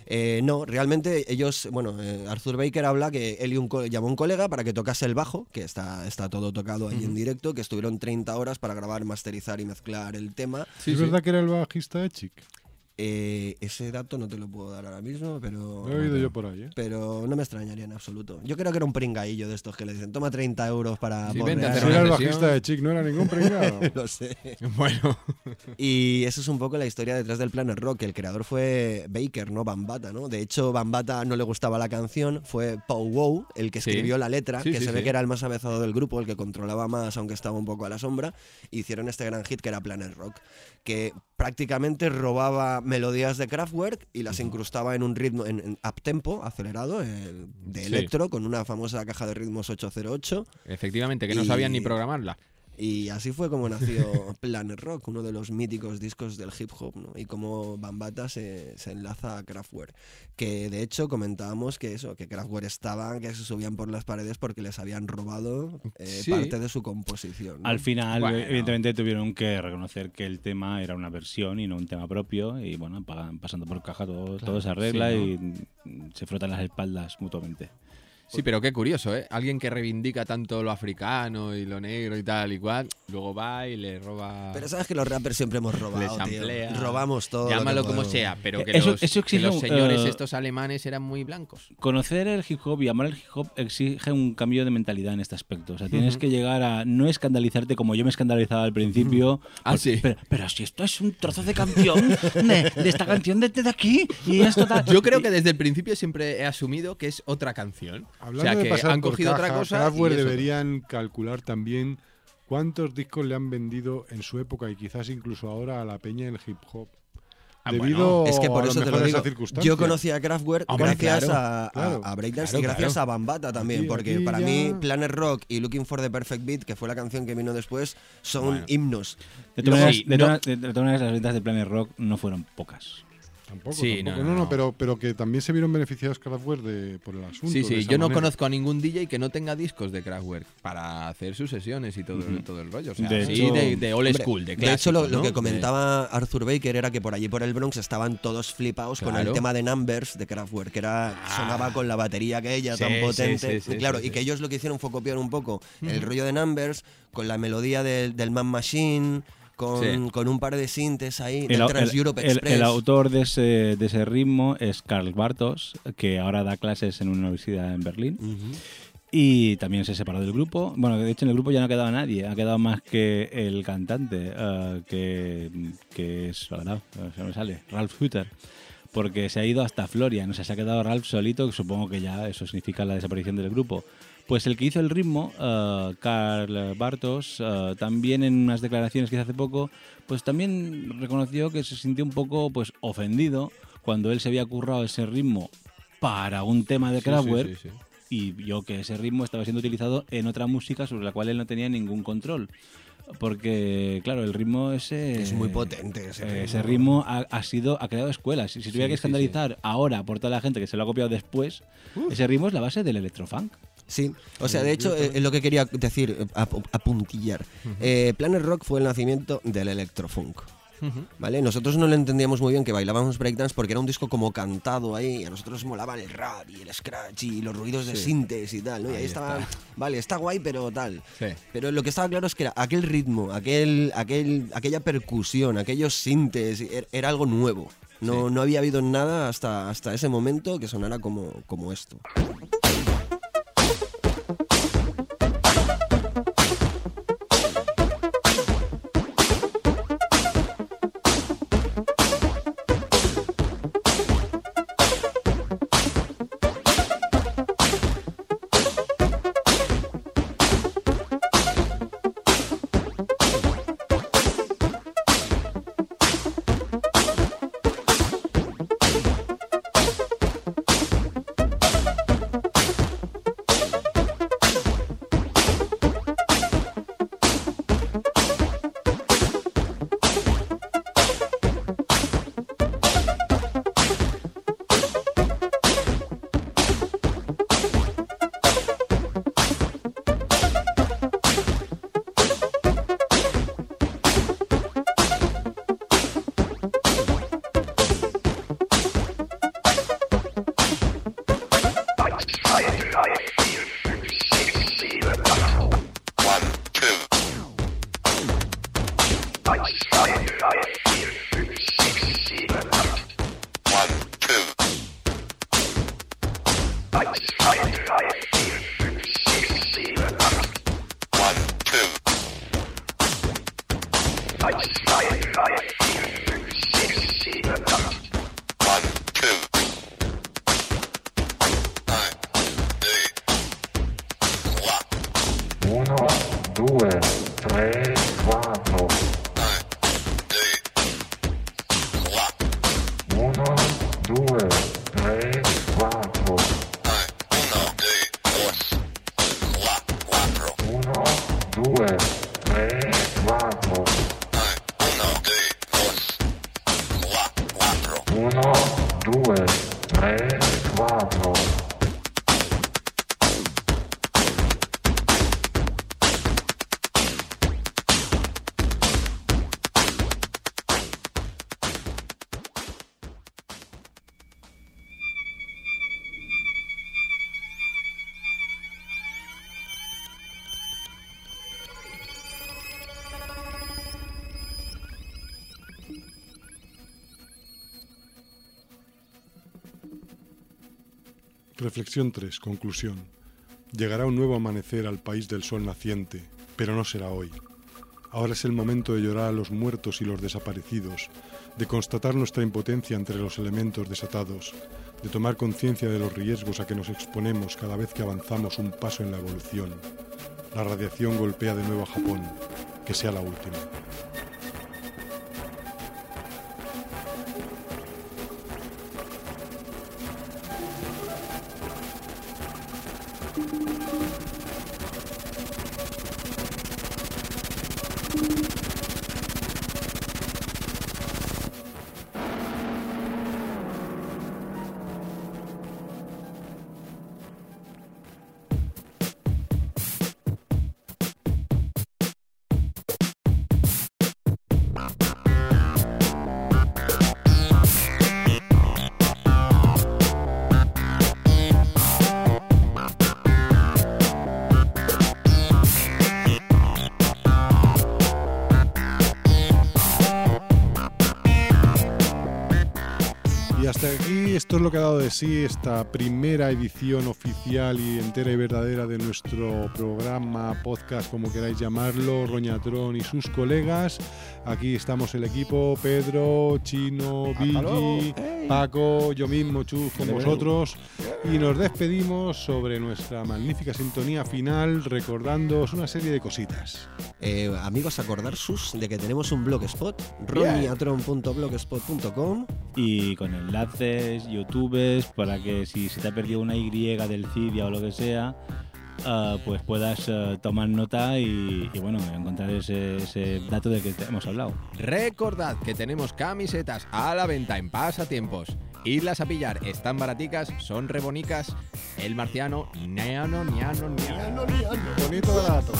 S7: Eh, no, realmente ellos, bueno, eh, Arthur Baker habla que él y un co- llamó a un colega para que tocase el bajo, que está, está todo tocado ahí en directo, que estuvieron 30 horas para grabar, masterizar y mezclar el tema.
S6: ¿Es verdad que era el bajista de Chic?
S7: Eh, ese dato no te lo puedo dar ahora mismo, pero.
S6: Lo he oído yo por ahí, ¿eh?
S7: Pero no me extrañaría en absoluto. Yo creo que era un pringaillo de estos que le dicen, toma 30 euros para.
S6: Sí,
S7: borrear".
S6: vente a hacer Si una era el bajista de Chic, no era ningún pringao.
S7: lo sé.
S8: Bueno.
S7: Y eso es un poco la historia detrás del Planet Rock. El creador fue Baker, no Bambata, ¿no? De hecho, Bambata no le gustaba la canción. Fue Paul Wow el que
S8: Sí.
S7: escribió la letra,
S8: Sí,
S7: que
S8: sí,
S7: se ve que era el más avezado del grupo, el que controlaba más, aunque estaba un poco a la sombra. E hicieron este gran hit que era Planet Rock, que prácticamente robaba melodías de Kraftwerk y las incrustaba en un ritmo en, en uptempo, acelerado, eh, de
S8: Sí.
S7: electro, con una famosa caja de ritmos 808.
S8: Efectivamente, que no sabían ni programarla.
S7: Y así fue como nació Planet Rock, uno de los míticos discos del hip hop, ¿no? Y como Bambata se, se enlaza a Kraftwerk. Que de hecho comentábamos que eso, que Kraftwerk estaban, que se subían por las paredes porque les habían robado eh,
S9: Sí.
S7: parte de su composición. ¿no?
S9: Al final,
S7: Bueno.
S9: evidentemente, tuvieron que reconocer que el tema era una versión y no un tema propio. Y bueno, pa- pasando por caja todo, todo se arregla
S8: sí,
S9: y mm, se frotan las espaldas mutuamente.
S8: Sí, pero qué curioso, ¿eh? Alguien que reivindica tanto lo africano y lo negro y tal y cual, luego va y le roba...
S7: Pero sabes que los rappers siempre hemos robado, tío. Robamos todo. lo que
S8: Llámalo como sea, pero que,
S9: Eso-
S8: los,
S9: eso
S8: que
S9: exige
S8: los señores
S9: eh,
S8: estos alemanes eran muy blancos.
S9: Conocer el hip hop y amar el hip hop exige un cambio de mentalidad en este aspecto. O sea, tienes que llegar a no escandalizarte como yo me escandalizaba al principio.
S8: Ah,
S9: Por-
S8: sí.
S9: Pero, pero si esto es un trozo de canción de, de esta canción de, de aquí y esto tal.
S8: Yo creo que desde el principio siempre he asumido que es otra canción.
S6: Hablando
S8: o sea,
S6: de
S8: que
S6: pasar
S8: han
S6: por
S8: cogido otra
S6: caja,
S8: cosa. y otra.
S6: deberían calcular también cuántos discos le han vendido en su época y quizás incluso ahora a la peña del hip hop.
S8: Ah,
S6: Debido
S7: Es que por
S6: a
S7: eso te lo
S6: a esa
S7: digo.
S6: circunstancia.
S7: Yo conocí a Kraftwerk
S6: Hombre,
S7: gracias
S6: claro,
S7: a, a-
S6: claro.
S7: a Breakdance
S6: Claro,
S7: y gracias
S6: claro.
S7: a Bambata también,
S6: Aquí-
S7: porque
S6: aquí
S7: para
S6: ya-
S7: mí Planet Rock y Looking for the Perfect Beat, que fue la canción que vino después, son
S9: Bueno.
S7: himnos.
S9: De todas maneras, de de- de maneras, las ventas de Planet Rock no fueron pocas.
S6: Tampoco,
S8: Sí,
S6: tampoco.
S8: no,
S6: No,
S8: no,
S6: no,
S8: no.
S6: pero, pero que también se vieron beneficiados Kraftwerk de, por el asunto.
S8: Sí, sí, yo no
S6: manera.
S8: conozco a ningún DJ que no tenga discos de Kraftwerk para hacer sus sesiones y todo,
S9: Ujú.
S8: todo el rollo. O sea,
S9: De
S8: sí,
S9: hecho-
S8: de, de old
S7: Hombre,
S8: school, de
S7: de hecho, lo,
S8: clásico,
S7: lo que
S8: De-
S7: comentaba Arthur Baker era que por allí por el Bronx estaban todos flipados con el tema de Numbers de Kraftwerk, que era, sonaba con la batería aquella
S8: Sí,
S7: tan potente.
S8: sí,
S7: claro,
S8: sí,
S7: y
S8: sí.
S7: que ellos lo que hicieron fue copiar un poco el rollo de Numbers con la melodía del, del Man Machine, con,
S9: Sí.
S7: con un par de sintes ahí,
S9: El,
S7: Trans
S9: el-
S7: Europe
S9: el-
S7: Express.
S9: el autor de ese, de ese ritmo es Karl Bartos, que ahora da clases en una universidad en Berlín. Y también se separó del grupo. Bueno, de hecho en el grupo ya no ha quedado nadie, ha quedado más que el cantante, eh, que, que es, ahora, se me sale, Ralph Hutter. Porque se ha ido hasta Florian, o sea, se ha quedado Ralph solito, que supongo que ya eso significa la desaparición del grupo. Pues el que hizo el ritmo, eh, Karl Bartos, eh, también en unas declaraciones que hizo hace poco, pues también reconoció que se sintió un poco pues ofendido cuando él se había currado ese ritmo para un tema de
S8: Sí, sí,
S9: Kraftwerk
S8: sí, sí.
S9: y vio que ese ritmo estaba siendo utilizado en otra música sobre la cual él no tenía ningún control. Porque, claro, el ritmo ese...
S7: Es muy potente ese
S9: eh,
S7: ritmo.
S9: ese ritmo ha, ha sido, ha creado escuelas. Y si tuviera
S7: Sí,
S9: que
S7: sí,
S9: escandalizar ahora por toda la gente que se lo ha copiado después, ese ritmo es la base del electrofunk.
S7: Sí, o sea, de hecho, eh, es lo que quería decir, eh, ap- apuntillar. Eh, Planet Rock fue el nacimiento del electrofunk. ¿Vale? Nosotros no lo entendíamos muy bien que bailábamos breakdance porque era un disco como cantado ahí, y a nosotros nos molaba el rap y el scratch y los ruidos de
S8: Sí.
S7: sintes y tal, ¿no? y ahí estaba,
S8: está.
S7: vale, está guay, pero tal.
S8: Sí.
S7: Pero lo que estaba claro es que era aquel ritmo, aquel, aquel, aquella percusión, aquellos sintes, er- era algo nuevo. No, no había habido nada hasta, hasta ese momento que sonara como, como esto.
S6: Reflexión 3. Conclusión. Llegará un nuevo amanecer al país del sol naciente, pero no será hoy. Ahora es el momento de llorar a los muertos y los desaparecidos, de constatar nuestra impotencia entre los elementos desatados, de tomar conciencia de los riesgos a que nos exponemos cada vez que avanzamos un paso en la evolución. La radiación golpea de nuevo a Japón, que sea la última. Lo que ha dado de sí esta primera edición oficial y entera y verdadera de nuestro programa, podcast, como queráis llamarlo, Roñatrón y sus colegas. Aquí estamos el equipo, Pedro, Chino, Vigi, Paco, yo mismo, Chus, con vosotros. Y nos despedimos sobre nuestra magnífica sintonía final, recordándoos una serie de cositas.
S7: Eh, amigos, acordar sus de que tenemos un blogspot, roniatron.blogspot.com.
S9: Y con enlaces, youtubes, para que si se te ha perdido una Y del Cydia o lo que sea, ah, pues puedas ah, tomar nota y, y, bueno, encontrar ese, ese dato del que te hemos hablado.
S8: Recordad que tenemos camisetas a la venta en pasatiempos. Idlas a pillar, están baraticas, son rebonicas. El marciano, neano, niano, niano,
S6: Bonito dato.